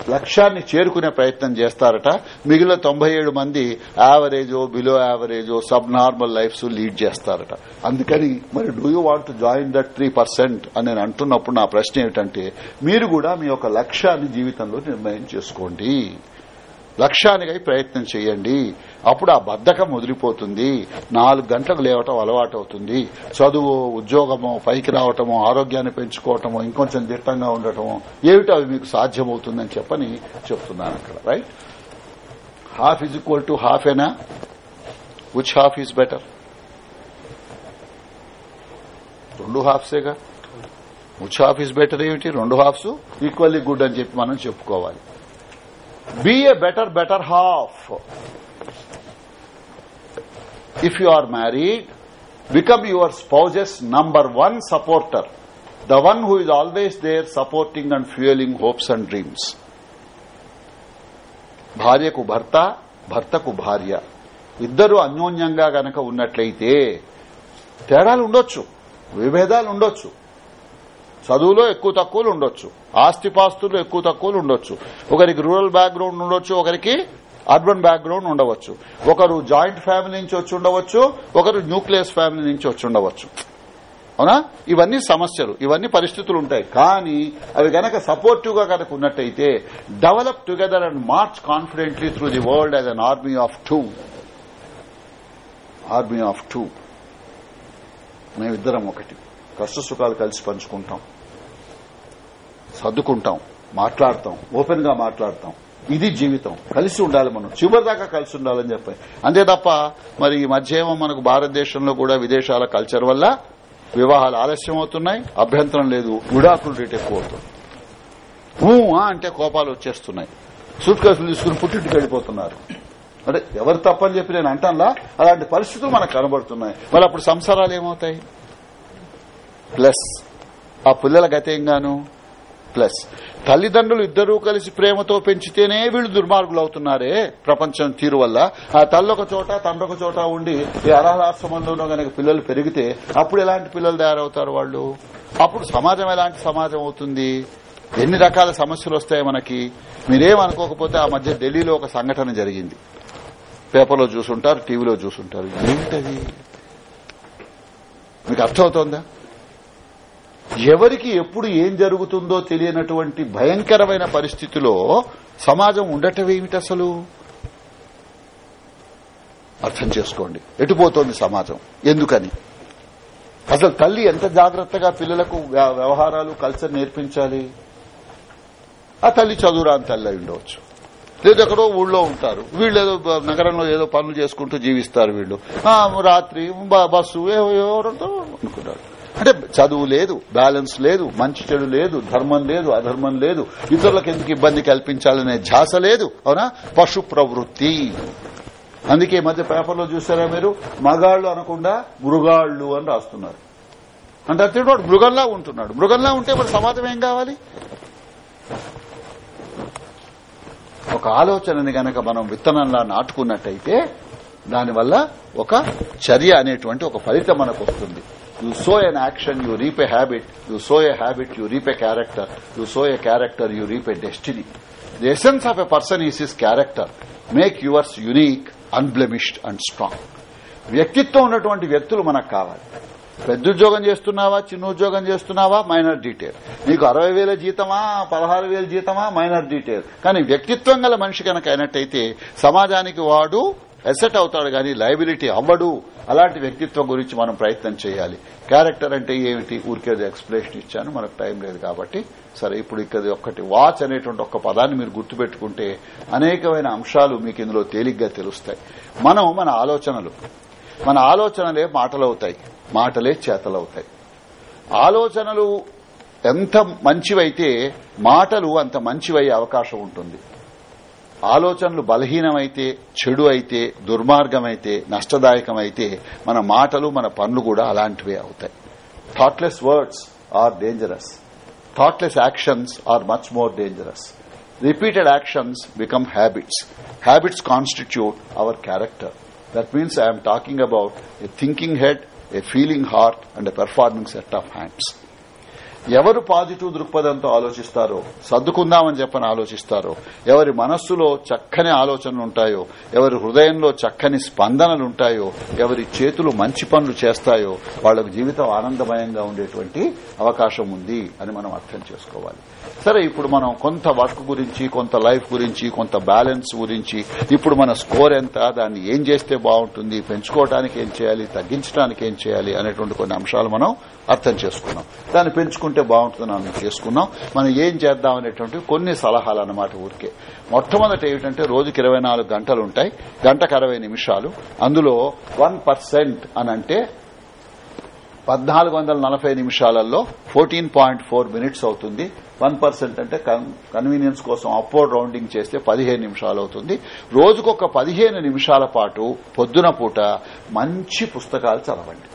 Speaker 1: లక్ష్యాన్ని చేరుకునే ప్రయత్నం చేస్తారట. మిగిలిన తొంభై ఏడు మంది యావరేజో బిలో యావరేజో సబ్ నార్మల్ లైఫ్స్ లీడ్ చేస్తారట. అందుకని మరి do you want join that three percent అని నేను అంటున్నప్పుడు నా ప్రశ్న ఏమిటంటే మీరు కూడా మీ యొక్క లక్ష్యాన్ని జీవితంలో నిర్ణయం చేసుకోండి. లక్ష్యానికై ప్రయత్నం చేయండి. అప్పుడు ఆ బద్దకం వదిలిపోతుంది. నాలుగు గంటలకు లేవటం అలవాటు అవుతుంది చదువు ఉద్యోగమో పైకి రావటమో ఆరోగ్యాన్ని పెంచుకోవటమో ఇంకొంచెం దిట్టంగా ఉండటమో ఏమిటో అవి మీకు సాధ్యమవుతుందని చెప్పని చెప్తున్నాను అక్కడ right half is equal to half ఎనా which half is better రెండు హాఫ్సేగా ఉచ్ హాఫ్ ఇస్ బెటర్ ఏమిటి? రెండు హాఫ్స్ ఈక్వల్లీ గుడ్ అని చెప్పి మనం చెప్పుకోవాలి. Be a better better half if you are married become your spouse's number one supporter the one who is always there supporting and fuelling hopes and dreams భార్యకు భర్త భర్తకు భార్య. ఇద్దరు అన్యోన్యంగా గనక ఉన్నట్లయితే తేడాలు ఉండొచ్చు. విభేదాలు ఉండొచ్చు. చదువులో ఎక్కువ తక్కువలు ఉండొచ్చు. ఆస్తిపాస్తులు ఎక్కువ తక్కువలు ఉండొచ్చు. ఒకరికి రూరల్ బ్యాక్గ్రౌండ్ ఉండొచ్చు ఒకరికి అర్బన్ బ్యాక్గ్రౌండ్ ఉండవచ్చు. ఒకరు జాయింట్ ఫ్యామిలీ నుంచి వచ్చి ఉండవచ్చు ఒకరు న్యూక్లియస్ ఫ్యామిలీ నుంచి వచ్చి ఉండవచ్చు. అవునా? ఇవన్నీ సమస్యలు ఇవన్నీ పరిస్థితులు ఉంటాయి. కానీ అవి గనక సపోర్టివ్గా కనుక ఉన్నట్టయితే develop together and march confidently through the world as an army of two army of two మేమిద్దరం ఒకటి. కష్ట సుఖాలు కలిసి పంచుకుంటాం. సర్దుకుంటాం. మాట్లాడతాం. ఓపెన్గా మాట్లాడతాం. ఇది జీవితం. కలిసి ఉండాలి మనం. చివరిదాకా కలిసి ఉండాలని చెప్పాయి అంతే తప్ప మరి ఈ మధ్య ఏమో మనకు భారతదేశంలో కూడా విదేశాల కల్చర్ వల్ల వివాహాలు ఆలస్యం అవుతున్నాయి అభ్యంతరం లేదు. విడాకులు రేట్ ఎక్కువ అవుతుంది అంటే కోపాలు వచ్చేస్తున్నాయి. సూట్ కేసులు తీసుకుని పుట్టింటికి వెళ్ళిపోతున్నారు. అంటే ఎవరు తప్పని చెప్పి నేను అంటానులా? అలాంటి పరిస్థితులు మనకు కనబడుతున్నాయి. మరి అప్పుడు సంసారాలు ఏమవుతాయి? ప్లస్ ఆ పిల్లల గతేంగాను ప్లస్ తల్లిదండ్రులు ఇద్దరూ కలిసి ప్రేమతో పెంచితేనే వీళ్ళు దుర్మార్గులు అవుతున్నారే? ప్రపంచం తీరు వల్ల. ఆ తల్లొక చోట తండ్రొక చోట ఉండి ఈ అనాథాశ్రమంలోనూ గనక పిల్లలు పెరిగితే అప్పుడు ఎలాంటి పిల్లలు తయారవుతారు వాళ్ళు? అప్పుడు సమాజం ఎలాంటి సమాజం అవుతుంది? ఎన్ని రకాల సమస్యలు వస్తాయి మనకి? మీరేమనుకోకపోతే ఆ మధ్య ఢిల్లీలో ఒక సంఘటన జరిగింది. పేపర్లో చూసుంటారు టీవీలో చూసుంటారు. ఏంటది? మీకు అర్థమవుతోందా? ఎవరికి ఎప్పుడు ఏం జరుగుతుందో తెలియనటువంటి భయంకరమైన పరిస్థితిలో సమాజం ఉండటం ఏమిటి అసలు? అర్థం చేసుకోండి. ఎటుపోతోంది సమాజం? ఎందుకని? అసలు తల్లి ఎంత జాగ్రత్తగా పిల్లలకు వ్య- వ్యవహారాలు కల్చర్ నేర్పించాలి? ఆ తల్లి చదువురాని తల్లి అయి ఉండవచ్చు. లేదు ఎక్కడో ఊళ్ళో ఉంటారు. వీళ్ళు ఏదో నగరంలో ఏదో పనులు చేసుకుంటూ జీవిస్తారు వీళ్ళు. రాత్రి బస్సు ఏవో ఎవరంతో అనుకుంటారు. అంటే చదువు లేదు బ్యాలెన్స్ లేదు మంచి చెడు లేదు ధర్మం లేదు అధర్మం లేదు. ఇతరులకు ఎందుకు ఇబ్బంది కల్పించాలనే ఝాస లేదు అవునా? పశు ప్రవృత్తి. అందుకే ఈ మధ్య పేపర్లో చూసారా మీరు? మగాళ్ళు అనకుండా మృగాళ్ళు అని రాస్తున్నారు. అంటే అతడు వాడు మృగంలా ఉంటున్నాడు. మృగంలా ఉంటే మరి సమాజం ఏం కావాలి? ఒక ఆలోచనని గనక మనం విత్తనంలా నాటుకున్నట్టయితే దానివల్ల ఒక చర్య అనేటువంటి ఒక ఫలితం మనకు వస్తుంది. You sow an action you reap a habit you sow a habit you reap a character you sow a character you reap a destiny the essence of a person is his character make yours unique unblemished and strong వ్యక్తిత్వం ఉన్నటువంటి వ్యక్తులు మనకు కావాలి. పెద్ద ఉద్యోగం చేస్తున్నావా చిన్న ఉద్యోగం చేస్తున్నావా మైనర్ డీటెయిల్ నీకు అరవై వేల జీతమా పదహారు వేల జీతమా మైనర్ డీటెయిల్ కానీ వ్యక్తిత్వం గల మనిషి కనుక అయినట్టయితే సమాజానికి వాడు ఎసెట్ అవుతాడు కానీ లయబిలిటీ అవ్వడు. అలాంటి వ్యక్తిత్వం గురించి మనం ప్రయత్నం చేయాలి. క్యారెక్టర్ అంటే ఏమిటి? ఊరికేది ఎక్స్ప్లెనేషన్ ఇచ్చాను. మనకు టైం లేదు కాబట్టి. సరే ఇప్పుడు ఇక్కడ ఒక్కటి వాచ్ అనేటువంటి ఒక పదాన్ని మీరు గుర్తుపెట్టుకుంటే అనేకమైన అంశాలు మీకు ఇందులో తేలిగ్గా తెలుస్తాయి. మనం మన ఆలోచనలు మన ఆలోచనలే మాటలవుతాయి. మాటలే చేతలవుతాయి. ఆలోచనలు ఎంత మంచివైతే మాటలు అంత మంచివయ్యే అవకాశం ఉంటుంది. ఆలోచనలు బలహీనమైతే చెడు అయితే దుర్మార్గమైతే నష్టదాయకమైతే మన మాటలు మన పనులు కూడా అలాంటివే అవుతాయి. Thoughtless words are dangerous thoughtless actions are much more dangerous repeated actions become habits habits constitute our character that means I'm talking about a thinking head a feeling heart and a performing set of hands ఎవరు పాజిటివ్ దృక్పథంతో ఆలోచిస్తారో సర్దుకుందామని చెప్పని ఆలోచిస్తారో ఎవరి మనస్సులో చక్కని ఆలోచనలు ఉంటాయో ఎవరి హృదయంలో చక్కని స్పందనలుంటాయో ఎవరి చేతులు మంచి పనులు చేస్తాయో వాళ్ళకు జీవితం ఆనందమయంగా ఉండేటువంటి అవకాశం ఉంది అని మనం అర్థం చేసుకోవాలి. సరే ఇప్పుడు మనం కొంత వర్క్ గురించి కొంత లైఫ్ గురించి కొంత బ్యాలెన్స్ గురించి ఇప్పుడు మన స్కోర్ ఎంత దాన్ని ఏం చేస్తే బాగుంటుంది పెంచుకోవడానికి ఏం చేయాలి తగ్గించడానికి ఏం చేయాలి అనేటువంటి కొన్ని అంశాలు మనం అర్థం చేసుకున్నాం. దాన్ని పెంచుకుంటే బాగుంటుందని మనం చేసుకున్నాం. మనం ఏం చేద్దాం అనేటువంటి కొన్ని సలహాలు అన్నమాట ఊరికే. మొట్టమొదటి ఏమిటంటే రోజుకి ఇరవై నాలుగు గంటలు ఉంటాయి. గంటకు అరవై నిమిషాలు. అందులో వన్ పర్సెంట్ అని అంటే పద్నాలుగు వందల నలభై నిమిషాలలో ఫోర్టీన్ పాయింట్ ఫోర్ మినిట్స్ అవుతుంది. వన్ పర్సెంట్ అంటే కన్వీనియన్స్ కోసం అప్వర్డ్ రౌండింగ్ చేస్తే పదిహేను నిమిషాలు అవుతుంది. రోజుకొక పదిహేను నిమిషాల పాటు పొద్దున పూట మంచి పుస్తకాలు చదవండి.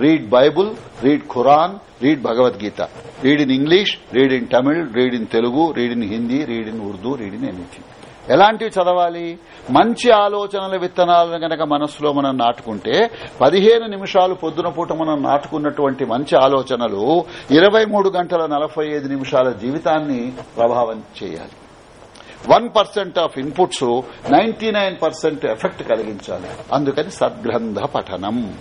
Speaker 1: Read Bible read Quran read Bhagavad Gita read in English read in Tamil read in Telugu read in Hindi read in Urdu read in anything ఎలాంటివి చదవాలి? మంచి ఆలోచనల విత్తనాలను గనక మనస్సులో మనం నాటుకుంటే పదిహేను నిమిషాలు పొద్దున పూట మనం నాటుకున్నటువంటి మంచి ఆలోచనలు ఇరవై మూడు గంటల నలభై ఐదు నిమిషాల జీవితాన్ని ప్రభావం చేయాలి. One percent of inputs ninety nine percent effect కలిగించాలి. అందుకని సద్గ్రంథ పఠనం.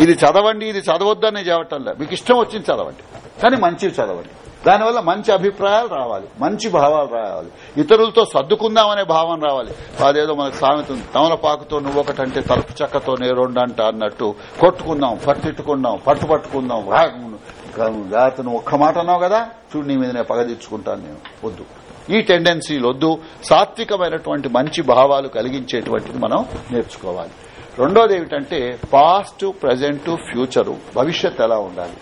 Speaker 1: ఇది చదవండి ఇది చదవద్దని చెప్పటంలే మీకు ఇష్టం వచ్చింది చదవండి. కానీ మంచివి చదవండి. దానివల్ల మంచి అభిప్రాయాలు రావాలి మంచి భావాలు రావాలి. ఇతరులతో సర్దుకుందామనే భావం రావాలి. అదేదో మనకు సామెత ఉంది తమలపాకుతో నువ్వొకటంటే తలుపు చెక్కతో నేరుండంట అన్నట్టు కొట్టుకుందాం పట్టిట్టుకుందాం పట్టు పట్టుకుందాం జాగ్రత్త నువ్వు ఒక్క మాట అన్నావు కదా చూడు నీ మీద నేను పగ నేను వద్దు. ఈ టెండెన్సీలు వద్దు. సాత్వికమైనటువంటి మంచి భావాలు కలిగించేటువంటిది మనం నేర్చుకోవాలి. రెండోది ఏమిటంటే పాస్ట్ ప్రజెంట్ ఫ్యూచరు భవిష్యత్ ఎలా ఉండాలి?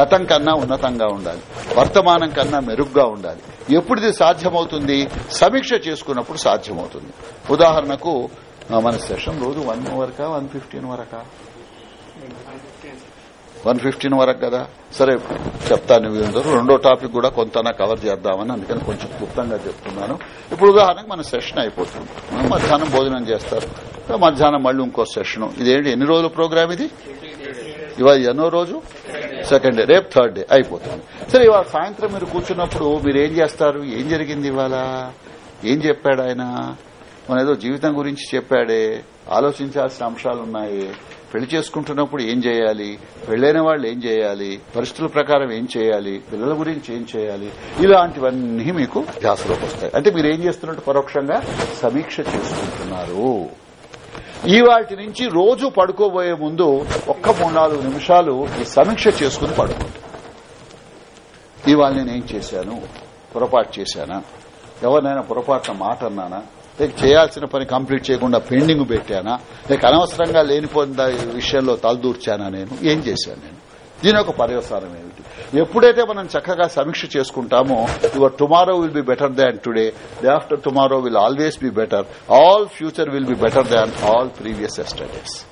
Speaker 1: గతం కన్నా ఉన్నతంగా ఉండాలి. వర్తమానం కన్నా మెరుగ్గా ఉండాలి. ఎప్పుడు ఇది సాధ్యమవుతుంది? సమీక్ష చేసుకున్నప్పుడు సాధ్యమవుతుంది. ఉదాహరణకు మన సెషన్ రోజు వన్ వరకా వన్ ఫిఫ్టీన్ వరకా? వన్ ఫిఫ్టీన్ వరకు కదా? సరే చెప్తాను వీళ్ళందరూ రెండో టాపిక్ కూడా కొంత కవర్ చేద్దామని అందుకని కొంచెం క్లుప్తంగా చెప్తున్నాను. ఇప్పుడు ఉదాహరణకు మన సెషన్ అయిపోతుంది. మనం మధ్యాహ్నం భోజనం చేస్తారు. మధ్యాహ్నం మళ్ళీ ఇంకో సెషన్. ఇదేంటి? ఎన్ని రోజుల ప్రోగ్రామ్ ఇది? ఇవాళ ఎన్నో రోజు? Second day. రేపు థర్డ్ డే. అయిపోతుంది. సరే ఇవాళ సాయంత్రం మీరు కూర్చున్నప్పుడు మీరు ఏం చేస్తారు? ఏం జరిగింది ఇవాళ? ఏం చెప్పాడు ఆయన? మన ఏదో జీవితం గురించి చెప్పాడే. ఆలోచించాల్సిన అంశాలు ఉన్నాయి పెళ్ళి చేసుకుంటున్నప్పుడు ఏం చేయాలి? పెళ్ళైన వాళ్ళు ఏం చేయాలి? పరిస్థితుల ప్రకారం ఏం చేయాలి? పిల్లల గురించి ఏం చేయాలి? ఇలాంటివన్నీ మీకు ధ్యాసలోకి వస్తాయి. అంటే మీరు ఏం చేస్తున్నట్టు పరోక్షంగా సమీక్ష చేసుకుంటున్నారు. ఈ వాటి నుంచి రోజు పడుకోబోయే ముందు ఒక్క మూడు నాలుగు నిమిషాలు ఈ సమీక్ష చేసుకుని పడుకుంటాం ఇవాళ నేను ఏం చేశాను? పొరపాటు చేశానా? ఎవరినైనా పొరపాటున మాట అన్నానా? లేక చేయాల్సిన పని కంప్లీట్ చేయకుండా పెండింగ్ పెట్టానా? లేక అనవసరంగా లేనిపోయిన విషయంలో తలదూర్చానా నేను? ఏం చేశాను నేను? దీని యొక్క పర్యవసానం ఏమిటి? ఎప్పుడైతే మనం చక్కగా సమీక్ష చేసుకుంటామో your tomorrow will be better than today day after tomorrow will always be better all future will be better than all previous studies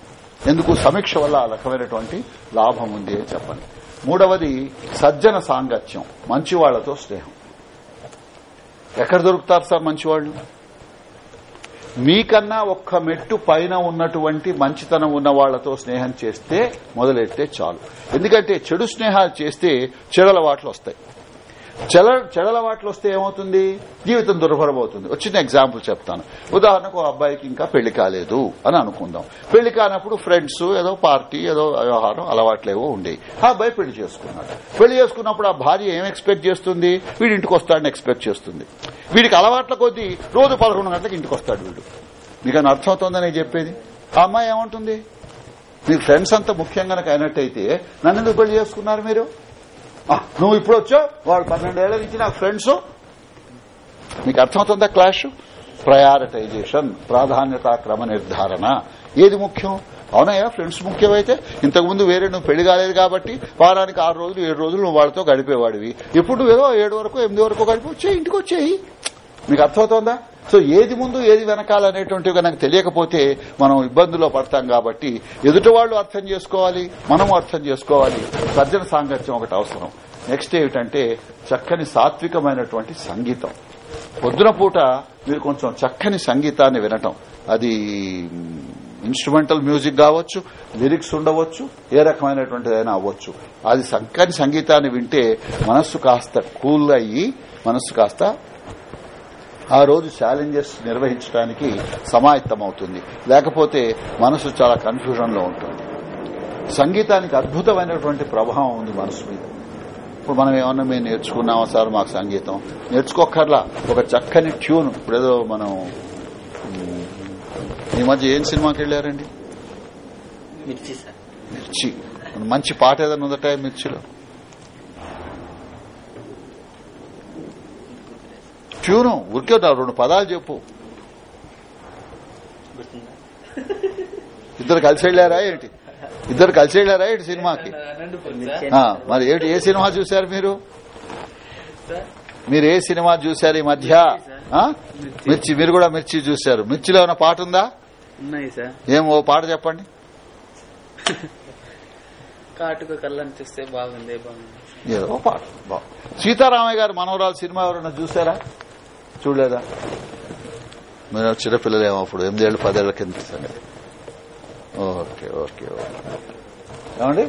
Speaker 1: ఎందుకు? సమీక్ష వల్ల ఆ రకమైనటువంటి లాభం ఉంది అని చెప్పండి. మూడవది సజ్జన సాంగత్యం మంచివాళ్ళతో స్నేహం. ఎక్కడ దొరుకుతారు సార్ మంచివాళ్ళు మీకన్నా ఒక్క మెట్టు పైన ఉన్నటువంటి మంచితనం ఉన్న వాళ్ళతో స్నేహం చేస్తే మొదలెడితే చాలు. ఎందుకంటే చెడు స్నేహాలు చేస్తే చెడలవాట్లు వస్తాయి. చెల చెడలవాట్లు వస్తే ఏమవుతుంది? జీవితం దుర్భరమవుతుంది. ఒక చిన్న ఎగ్జాంపుల్ చెప్తాను. ఉదాహరణకు అబ్బాయికి ఇంకా పెళ్ళి కాలేదు అని అనుకుందాం. పెళ్ళి కానప్పుడు ఫ్రెండ్స్ ఏదో పార్టీ ఏదో వ్యవహారం అలవాట్లేవో ఉండేవి ఆ అబ్బాయి పెళ్ళి చేసుకున్నాడు. పెళ్ళి చేసుకున్నప్పుడు ఆ భార్య ఏం ఎక్స్పెక్ట్ చేస్తుంది? వీడి ఇంటికి వస్తాడని ఎక్స్పెక్ట్ చేస్తుంది. వీడికి అలవాట్ల కొద్దీ రోజు పదకొండు గంటలకు ఇంటికి వస్తాడు వీడు. మీకు అని అర్థమవుతుందని చెప్పేది? ఆ అమ్మాయి ఏమంటుంది? మీ ఫ్రెండ్స్ అంతా ముఖ్యంగా నాకు అయినట్టయితే నన్ను పెళ్ళి చేసుకున్నారు మీరు? నువ్వు ఇప్పుడు వచ్చావు వాడు పన్నెండేళ్ళ నుంచి నాకు ఫ్రెండ్స్ మీకు అర్థమవుతుందా క్లాష్? ప్రయారిటైజేషన్ ప్రాధాన్యత క్రమ నిర్ధారణ. ఏది ముఖ్యం? అవునయ్యా ఫ్రెండ్స్ ముఖ్యమైతే ఇంతకుముందు వేరే నువ్వు పెళ్ళి కాలేదు కాబట్టి వారానికి ఆరు రోజులు ఏడు రోజులు నువ్వు వాళ్ళతో గడిపేవాడివి. ఇప్పుడు నువ్వేదో ఏదో ఏడు వరకు ఎనిమిది వరకు గడిపి వచ్చేయి ఇంటికి వచ్చేయి. మీకు అర్థమవుతోందా? సో ఏది ముందు ఏది వెనకాలనేటువంటివి కనుక తెలియకపోతే మనం ఇబ్బందుల్లో పడతాం కాబట్టి ఎదుటి వాళ్ళు అర్థం చేసుకోవాలి మనం అర్థం చేసుకోవాలి. సజ్జన సాంగత్యం ఒకటి అవసరం. నెక్స్ట్ ఏమిటంటే చక్కని సాత్వికమైనటువంటి సంగీతం. పొద్దున పూట మీరు కొంచెం చక్కని సంగీతాన్ని వినటం. అది ఇన్స్ట్రుమెంటల్ మ్యూజిక్ కావచ్చు లిరిక్స్ ఉండవచ్చు ఏ రకమైనటువంటిదైనా అవ్వచ్చు. అది చక్కని సంగీతాన్ని వింటే మనస్సు కాస్త కూల్ అయ్యి మనస్సు కాస్త ఆ రోజు ఛాలెంజెస్ నిర్వహించడానికి సమాయత్తమవుతుంది. లేకపోతే మనసు చాలా కన్ఫ్యూజన్లో ఉంటుంది. సంగీతానికి అద్భుతమైనటువంటి ప్రభావం ఉంది మనసు మీద. ఇప్పుడు మనం ఏమన్నా మేము నేర్చుకున్నామా సార్ మాకు సంగీతం? నేర్చుకోకర్లా ఒక చక్కని ట్యూన్ ఇప్పుడేదో మనం ఈ మధ్య ఏం సినిమాకి వెళ్ళారండి?
Speaker 2: మిర్చి
Speaker 1: మంచి పాట ఏదైనా ఉందట మిర్చిలో? ట్యూను ఊరికే నా రెండు పదాలు చెప్పు. ఇద్దరు కలిసి వెళ్ళారా ఏంటి? ఇద్దరు కలిసి వెళ్ళారా ఏంటి సినిమాకి? మరి ఏంటి ఏ సినిమా చూశారు మీరు? మీరు ఏ సినిమా చూశారు ఈ మధ్య? మిర్చి మీరు కూడా మిర్చి చూశారు. మిర్చిలో ఏమైనా పాట ఉందా? ఏం ఓ పాట చెప్పండి.
Speaker 6: కాటుక కళ్ళని చూస్తే బాగుంది బాగుంది.
Speaker 1: ఏదో పాట. సీతారామయ్య గారు మనవరాలు సినిమా ఎవరైనా చూసారా చూడలేదా? మీరు చిన్నపిల్లలేమో అప్పుడు ఎనిమిదేళ్ళు పదేళ్ళ కింద సంగతి. Okay okay okay. ఏమండి?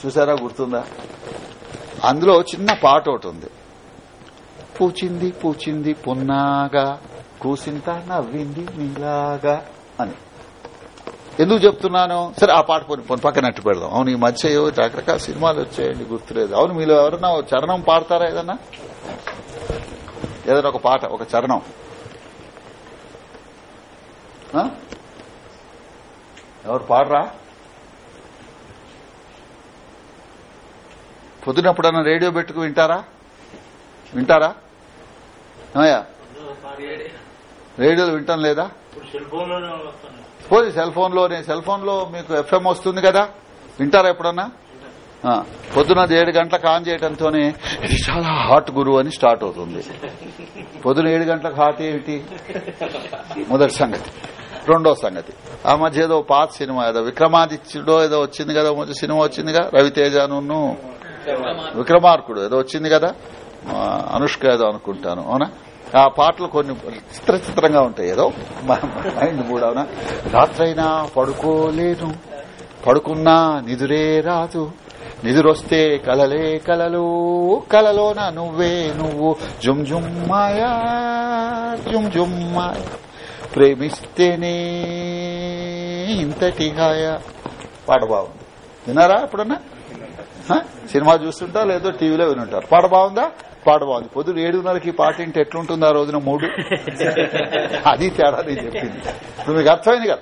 Speaker 1: చూసారా గుర్తుందా? అందులో చిన్న పాట ఒకటి ఉంది. పూచింది పూచింది పున్నాగా కూసింత నవ్వింది నీలాగా అని. ఎందుకు చెప్తున్నాను? సరే ఆ పాట పోని పోనీ పక్కన అట్టు పెడదాం. అవును ఈ మధ్య రకరకాల సినిమాలు వచ్చాయండి గుర్తులేదు. అవును మీలో ఎవరన్నా చరణం పాడతారా ఏదన్నా? ఏదైనా ఒక పాట ఒక చరణం? ఎవరు పాడరా? పొద్దునప్పుడన్నా రేడియో పెట్టుకు వింటారా? వింటారా? ఏమయ్యా? రేడియోలు వింటాం లేదా? పోనీ సెల్ ఫోన్లోనే సెల్ ఫోన్లో మీకు ఎఫ్ఎం వస్తుంది కదా? వింటారా ఎప్పుడన్నా? పొద్దున ఏడు గంటలకు ఆన్ చేయడంతోనే ఇది చాలా హాట్ గురువు అని స్టార్ట్ అవుతుంది. పొద్దున ఏడు గంటలకు హాట్ ఏమిటి? మొదటి సంగతి. రెండో సంగతి. ఆ మధ్య ఏదో పాత సినిమా ఏదో విక్రమాదిత్యుడో ఏదో వచ్చింది కదా మొదటి సినిమా వచ్చిందిగా రవితేజను విక్రమార్కుడు ఏదో వచ్చింది కదా అనుష్క ఏదో అనుకుంటాను అవునా? ఆ పాటలు కొన్ని చిత్ర చిత్రంగా ఉంటాయి ఏదో మైండ్ కూడా అవునా? రాత్రైనా పడుకోలేను పడుకున్నా నిదురే రాదు నిదురొస్తే కలలే కలలు కలలోన నువ్వే నువ్వు. జుమ్ జుమ్ మాయా జుమ్ జుమ్ మాయా. ప్రేమిస్తేనే ఇంతటి హాయ. పాట బాగుంది. విన్నారా ఎప్పుడన్నా? సినిమా చూస్తుంటా లేదో టీవీలో వినుంటారు పాట బాగుందా? పాట బాగుంది. పొద్దున ఏడున్నరకి పాట ఇంటి ఎట్లుంటుంది ఆ రోజున మూడు? (laughs) అది తేడా నేను చెప్పింది. ఇప్పుడు మీకు అర్థమైంది కదా?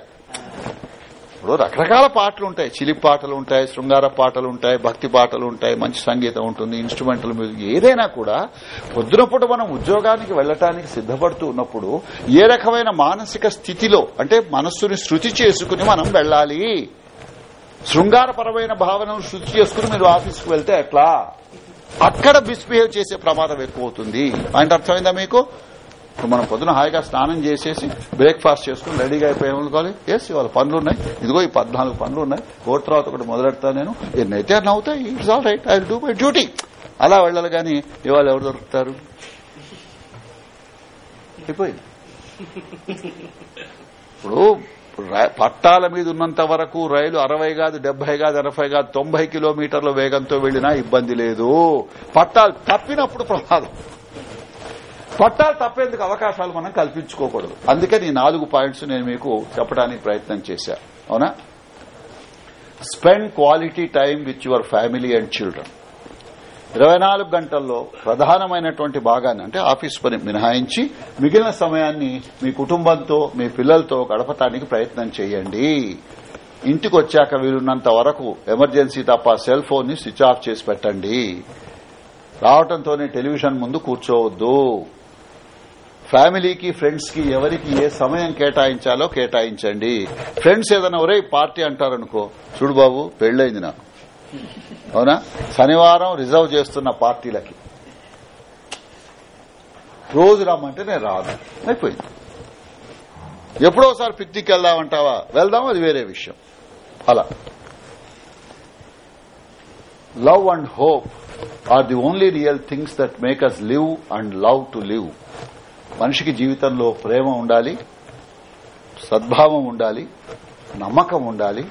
Speaker 1: ఇప్పుడు రకరకాల పాటలు ఉంటాయి. చిలిపి పాటలు ఉంటాయి శృంగార పాటలు ఉంటాయి భక్తి పాటలు ఉంటాయి మంచి సంగీతం ఉంటుంది ఇన్స్ట్రుమెంటల్ మ్యూజిక్ ఏదైనా కూడా పొద్దునప్పుడు మనం ఉద్యోగానికి వెళ్ళటానికి సిద్దపడుతూ ఉన్నప్పుడు ఏ రకమైన మానసిక స్థితిలో అంటే మనస్సుని శృతి చేసుకుని మనం వెళ్ళాలి? శృంగారపరమైన భావనను శృతి చేసుకుని మీరు ఆఫీస్కి వెళ్తే ఎట్లా? అక్కడ మిస్బిహేవ్ చేసే ప్రమాదం ఎక్కువ అవుతుంది అంటే అర్థమైందా మీకు? ఇప్పుడు మనం పొద్దున హాయిగా స్నానం చేసేసి బ్రేక్ఫాస్ట్ చేసుకుని రెడీగా అయిపోయాం అనుకోవాలి. ఎస్ ఇవాళ పనులు ఉన్నాయి. ఇదిగో ఈ పద్నాలుగు పనులు ఉన్నాయి. కోటి తర్వాత ఒకటి మొదలెడతాను నేను. ఎన్నైతే నవ్వుతాయి అవుతాయి it's all right I do my duty అలా వెళ్ళాలి కానీ ఇవాళ ఎవరు దొరుకుతారు? అయిపోయింది. ఇప్పుడు పట్టాల మీద ఉన్నంత వరకు రైలు అరవై కాదు డెబ్బై కాదు ఎనభై కాదు తొంభై కిలోమీటర్ల వేగంతో వెళ్ళినా ఇబ్బంది లేదు. పట్టాలు తప్పినప్పుడు ప్రమాదం. పట్టాలు తప్పేందుకు అవకాశాలు మనం కల్పించుకోకూడదు. అందుకని ఈ నాలుగు పాయింట్స్ నేను మీకు చెప్పడానికి ప్రయత్నం చేశా. అవునా? Spend quality time with your family and children. ఇరవై నాలుగు గంటల్లో ప్రధానమైనటువంటి భాగాన్ని అంటే ఆఫీస్ పని మినహాయించి మిగిలిన సమయాన్ని మీ కుటుంబంతో మీ పిల్లలతో గడపటానికి ప్రయత్నం చేయండి. ఇంటికి వచ్చాక వీలున్నంత వరకు ఎమర్జెన్సీ తప్ప సెల్ ఫోన్ని స్విచ్ ఆఫ్ చేసి పెట్టండి. రావటంతోనే టెలివిజన్ ముందు కూర్చోవద్దు. ఫ్యామిలీకి ఫ్రెండ్స్కి ఎవరికి ఏ సమయం కేటాయించాలో కేటాయించండి. ఫ్రెండ్స్ ఏదైనా ఒరే పార్టీ అంటారనుకో చూడు బాబు పెళ్ళైంది నాకు. అవునా? శనివారం రిజర్వ్ చేస్తున్న పార్టీలకి. రోజు రమ్మంటే నేను రాదు అయిపోయింది. ఎప్పుడో ఒకసారి పిక్నిక్ వెళ్దామంటావా? వెళ్దాం అది వేరే విషయం. అలా. Love and hope are the only real things that make us live and love to live. మనిషికి జీవితంలో ప్రేమ ఉండాలి సద్భావం ఉండాలి నమ్మకం ఉండాలి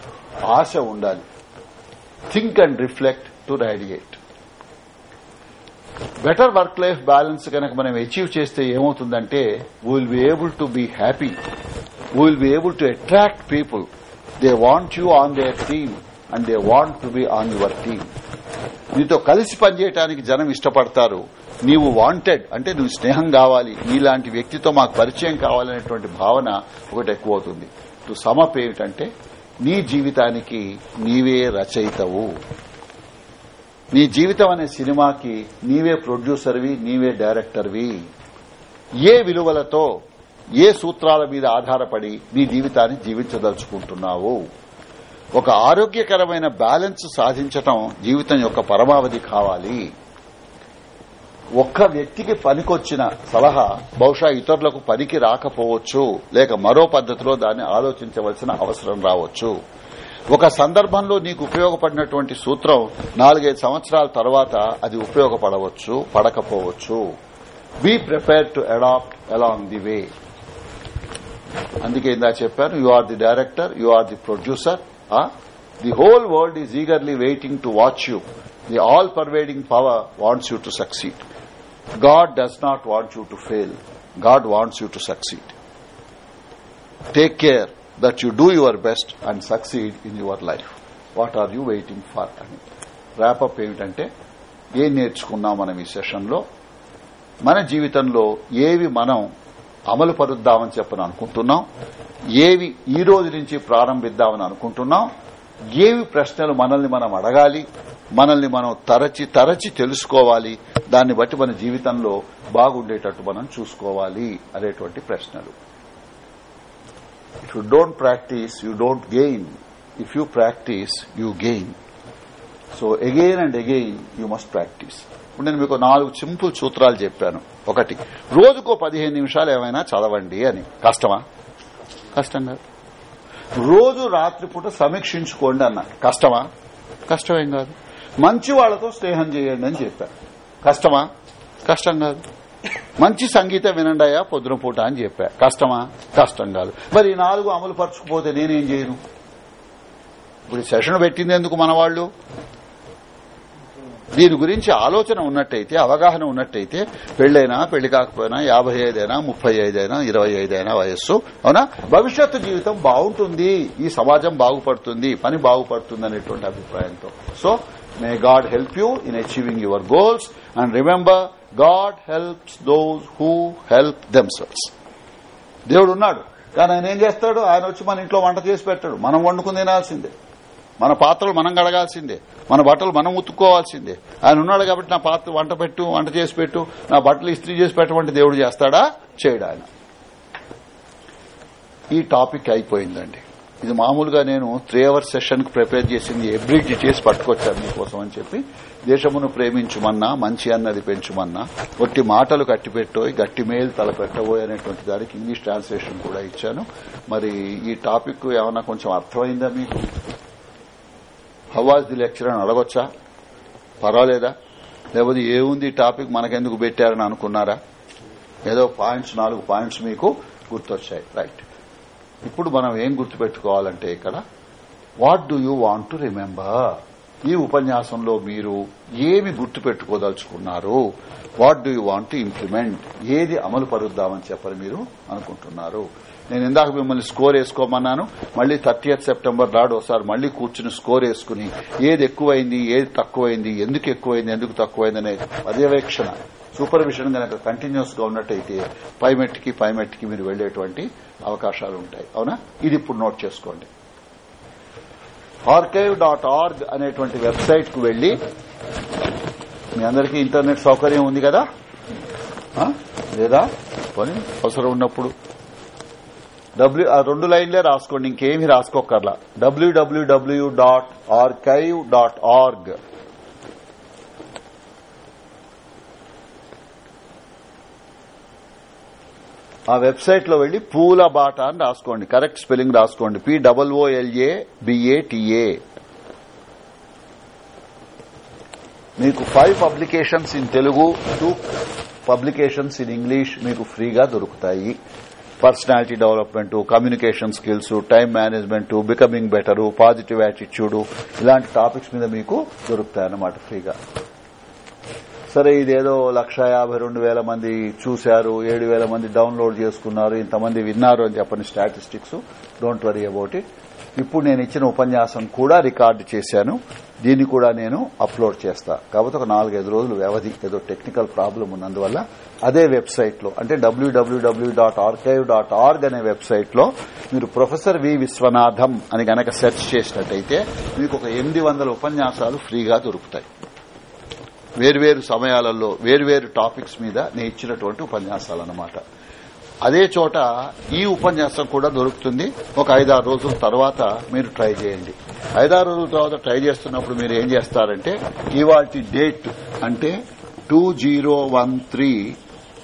Speaker 1: ఆశ ఉండాలి. Think and reflect to radiate better work life balance కనుక మనం అచీవ్ చేస్తే ఏమవుతుందంటే will be able to be happy will be able to attract people they want you on their team and they want to be on your team మీతో కలిసి పనిచేయడానికి జనం ఇష్టపడతారు. నీవు వాంటెడ్ అంటే నువ్వు స్నేహం కావాలి నీలాంటి వ్యక్తితో మాకు పరిచయం కావాలనేటువంటి భావన ఒకటి ఎక్కువ అవుతుంది టు సమప్ ఏమిటంటే నీ జీవితానికి నీవే రచయితవు. నీ జీవితం అనే సినిమాకి నీవే ప్రొడ్యూసర్వి నీవే డైరెక్టర్వి ఏ విలువలతో ఏ సూత్రాల మీద ఆధారపడి నీ జీవితాన్ని జీవించదలుచుకుంటున్నావు? ఒక ఆరోగ్యకరమైన బ్యాలెన్స్ సాధించటం జీవితం యొక్క పరమావధి కావాలి. ఒక్క వ్యక్తికి పనికొచ్చిన సలహా బహుశా ఇతరులకు పనికి రాకపోవచ్చు లేక మరో పద్ధతిలో దాన్ని ఆలోచించవలసిన అవసరం రావచ్చు. ఒక సందర్భంలో నీకు ఉపయోగపడినటువంటి సూత్రం నాలుగైదు సంవత్సరాల తర్వాత అది ఉపయోగపడవచ్చు పడకపోవచ్చు. Be prepare to adapt along the way అందుకే ఇందా చెప్పాను you are the director you are the producer the whole world is eagerly waiting to watch you the all pervading power wants you to succeed God does not want you to fail. God wants you to succeed. Take care that you do your best and succeed in your life. What are you waiting for? అని ర్యాపప్ ఏమిటంటే ఏం నేర్చుకున్నాం మనం ఈ సెషన్లో మన జీవితంలో ఏవి మనం అమలు పరుద్దామని చెప్పని అనుకుంటున్నాం ఏవి ఈ రోజు నుంచి ప్రారంభిద్దామని అనుకుంటున్నాం ఏవి ప్రశ్నలు మనల్ని మనం అడగాలి మనల్ని మనం తరచి తరచి తెలుసుకోవాలి. దాన్ని బట్టి మన జీవితంలో బాగుండేటట్టు మనం చూసుకోవాలి అనేటువంటి ప్రశ్నలు. If you don't practice you don't gain if you practice you gain so again and again you must practice ఇప్పుడు నేను మీకు నాలుగు సింపుల్ సూత్రాలు చెప్పాను. ఒకటి రోజుకో పదిహేను నిమిషాలు ఏమైనా చదవండి అని. కష్టమా? కష్టం కాదు. రోజు రాత్రిపూట సమీక్షించుకోండి అన్న. కష్టమా? కష్టమేం కాదు. మంచి వాళ్ళతో స్నేహం చేయండి అని చెప్పాను కష్టమా? కష్టం కాదు. మంచి సంగీతం వినండాయా పొద్దున పూట అని చెప్పా. కష్టమా? కష్టం కాదు. మరి ఈ నాలుగు అమలు పరచుకుపోతే నేనేం చేయను? ఇప్పుడు సెషన్ పెట్టింది ఎందుకు మన వాళ్ళు? దీని గురించి ఆలోచన ఉన్నట్టయితే అవగాహన ఉన్నట్టయితే పెళ్ళైనా పెళ్ళి కాకపోయినా యాభై ఐదైనా ముప్పై ఐదైనా ఇరవై ఐదైనా వయస్సు అవునా? భవిష్యత్తు జీవితం బాగుంటుంది. ఈ సమాజం బాగుపడుతుంది. పని బాగుపడుతుంది అనేటువంటి అభిప్రాయంతో. So May God help you in achieving your goals and remember God helps those who help themselves. దేవుడు ఉన్నాడు. కానీ ఆయన ఏం చేస్తాడు? ఆయన వచ్చి మన ఇంట్లో వంట చేసి పెట్టాడు మనం వండుకుని తినాల్సిందే. మన పాత్రలు మనం కడగాల్సిందే. మన బట్టలు మనం ఉతుక్కోవాల్సిందే. ఆయన ఉన్నాడు కాబట్టి నా పాత్ర వంట పెట్టు వంట చేసి పెట్టు నా బట్టలు ఇస్త్రీ చేసి పెట్టమంటే దేవుడు చేస్తాడా? చేయడు ఆయన? ఈ టాపిక్ అయిపోయిందండి. ఇది మామూలుగా నేను త్రీ అవర్స్ సెషన్కు ప్రిపేర్ చేసింది ఎవ్రీ చేసి పట్టుకొచ్చాను మీకోసం అని చెప్పి. దేశమును ప్రేమించుమన్నా మంచి అన్నది పెంచుమన్నా ఒట్టి మాటలు కట్టిపెట్టోయి గట్టి మేలు తలపెట్టబోయ్ అనేటువంటి దానికి ఇంగ్లీష్ ట్రాన్స్లేషన్ కూడా ఇచ్చాను. మరి ఈ టాపిక్ ఏమన్నా కొంచెం అర్థమైందా మీకు? హవాజ్ ది లెక్చర్ అని అడగొచ్చా? పర్వాలేదా? లేకపోతే ఏముంది ఈ టాపిక్ మనకెందుకు పెట్టారని అనుకున్నారా? ఏదో పాయింట్స్ నాలుగు పాయింట్స్ మీకు గుర్తొచ్చాయి. రైట్ ఇప్పుడు మనం ఏం గుర్తుపెట్టుకోవాలంటే ఇక్కడ what do you want to remember ఈ ఉపన్యాసంలో మీరు ఏమి గుర్తుపెట్టుకోదలుచుకున్నారు? What do you want to implement ఏది అమలు పరుద్దామని చెప్పని మీరు అనుకుంటున్నారు. నేను ఇందాక మిమ్మల్ని స్కోర్ వేసుకోమన్నాను మళ్ళీ థర్టీయత్ సెప్టెంబర్ నాడు ఒకసారి మళ్ళీ కూర్చుని స్కోర్ వేసుకుని ఏది ఎక్కువైంది ఏది తక్కువైంది ఎందుకు ఎక్కువైంది ఎందుకు తక్కువైంది అనే పర్యవేక్షణ. సూపర్విజన్ కనుక కంటిన్యూస్గా ఉన్నట్టయితే పైమెట్కి పైమెట్కి మీరు వెళ్ళేటువంటి అవకాశాలు ఉంటాయి. అవునా? ఇది ఇప్పుడు నోట్ చేసుకోండి. ఆర్కైవ్ డాట్ ఆర్గ్ అనేటువంటి వెబ్సైట్కు వెళ్ళి మీ అందరికీ ఇంటర్నెట్ సౌకర్యం ఉంది కదా? లేదా? పని అవసరం ఉన్నప్పుడు. డబ్ల్యూ ఆ రెండు లైన్లే రాసుకోండి ఇంకేమీ రాసుకోకర్లా W W W dot archive dot org ఆ వెబ్సైట్లో వెళ్ళి పూల బాట అని రాసుకోండి. కరెక్ట్ స్పెల్లింగ్ రాసుకోండి. P double O L A B A T A మీకు five publications in Telugu two publications in English మీకు ఫ్రీగా దొరుకుతాయి. Personality development communication skills time management becoming better positive attitude ఇలాంటి టాపిక్స్ మీద మీకు దొరుకుతాయి అన్నమాట ఫ్రీగా సరే ఇదేదో లక్ష యాభై రెండు వేల మంది చూశారు ఏడు వేల మంది డౌన్లోడ్ చేసుకున్నారు ఇంతమంది విన్నారు అని చెప్పని statistics. Don't worry about it ఇప్పుడు నేను ఇచ్చిన ఉపన్యాసం కూడా రికార్డు చేశాను. దీన్ని కూడా నేను అప్లోడ్ చేస్తా. కాబట్టి ఒక నాలుగైదు రోజులు వ్యవధి ఏదో టెక్నికల్ ప్రాబ్లం ఉన్నందువల్ల అదే వెబ్సైట్లో అంటే డబ్ల్యూడబ్ల్యూడబ్ల్యూ డాట్ డాట్ ఆర్గ్ అనే వెబ్సైట్లో మీరు ప్రొఫెసర్ వి విశ్వనాథం అని గనక సెర్చ్ చేసినట్టయితే మీకు ఒక ఎనిమిది వందల ఉపన్యాసాలు ఫ్రీగా దొరుకుతాయి. వేర్వేరు సమయాలలో వేర్వేరు టాపిక్స్ మీద నేను ఇచ్చినటువంటి ఉపన్యాసాలు అన్నమాట అదే చోట ఈ ఉపన్యాసం కూడా దొరుకుతుంది. ఒక ఐదారు రోజుల తర్వాత మీరు ట్రై చేయండి. ఐదారు రోజుల తర్వాత ట్రై చేస్తున్నప్పుడు మీరు ఏం చేస్తారంటే ఇవాటి డేట్ అంటే two zero one three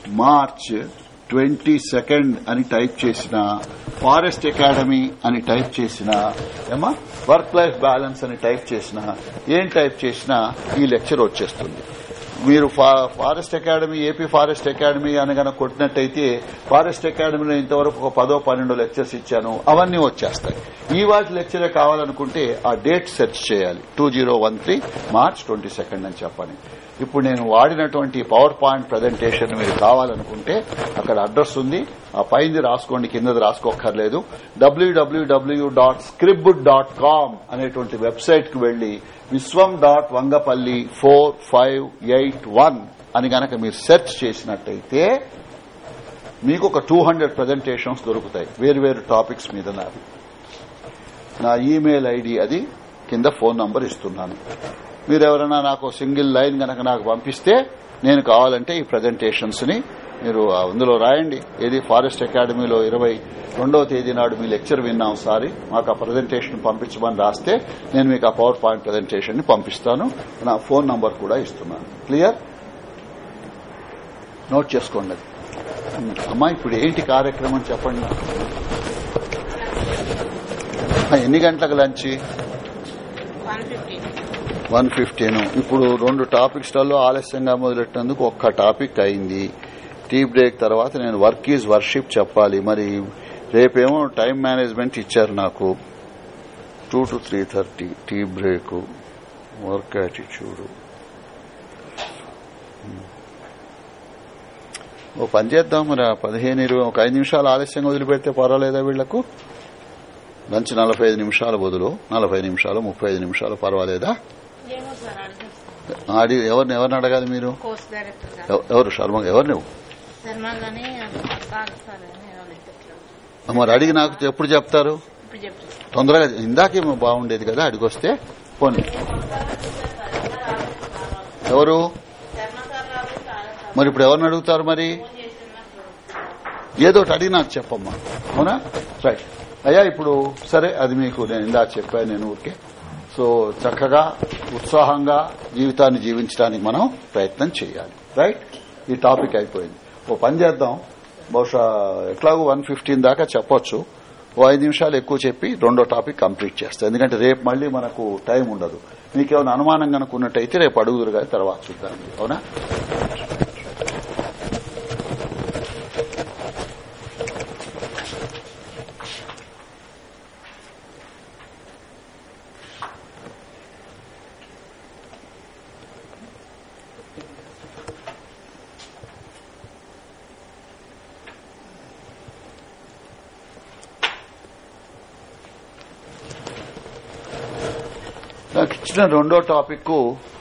Speaker 1: March twenty second అని టైప్ చేసిన ఫారెస్ట్ అకాడమీ అని టైప్ చేసిన ఏమా వర్క్ లైఫ్ బ్యాలెన్స్ అని టైప్ చేసిన ఏం టైప్ చేసినా ఈ లెక్చర్ వచ్చేస్తుంది. మీరు ఫా- forest academy AP forest academy అని కొట్టినట్టయితే ఫారెస్ట్ అకాడమీలో ఇంతవరకు ఒక పదో పన్నెండు లెక్చర్స్ ఇచ్చాను అవన్నీ వచ్చేస్తాయి. ఈ వాటి లెక్చరే కావాలనుకుంటే ఆ డేట్ సెర్చ్ చేయాలి. Two zero one three March twenty second అని చెప్పండి. ఇప్పుడు నేను వాడినటువంటి పవర్ పాయింట్ ప్రజెంటేషన్ మీరు కావాలనుకుంటే అక్కడ అడ్రస్ ఉంది. ఆ పైంది రాసుకోండి కిందది రాసుకోక్కర్లేదు. W W W dot Scribd dot com అనేటువంటి వెబ్సైట్కు వెళ్ళి Vishwam dot Vangapalli four five eight one అని గనక మీరు సెర్చ్ చేసినట్టయితే మీకు ఒక టూ హండ్రెడ్ ప్రజెంటేషన్స్ దొరుకుతాయి. వేరువేరు టాపిక్స్ మీద నావి నా ఈమెయిల్ ఐడి అది. కింద ఫోన్ నంబర్ ఇస్తున్నాను. మీరు ఎవరైనా నాకు సింగిల్ లైన్ గనక నాకు పంపిస్తే నేను కావాలంటే ఈ ప్రజెంటేషన్స్ని మీరు అందులో రాయండి. ఏది ఫారెస్ట్ అకాడమీలో ఇరవై రెండవ తేదీ నాడు మీ లెక్చర్ విన్నాం సారి. మాకు ఆ ప్రజెంటేషన్ పంపించమని రాస్తే నేను మీకు ఆ పవర్ పాయింట్ ప్రజెంటేషన్ని పంపిస్తాను. నా ఫోన్ నంబర్ కూడా ఇస్తున్నాను. క్లియర్? నోట్ చేసుకోండి. అది అమ్మా ఇప్పుడు ఏంటి కార్యక్రమం చెప్పండి. ఎన్ని గంటలకు లంచ్? One fifteen. ఇప్పుడు రెండు టాపిక్స్లలో ఆలస్యంగా మొదలెట్టినందుకు ఒక్క టాపిక్ అయింది. టీ బ్రేక్ తర్వాత నేను వర్క్ ఈజ్ వర్షిప్ చెప్పాలి. మరి రేపేమో టైం మేనేజ్మెంట్ ఇచ్చారు నాకు. Two to three thirty tea break. Work attitude. ఓ పని చేద్దాం మరి పదిహేను ఇరవై ఒక ఐదు నిమిషాలు ఆలస్యంగా వదిలిపెడితే పర్వాలేదా వీళ్ళకు లంచ్ నలభై ఐదు నిమిషాల బదులు. నలభై నిమిషాలు ముప్పై ఐదు నిమిషాలు పర్వాలేదా? అడి ఎవరిని ఎవరిని అడగాలి మీరు? ఎవరు? శర్మ ఎవరు నువ్వు? మరి అడిగి నాకు ఎప్పుడు చెప్తారు? తొందరగా ఇందాకేమో బాగుండేది కదా అడిగొస్తే పోనీ. ఎవరు? మరి ఇప్పుడు ఎవరిని అడుగుతారు మరి? ఏదో ఒకటి అడిగి నాకు చెప్పమ్మా. అవునా? రైట్. అయ్యా ఇప్పుడు సరే అది మీకు నేను ఇందాక చెప్పాను నేను ఊరికే. సో చక్కగా ఉత్సాహంగా జీవితాన్ని జీవించడానికి మనం ప్రయత్నం చేయాలి. రైట్ ఈ టాపిక్ అయిపోయింది. ఓ పని చేద్దాం. బహుశా ఎట్లాగో వన్ ఫిఫ్టీన్ దాకా చెప్పొచ్చు. ఓ ఐదు నిమిషాలు ఎక్కువ చెప్పి రెండో టాపిక్ కంప్లీట్ చేస్తా. ఎందుకంటే రేపు మళ్ళీ మనకు టైం ఉండదు. మీకేమైనా అనుమానం కనుకున్నట్టయితే రేపు అడుగుదురు కానీ తర్వాత చూద్దాం. అవునా? నాకు రెండో టాపిక్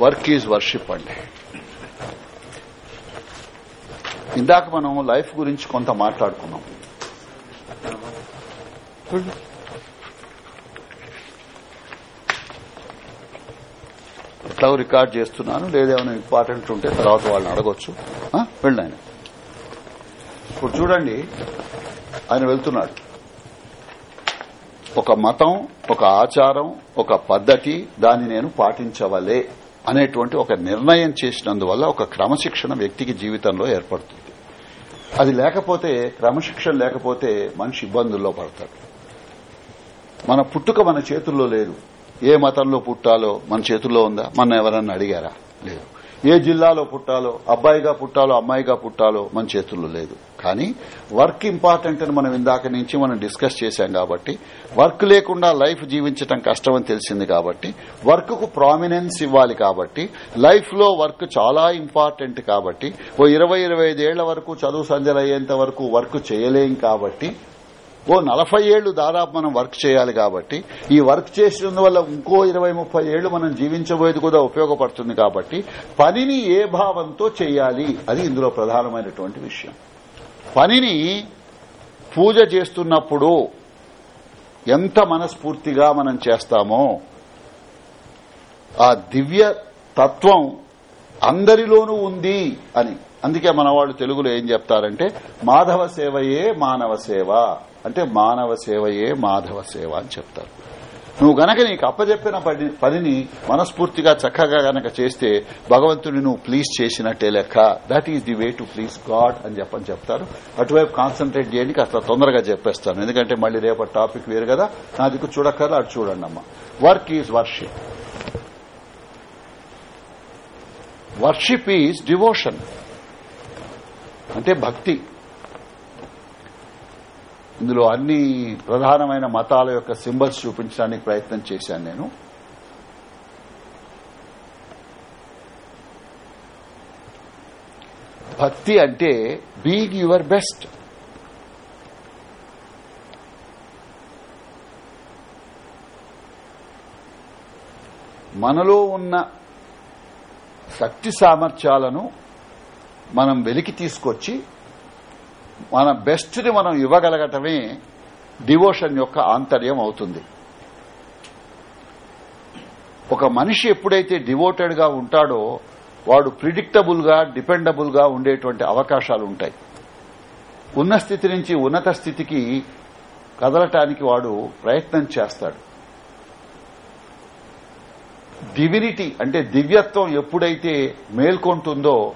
Speaker 1: వర్క్ ఈజ్ వర్షిప్ అండి. ఇందాక మనం లైఫ్ గురించి కొంత మాట్లాడుకున్నాం. ఎట్లా రికార్డ్ చేస్తున్నాను? లేదేమైనా ఇంపార్టెంట్ ఉంటే తర్వాత వాళ్ళని అడగొచ్చు. వెళ్ళి ఆయన. ఇప్పుడు చూడండి ఆయన వెళ్తున్నాడు. ఒక మతం ఒక ఆచారం ఒక పద్ధతి దాన్ని నేను పాటించవలే అనేటువంటి ఒక నిర్ణయం చేసినందువల్ల ఒక క్రమశిక్షణ వ్యక్తికి జీవితంలో ఏర్పడుతుంది. అది లేకపోతే క్రమశిక్షణ లేకపోతే మనిషి ఇబ్బందుల్లో పడతాడు. మన పుట్టుక మన చేతుల్లో లేదు. ఏ మతంలో పుట్టాలో మన చేతుల్లో ఉందా? మన ఎవరన్నా అడిగారా? లేదు. ఏ జిల్లాలో పుట్టాలో అబ్బాయిగా పుట్టాలో అమ్మాయిగా పుట్టాలో మన చేతుల్లో లేదు. కానీ వర్క్ ఇంపార్టెంట్ అని మనం ఇందాక నుంచి మనం డిస్కస్ చేశాం కాబట్టి వర్క్ లేకుండా లైఫ్ జీవించడం కష్టమని తెలిసింది కాబట్టి వర్క్కు ప్రామినెన్స్ ఇవ్వాలి కాబట్టి లైఫ్లో వర్క్ చాలా ఇంపార్టెంట్ కాబట్టి ఓ ఇరవై ఇరవై ఐదేళ్ళ వరకు చదువు సంజలయ్యేంత వరకు వర్క్ చేయలేం కాబట్టి ఓ నలభై ఏళ్ళు దాదాపు మనం వర్క్ చేయాలి కాబట్టి ఈ వర్క్ చేసినందువల్ల ఇంకో ఇరవై ముప్పై ఏళ్ళు మనం జీవించబోయేది కూడా ఉపయోగపడుతుంది కాబట్టి పనిని ఏ భావంతో చేయాలి? అది ఇందులో ప్రధానమైనటువంటి విషయం. పనిని పూజ చేస్తున్నప్పుడు ఎంత మనస్ఫూర్తిగా మనం చేస్తామో ఆ దివ్య తత్వం అందరిలోనూ ఉంది అని. అందుకే మన వాళ్ళు తెలుగులో ఏం చెప్తారంటే మాధవ సేవయే మానవ సేవ. అంటే మానవ సేవయే మాధవ సేవ అని చెప్తారు. నువ్వు గనక నీకు అప్పజెప్పిన పని- పనిని మనస్ఫూర్తిగా చక్కగా గనక చేస్తే భగవంతుని నువ్వు ప్లీజ్ చేసినట్టే లెక్క. That is the way to please God అని చెప్పని చెప్తారు. అటువైపు కాన్సన్ట్రేట్ చేయండి కాస్త తొందరగా చెప్పేస్తాను. ఎందుకంటే మళ్ళీ రేపటి టాపిక్ వేరు కదా. నా దిక్కు చూడక్కర్లా అటు చూడండి అమ్మా. Work is worship worship is devotion అంటే భక్తి. ఇందులో అన్ని ప్రధానమైన మతాల యొక్క సింబల్స్ చూపించడానికి ప్రయత్నం చేశాను నేను. భక్తి అంటే బీయింగ్ యువర్ బెస్ట్. మనలో ఉన్న శక్తి సామర్థ్యాలను మనం వెలికి తీసుకొచ్చి మన బెస్ట్ని మనం ఇవ్వగలగటమే డివోషన్ యొక్క ఆంతర్యం అవుతుంది. ఒక మనిషి ఎప్పుడైతే డివోటెడ్గా ఉంటాడో వాడు ప్రిడిక్టబుల్గా డిపెండబుల్గా ఉండేటువంటి అవకాశాలు ఉంటాయి. ఉన్న స్థితి నుంచి ఉన్నత స్థితికి కదలటానికి వాడు ప్రయత్నం చేస్తాడు. డివినిటీ అంటే దివ్యత్వం ఎప్పుడైతే మేల్కొంటుందో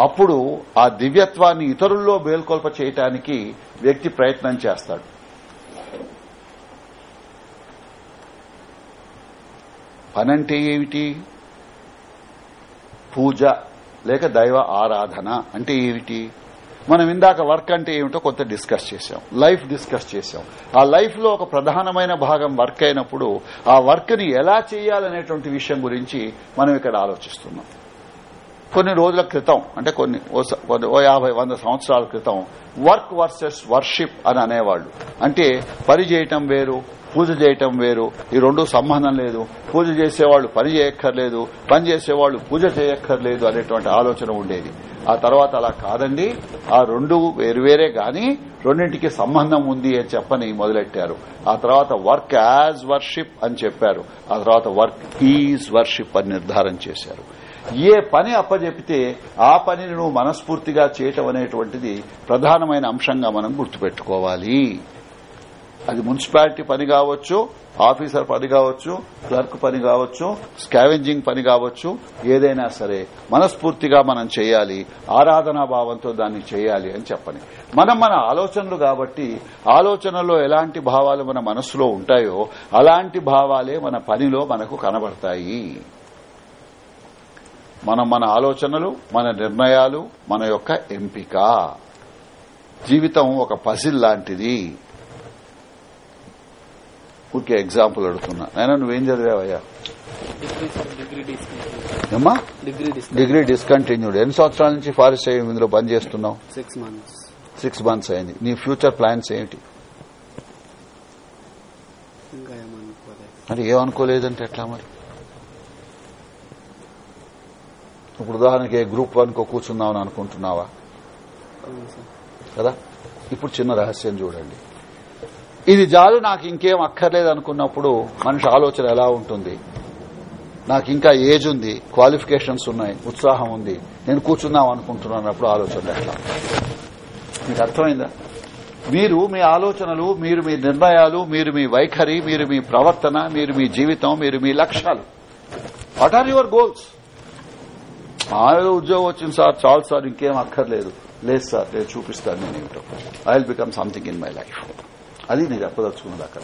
Speaker 1: అప్పుడు ఆ దివ్యత్వాన్ని ఇతరుల్లో మేల్కొల్ప చేయటానికి వ్యక్తి ప్రయత్నం చేస్తాడు. పనంటే ఏమిటి? పూజ లేక దైవ ఆరాధన అంటే ఏమిటి? మనం ఇందాక వర్క్ అంటే ఏమిటో కొంత డిస్కస్ చేశాం. లైఫ్ డిస్కస్ చేశాం. ఆ లైఫ్లో ఒక ప్రధానమైన భాగం వర్క్ అయినప్పుడు ఆ వర్క్ని ఎలా చేయాలనేటువంటి విషయం గురించి మనం ఇక్కడ ఆలోచిస్తున్నాం. కొన్ని రోజుల క్రితం అంటే కొన్ని ఓ యాభై వంద సంవత్సరాల క్రితం వర్క్ వర్సెస్ వర్షిప్ అని అనేవాళ్ళు అంటే పని చేయటం వేరు పూజ చేయటం వేరు ఈ రెండు సంబంధం లేదు. పూజ చేసేవాళ్ళు పని చేయక్కర్లేదు పని చేసేవాళ్ళు పూజ చేయక్కర్లేదు అనేటువంటి ఆలోచన ఉండేది. ఆ తర్వాత అలా కాదండి ఆ రెండు వేరువేరే గాని రెండింటికి సంబంధం ఉంది అని చెప్పని మొదలెట్టారు. ఆ తర్వాత వర్క్ యాజ్ వర్షిప్ అని చెప్పారు. ఆ తర్వాత వర్క్ ఈజ్ వర్షిప్ అని నిర్ధారం చేశారు. ఏ పని అప్పజెపితే ఆ పనిని నువ్వు మనస్ఫూర్తిగా చేయటం అనేటువంటిది ప్రధానమైన అంశంగా మనం గుర్తుపెట్టుకోవాలి. అది మున్సిపాలిటీ పని కావచ్చు ఆఫీసర్ పని కావచ్చు క్లర్క్ పని కావచ్చు స్కావెంజింగ్ పని కావచ్చు ఏదైనా సరే మనస్ఫూర్తిగా మనం చేయాలి ఆరాధనా భావంతో దాన్ని చేయాలి అని చెప్పని. మనం మన ఆలోచనలు కాబట్టి ఆలోచనలో ఎలాంటి భావాలు మన మనస్సులో ఉంటాయో అలాంటి భావాలే మన పనిలో మనకు కనబడతాయి. మనం మన ఆలోచనలు మన నిర్ణయాలు మన యొక్క ఎంపిక. జీవితం ఒక పజిల్ లాంటిది. ఊరికే ఎగ్జాంపుల్ అడుగుతున్నా. నేను నువ్వేం చదివావయ్యా?
Speaker 6: డిగ్రీ
Speaker 1: ఏమ్మా డిస్కంటిన్యూడ్. ఎన్ని సంవత్సరాల నుంచి ఫారెస్ట్ సేవింగ్ ఇందులో పనిచేస్తున్నావు
Speaker 6: సిక్స్ మంత్స్
Speaker 1: సిక్స్ మంత్స్ అయింది. నీ ఫ్యూచర్ ప్లాన్స్ ఏంటి? అంటే ఏమనుకోలేదంటే ఎట్లా మరి? ఇప్పుడు ఉదాహరణకి గ్రూప్ వన్కో కూర్చుందామని అనుకుంటున్నావా? కదా? ఇప్పుడు చిన్న రహస్యం చూడండి. ఇది చాలు నాకు ఇంకేం అక్కర్లేదు అనుకున్నప్పుడు మనిషి ఆలోచన ఎలా ఉంటుంది? నాకు ఇంకా ఏజ్ ఉంది క్వాలిఫికేషన్స్ ఉన్నాయి ఉత్సాహం ఉంది నేను కూర్చుందాం అనుకుంటున్నానప్పుడు ఆలోచన ఎట్లా? మీకు అర్థమైందా? మీరు మీ ఆలోచనలు మీరు మీ నిర్ణయాలు మీరు మీ వైఖరి మీరు మీ ప్రవర్తన మీరు మీ జీవితం మీరు మీ లక్ష్యాలు. వాట్ ఆర్ యువర్ గోల్స్ ఆ ఉద్యోగం వచ్చింది సార్ చాలు సార్ ఇంకేం అక్కర్లేదు. లేదు సార్ నేను చూపిస్తాను నేను ఏమిటో. I will become something in my life అది నేను చెప్పదలుచుకున్నది అక్కడ.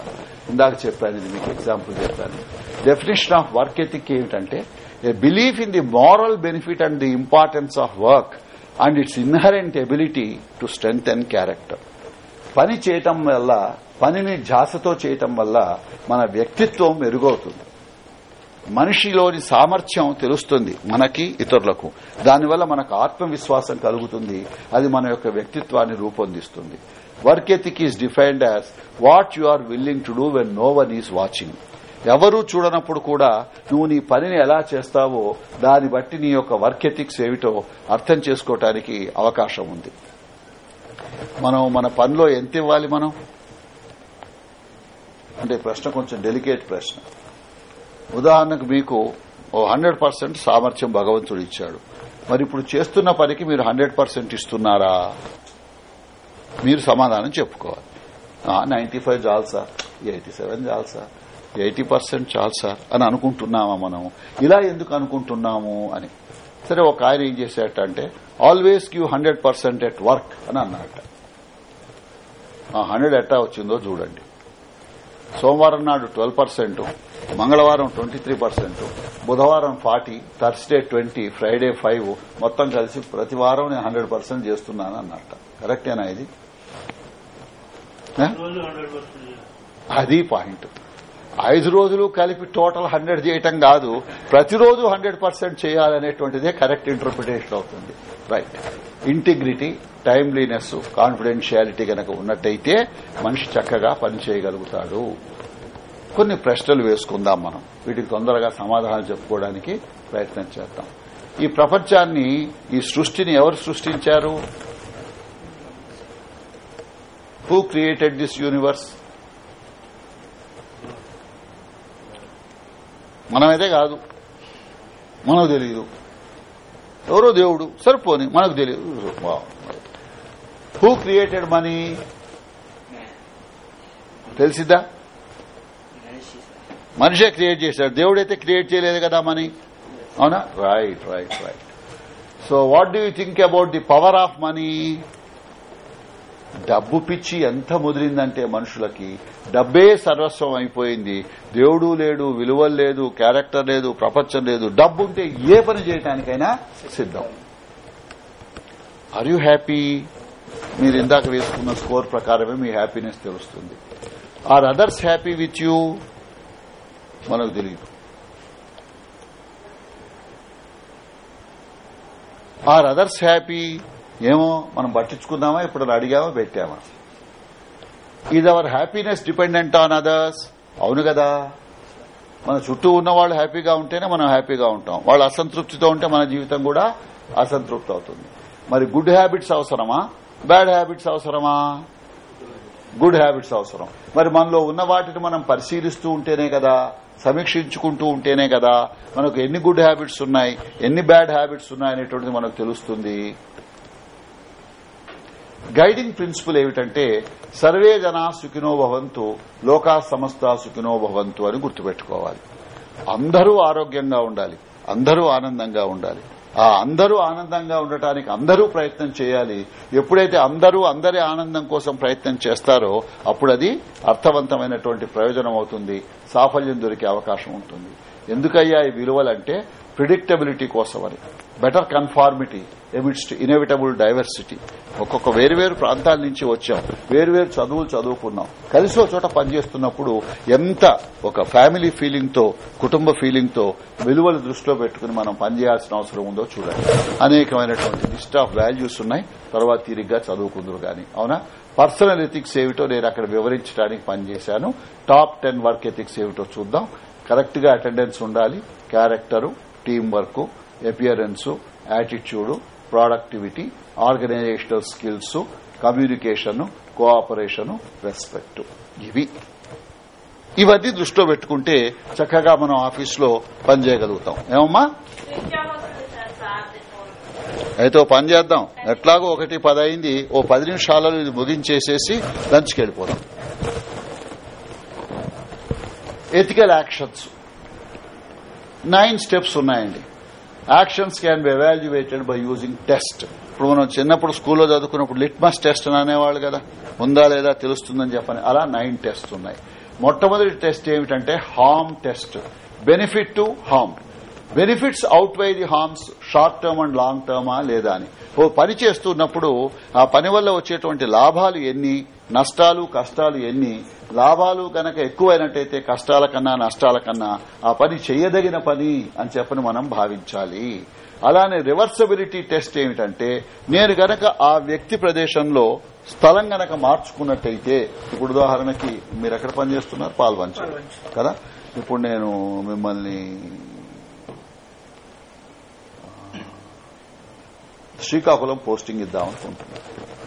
Speaker 1: ఇందాక చెప్పాను ఇది మీకు ఎగ్జాంపుల్ చెప్పాను. డెఫినేషన్ ఆఫ్ వర్క్ ఎథిక్ ఏమిటంటే a belief in the moral benefit and the importance of work and its inherent ability to strength and character పని చేయటం వల్ల పనిని ఝాసతో చేయటం వల్ల మన వ్యక్తిత్వం మెరుగవుతుంది. మనిషిలోని సామర్థ్యం తెలుస్తుంది మనకి ఇతరులకు. దానివల్ల మనకు ఆత్మవిశ్వాసం కలుగుతుంది. అది మన యొక్క వ్యక్తిత్వాన్ని రూపొందిస్తుంది. Work ethic is defined as what you are willing to do when no one is watching ఎవరూ చూడనప్పుడు కూడా నువ్వు నీ పనిని ఎలా చేస్తావో దాన్ని బట్టి నీ యొక్క వర్క్ ఎథిక్స్ ఏమిటో అర్థం చేసుకోవటానికి అవకాశం ఉంది. మనం మన పనిలో ఎంత ఇవ్వాలి మనం? అంటే ప్రశ్న కొంచెం డెలికేట్ ప్రశ్న. ఉదాహరణకు మీకు ఓ హండ్రెడ్ పర్సెంట్ సామర్థ్యం భగవంతుడు ఇచ్చాడు. మరి ఇప్పుడు చేస్తున్న పనికి మీరు హండ్రెడ్ పర్సెంట్ ఇస్తున్నారా? మీరు సమాధానం చెప్పుకోవాలి. నైన్టీ ఫైవ్ చాలు సార్. ఎయిటీ సెవెన్ చాలు సార్. ఎయిటీ పర్సెంట్ చాలు సార్ అని అనుకుంటున్నామా మనం ఇలా ఎందుకు అనుకుంటున్నాము అని. సరే ఒక ఆయన ఏం చేసేటంటే always give hundred percent at work అని అన్నట్ట ఆ హండ్రెడ్ ఎట్టా వచ్చిందో చూడండి. సోమవారం నాడు ట్వెల్వ్ పర్సెంట్ మంగళవారం ట్వంటీ త్రీ పర్సెంట్ బుధవారం forty Thursday twenty Friday five మొత్తం కలిసి ప్రతి వారం నేను హండ్రెడ్ పర్సెంట్ చేస్తున్నాను అన్నట్ట. కరెక్టేనా ఇది? అది పాయింట్. ఐదు రోజులు కలిపి టోటల్ హండ్రెడ్ చేయటం కాదు ప్రతిరోజు హండ్రెడ్ పర్సెంట్ చేయాలనేటువంటిదే కరెక్ట్ ఇంటర్ప్రిటేషన్ అవుతుంది. రైట్. ఇంటిగ్రిటీ టైమ్లీనెస్ కాన్ఫిడెన్షియాలిటీ గనక ఉన్నట్టయితే మనిషి చక్కగా పని చేయగలుగుతాడు. కొన్ని ప్రశ్నలు వేసుకుందాం మనం. వీటికి తొందరగా సమాధానం చెప్పుకోవడానికి ప్రయత్నం చేద్దాం. ఈ ప్రపంచాన్ని ఈ సృష్టిని ఎవరు సృష్టించారు? హూ క్రియేటెడ్ దిస్ యూనివర్స్ మనమైతే కాదు. మనకు తెలియదు ఎవరో దేవుడు. సరిపోని. మనకు తెలియదు వావ్. హూ క్రియేటెడ్ మనీ తెలిసిద్దా?
Speaker 2: మనిషి
Speaker 1: మనిషే క్రియేట్ చేశాడు. దేవుడైతే క్రియేట్ చేయలేదు కదా మనీ? అవునా? Right right right so what do you think about the power of money డబ్బు పిచ్చి ఎంత ముదిరిందంటే మనుషులకి డబ్బే సర్వస్వం అయిపోయింది. దేవుడు లేడు విలువలు లేదు క్యారెక్టర్ లేదు ప్రపంచం లేదు. డబ్బు ఉంటే ఏ పని చేయటానికైనా సిద్ధం. ఆర్ యూ హ్యాపీ మీరు ఇందాక వేసుకున్న స్కోర్ ప్రకారమే మీ హ్యాపీనెస్ తెలుస్తుంది. Are others happy with you మనకు తెలియదు. ఆర్ అదర్స్ హ్యాపీ ఏమో మనం పట్టించుకుందామా? ఇప్పుడు అడిగామా? పెట్టామా? Is our happiness dependent on others అవును కదా. మన చుట్టూ ఉన్న వాళ్ళు హ్యాపీగా ఉంటేనే మనం హ్యాపీగా ఉంటాం. వాళ్ళు అసంతృప్తితో ఉంటే మన జీవితం కూడా అసంతృప్తి అవుతుంది మరి గుడ్ హ్యాబిట్స్ అవసరమా? బ్యాడ్ హ్యాబిట్స్ అవసరమా? గుడ్ హ్యాబిట్స్ అవసరం. మరి మనలో ఉన్న వాటిని మనం పరిశీలిస్తూ ఉంటేనే కదా సమీక్షించుకుంటూ ఉంటేనే కదా మనకు ఎన్ని గుడ్ హ్యాబిట్స్ ఉన్నాయి ఎన్ని బ్యాడ్ హ్యాబిట్స్ ఉన్నాయి అనేటువంటిది మనకు తెలుస్తుంది. గైడింగ్ ప్రిన్సిపల్ ఏమిటంటే సర్వే జనా సుఖినో భవంతు లోకా సమస్త సుఖినో భవంతు అని గుర్తుపెట్టుకోవాలి. అందరూ ఆరోగ్యంగా ఉండాలి అందరూ ఆనందంగా ఉండాలి. ఆ అందరూ ఆనందంగా ఉండటానికి అందరూ ప్రయత్నం చేయాలి. ఎప్పుడైతే అందరూ అందరి ఆనందం కోసం ప్రయత్నం చేస్తారో అప్పుడు అది అర్థవంతమైనటువంటి ప్రయోజనం అవుతుంది. సాఫల్యం దొరికే అవకాశం ఉంటుంది. ఎందుకయ్యా ఈ విలువలంటే ప్రిడిక్టబిలిటీ కోసమని better conformity amidst inevitable diversity. ఒక్కొక్క వేరువేరు ప్రాంతాల నుంచి వచ్చాం. వేరువేరు చదువులు చదువుకున్నాం. కలిసి ఒక చోట పనిచేస్తున్నప్పుడు ఎంత ఒక ఫ్యామిలీ ఫీలింగ్తో కుటుంబ ఫీలింగ్తో విలువలు దృష్టిలో పెట్టుకుని మనం పనిచేయాల్సిన అవసరం ఉందో చూడాలి అనేకమైనటువంటి లిస్ట్ ఆఫ్ వాల్యూస్ ఉన్నాయి. తర్వాత తీరిగ్గా చదువుకుందరు గాని. అవునా? పర్సనల్ ఎథిక్స్ ఏమిటో నేను అక్కడ వివరించడానికి పనిచేశాను. టాప్ టెన్ వర్క్ ఎథిక్స్ ఏమిటో చూద్దాం. కరెక్ట్గా అటెండెన్స్ ఉండాలి. Character team work appearance attitude productivity organisational skills communication cooperation respect ఇవి. ఇవన్నీ దృష్టిలో పెట్టుకుంటే చక్కగా మనం ఆఫీసులో పనిచేయగలుగుతాం ఏమమ్మా? అయితే ఓ పని చేద్దాం. ఎట్లాగో ఒకటి పది అయింది. ఓ పది నిమిషాలలో ఇది ముగించేసేసి లంచ్కి వెళ్ళిపోదాం. ఎథికల్ యాక్షన్స్ నైన్ స్టెప్స్ ఉన్నాయండి. Actions can be evaluated by using test ఇప్పుడు మనం చిన్నప్పుడు స్కూల్లో చదువుకున్నప్పుడు లిట్మస్ టెస్ట్ అని అనేవాళ్ళు కదా. ఉందా లేదా తెలుస్తుందని చెప్పని. అలా నైన్ టెస్ట్ ఉన్నాయి. మొట్టమొదటి టెస్ట్ ఏమిటంటే harm test benefit to harm benefits outweigh the harms short term and long టర్మా లేదా అని. ఓ పని చేస్తున్నప్పుడు ఆ పని వల్ల వచ్చేటువంటి లాభాలు ఎన్ని? నష్టాలు కష్టాలు ఎన్ని లాభాలు కనుక ఎక్కువైనట్టయితే కష్టాల కన్నా నష్టాల కన్నా ఆ పని చేయదగిన పని అని చెప్పని మనం భావించాలి. అలానే రివర్సబిలిటీ టెస్ట్ ఏమిటంటే నేను గనక ఆ వ్యక్తి ప్రదేశంలో స్థలం గనక మార్చుకున్నట్టయితే ఇప్పుడు ఉదాహరణకి మీరు ఎక్కడ పనిచేస్తున్నారు? పాల్వంచ. కదా? ఇప్పుడు నేను మిమ్మల్ని శ్రీకాకుళం పోస్టింగ్ ఇద్దాం అనుకుంటున్నాను.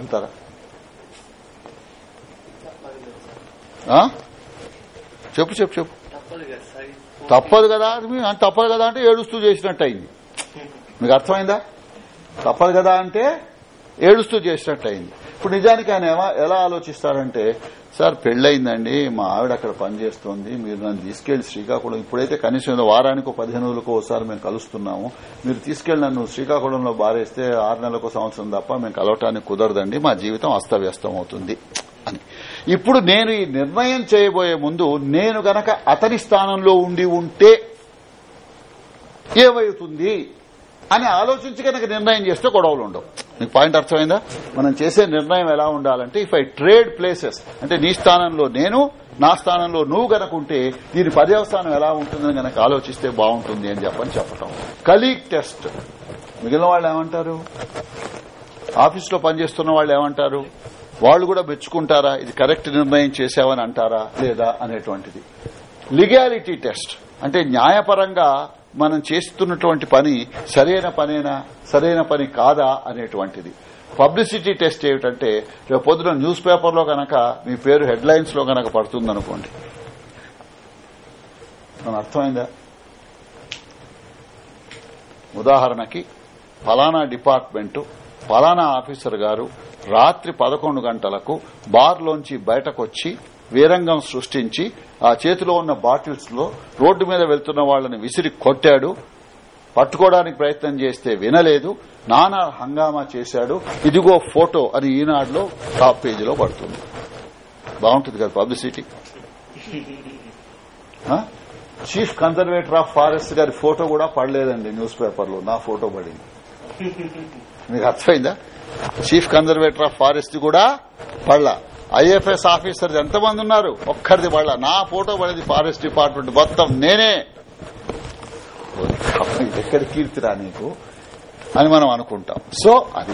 Speaker 1: అంటారా? చెప్పు చెప్పు చెప్పు.
Speaker 4: తప్పదు కదా
Speaker 1: తప్పదు కదా అంటే తప్పదు కదా అంటే ఏడుస్తూ చేసినట్టు అయింది. మీకు అర్థమైందా? తప్పదు కదా అంటే ఏడుస్తూ చేసినట్టు అయింది. ఇప్పుడు నిజానికి ఆయన ఎలా- ఎలా ఆలోచిస్తారంటే సార్ పెళ్ళయిందండి మా ఆవిడ అక్కడ పనిచేస్తోంది. మీరు నన్ను తీసుకెళ్ళి శ్రీకాకుళం ఇప్పుడైతే కనీసం వారానికి పదిహేను రోజులకు ఒకసారి మేము కలుస్తున్నాము. మీరు తీసుకెళ్ళి నన్ను శ్రీకాకుళంలో బారేస్తే ఆరు నెలలకు సంవత్సరం తప్ప మేము కలవటానికి కుదరదండి. మా జీవితం అస్తవ్యస్తం అవుతుంది అని. ఇప్పుడు నేను ఈ నిర్ణయం చేయబోయే ముందు నేను గనక అతని స్థానంలో ఉండి ఉంటే ఏమవుతుంది? అని ఆలోచించి కనుక నిర్ణయం చేస్తే గొడవలు ఉండవు. మీకు పాయింట్ అర్థమైందా? మనం చేసే నిర్ణయం ఎలా ఉండాలంటే ఇఫ్ ఐ ట్రేడ్ ప్లేసెస్ అంటే నీ స్థానంలో నేను నా స్థానంలో నువ్వు గనకుంటే దీని పర్యవస్థానం ఎలా ఉంటుందని గనక ఆలోచిస్తే బాగుంటుంది అని చెప్పని చెప్పటం. కలీగ్ టెస్ట్ మిగిలిన వాళ్ళు ఏమంటారు? ఆఫీసులో పనిచేస్తున్న వాళ్ళు ఏమంటారు? వాళ్ళు కూడా మెచ్చుకుంటారా? ఇది కరెక్ట్ నిర్ణయం చేశావని అంటారా? లేదా అనేటువంటిది. లీగాలిటీ టెస్ట్ అంటే న్యాయపరంగా మనం చేస్తున్నటువంటి పని సరైన పనేనా సరైన పని కాదా అనేటువంటిది. పబ్లిసిటీ టెస్ట్ ఏమిటంటే రేపు పొద్దున న్యూస్ పేపర్లో గనక మీ పేరు హెడ్లైన్స్లో గనక పడుతుందనుకోండి. మన అర్థమైందా? ఉదాహరణకి ఫలానా డిపార్ట్మెంట్ ఫలానా ఆఫీసర్ గారు రాత్రి పదకొండు గంటలకు బార్లోంచి బయటకొచ్చి వీరంగం సృష్టించి ఆ చేతిలో ఉన్న బాటిల్స్లో రోడ్డు మీద వెళ్తున్న వాళ్ళని విసిరి కొట్టాడు. పట్టుకోవడానికి ప్రయత్నం చేస్తే వినలేదు. నానా హంగామా చేశాడు. ఇదిగో ఫోటో అని ఈనాడులో టాప్ పేజీలో పడుతుంది. బాగుంటుంది కదా publicity. Chief conservator of forest గారి ఫోటో కూడా పడలేదండి న్యూస్ పేపర్లో. నా ఫోటో పడింది. మీకు అర్థమైందా? చీఫ్ కన్జర్వేటర్ ఆఫ్ ఫారెస్ట్ కూడా పడలా. ఐఎఫ్ఎస్ ఆఫీసర్స్ ఎంతమంది ఉన్నారు? ఒక్కరిది పడలా నా ఫోటో పడింది ఫారెస్ట్ డిపార్ట్మెంట్. మొత్తం నేనే. ఎక్కడ కీర్తిరా నీకు? అని మనం అనుకుంటాం. సో అది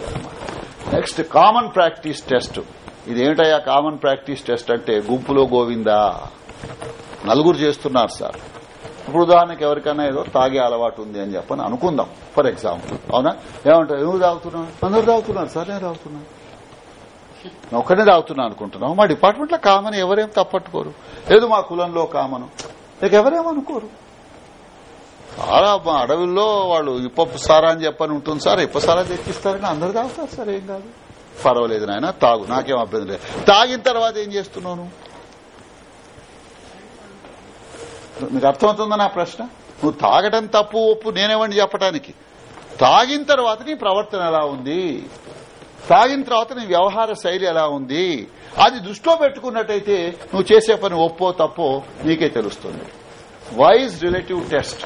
Speaker 1: నెక్స్ట్ కామన్ ప్రాక్టీస్ టెస్ట్. ఇదేమిటయ్యా కామన్ ప్రాక్టీస్ టెస్ట్ అంటే గుంపులో గోవిందా? నలుగురు చేస్తున్నారు సార్. ఇప్పుడు ఉదాహరణకి ఎవరికైనా ఏదో తాగే అలవాటు ఉంది అని చెప్పని అనుకుందాం. For example. అవునా? ఏమంటారు? ఎవరు తాగుతున్నావు? అందరు తాగుతున్నారు సార్ నేను తాగుతున్నాను. నేను ఒక్కడే తాగుతున్నా అనుకుంటున్నాం మా డిపార్ట్మెంట్లో కామన్ ఎవరేం తప్పట్టుకోరు. లేదు మా కులంలో కామను. ఎవరేమనుకోరు చాలా మా అడవుల్లో వాళ్ళు ఇప్పప్పు సారా అని చెప్పని ఉంటుంది సార్. ఇప్ప సారా తెప్పిస్తారని అందరు తాగుతారు సార్ ఏం కాదు. పర్వాలేదు నాయన తాగు. నాకేం అభ్యంతరం లేదు. తాగిన తర్వాత ఏం చేస్తున్నావు నీకు అర్థమవుతుందా నా ప్రశ్న? నువ్వు తాగటం తప్పు ఒప్పు నేనేవండి చెప్పడానికి తాగిన తర్వాత నీ ప్రవర్తన ఎలా ఉంది? తాగిన తర్వాత నీ వ్యవహార శైలి ఎలా ఉంది? అది దృష్టిలో పెట్టుకున్నట్టయితే నువ్వు చేసే పని ఒప్పో తప్పో నీకే తెలుస్తుంది. వైజ్ రిలేటివ్ టెస్ట్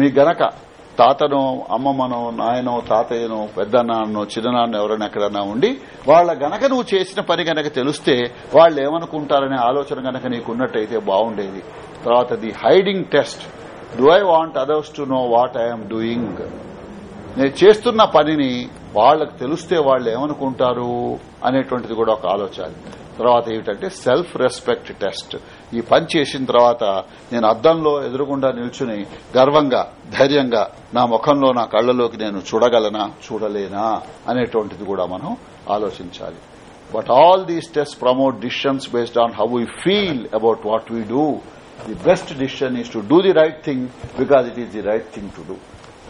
Speaker 1: మీ గనక తాతనో అమ్మమ్మనో నాయనో తాతయ్యనో పెద్దనాన్నో చిన్ననాన్న ఎవరైనా ఎక్కడన్నా ఉండి వాళ్ళ గనక నువ్వు చేసిన పని గనక తెలిస్తే వాళ్ళు ఏమనుకుంటారనే ఆలోచన గనక నీకున్నట్టయితే బాగుండేది. తర్వాత the hiding test do I want others to know what I'm doing నేను చేస్తున్న పనిని వాళ్ళకు తెలిస్తే వాళ్ళు ఏమనుకుంటారు అనేటువంటిది కూడా ఒక ఆలోచన. తర్వాత ఏమిటంటే సెల్ఫ్ రెస్పెక్ట్ టెస్ట్ ఈ పని చేసిన తర్వాత నేను అద్దంలో ఎదురుగుండా నిల్చుని గర్వంగా ధైర్యంగా నా ముఖంలో నా కళ్ళలోకి నేను చూడగలనా చూడలేనా అనేటువంటిది కూడా మనం ఆలోచించాలి. But all these test promote decisions based on how we feel about what we do the best decision is to do the right thing because it is the right thing to do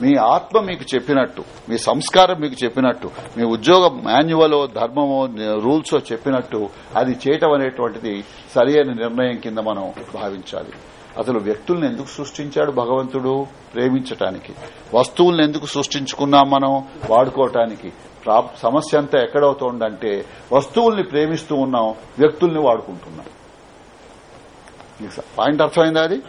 Speaker 1: మీ ఆత్మ మీకు చెప్పినట్టు మీ సంస్కారం మీకు చెప్పినట్టు మీ ఉద్యోగ మాన్యువలో ధర్మమో రూల్సో చెప్పినట్టు అది చేయటం అనేటువంటిది సరియైన నిర్ణయం కింద మనం భావించాలి. అసలు వ్యక్తుల్ని ఎందుకు సృష్టించాడు భగవంతుడు? ప్రేమించటానికి. వస్తువుల్ని ఎందుకు సృష్టించుకున్నాం మనం? వాడుకోవటానికి ప్రా- సమస్య అంతా ఎక్కడవుతోందంటే వస్తువుల్ని ప్రేమిస్తూ ఉన్నాం వ్యక్తుల్ని వాడుకుంటున్నాం. పాయింట్ అర్థమైందా అది?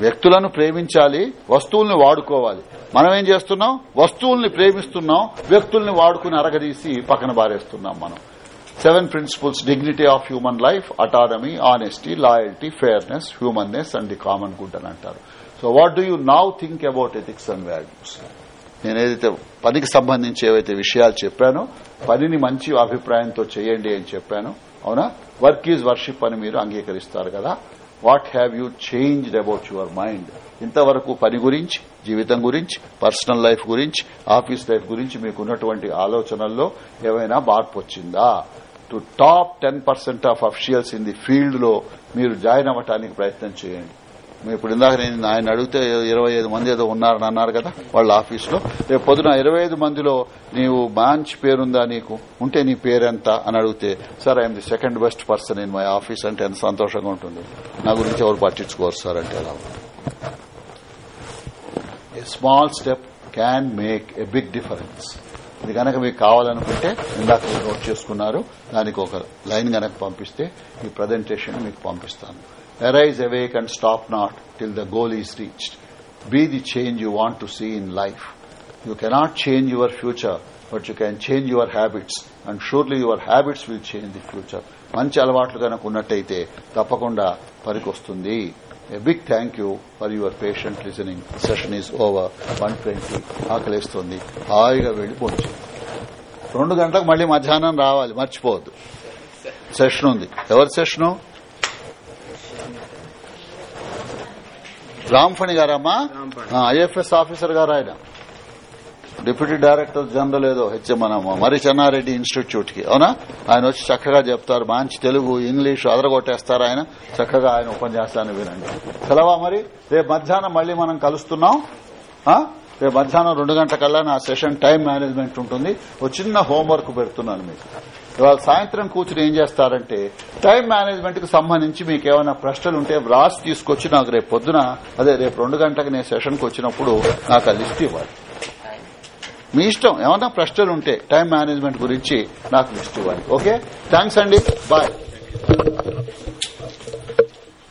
Speaker 1: వ్యక్తులను ప్రేమించాలి వస్తువుల్ని వాడుకోవాలి. మనం ఏం చేస్తున్నాం? వస్తువుల్ని ప్రేమిస్తున్నాం వ్యక్తుల్ని వాడుకుని అరగదీసి పక్కన బారేస్తున్నాం మనం. Seven principles dignity of human life autonomy honesty loyalty fairness humanness and the common good అని అంటారు. So what do you now think about ethics and values? నేనేదైతే పనికి సంబంధించి ఏవైతే విషయాలు చెప్పానో పనిని మంచి అభిప్రాయంతో చేయండి అని చెప్పాను. అవునా? వర్క్ ఈజ్ వర్షిప్ అని మీరు అంగీకరిస్తారు కదా? What have you changed about your mind? ఇంతవరకు పని గురించి జీవితం గురించి పర్సనల్ లైఫ్ గురించి ఆఫీస్ లైఫ్ గురించి మీకున్నటువంటి ఆలోచనల్లో ఏమైనా మార్పు వచ్చిందా? To top ten percent of officials in the ఫీల్డ్లో మీరు జాయిన్ అవ్వటానికి ప్రయత్నం చేయండి. ఇప్పుడు ఇందాక నేను ఆయన అడిగితే ఇరవై ఐదు మంది ఏదో ఉన్నారని అన్నారు కదా వాళ్ళ ఆఫీసులో. రేపు పొద్దున ఇరవై ఐదు మందిలో నీవు మంచి పేరుందా నీకు? ఉంటే నీ పేరెంత అని అడిగితే sir I'm the second best person in my office అంటే ఎంత సంతోషంగా ఉంటుంది. నా గురించి ఎవరు పట్టించుకోరు సార్ అంటే ఎలా a small step can make a big difference ఇది కనుక మీకు కావాలనుకుంటే ఇందాక నోట్ చేసుకున్నారు దానికి ఒక లైన్ గనక పంపిస్తే ఈ ప్రజెంటేషన్ మీకు పంపిస్తాను. Arise, awake, and stop not till the goal is reached. Be the change you want to see in life you cannot change your future but you can change your habits and surely your habits will change the future మంచి అలవాట్లు కనుక ఉన్నట్టయితే తప్పకుండా పనికొస్తుంది. A big thank you for your patient listening session is over one twenty ఆకలిస్తుంది. హాయిగా వెళ్ళి రెండు గంటలకు మళ్ళీ మధ్యాహ్నం రావాలి. మర్చిపోవద్దు. సెషన్ ఉంది. ఎవరి సెషను రామ్ఫణి గారమ్మా? ఐఎఫ్ఎస్ ఆఫీసర్ గారు ఆయన. డిప్యూటీ డైరెక్టర్ జనరల్ ఏదో హెచ్ఎం మరి చెన్నారెడ్డి ఇన్స్టిట్యూట్కి అవునా? ఆయన వచ్చి చక్కగా చెప్తారు. మంచి తెలుగు ఇంగ్లీష్ అదరగొట్టేస్తారు ఆయన. చక్కగా ఆయన ఉపన్యాసాన్ని వినండి. సెలవా మరి? రేపు మధ్యాహ్నం మళ్ళీ మనం కలుస్తున్నాం? రేపు మధ్యాహ్నం రెండు గంటలకల్లా నా సెషన్ టైం మేనేజ్మెంట్ ఉంటుంది. ఒక చిన్న హోంవర్క్ పెడుతున్నాను మీకు. ఇవాళ సాయంత్రం కూర్చుని ఏం చేస్తారంటే టైం మేనేజ్మెంట్కు సంబంధించి మీకు ఏమైనా ప్రశ్నలు ఉంటే వ్రాసి తీసుకొచ్చి నాకు రేపు పొద్దున అదే రేపు రెండు గంటలకు నేను సెషన్కి వచ్చినప్పుడు నాకు ఆ లిస్ట్ ఇవ్వాలి. మీ ఇష్టం ఏమైనా ప్రశ్నలు ఉంటే టైం మేనేజ్మెంట్ గురించి నాకు లిస్ట్ ఇవ్వాలి. ఓకే థ్యాంక్స్ అండి. బాయ్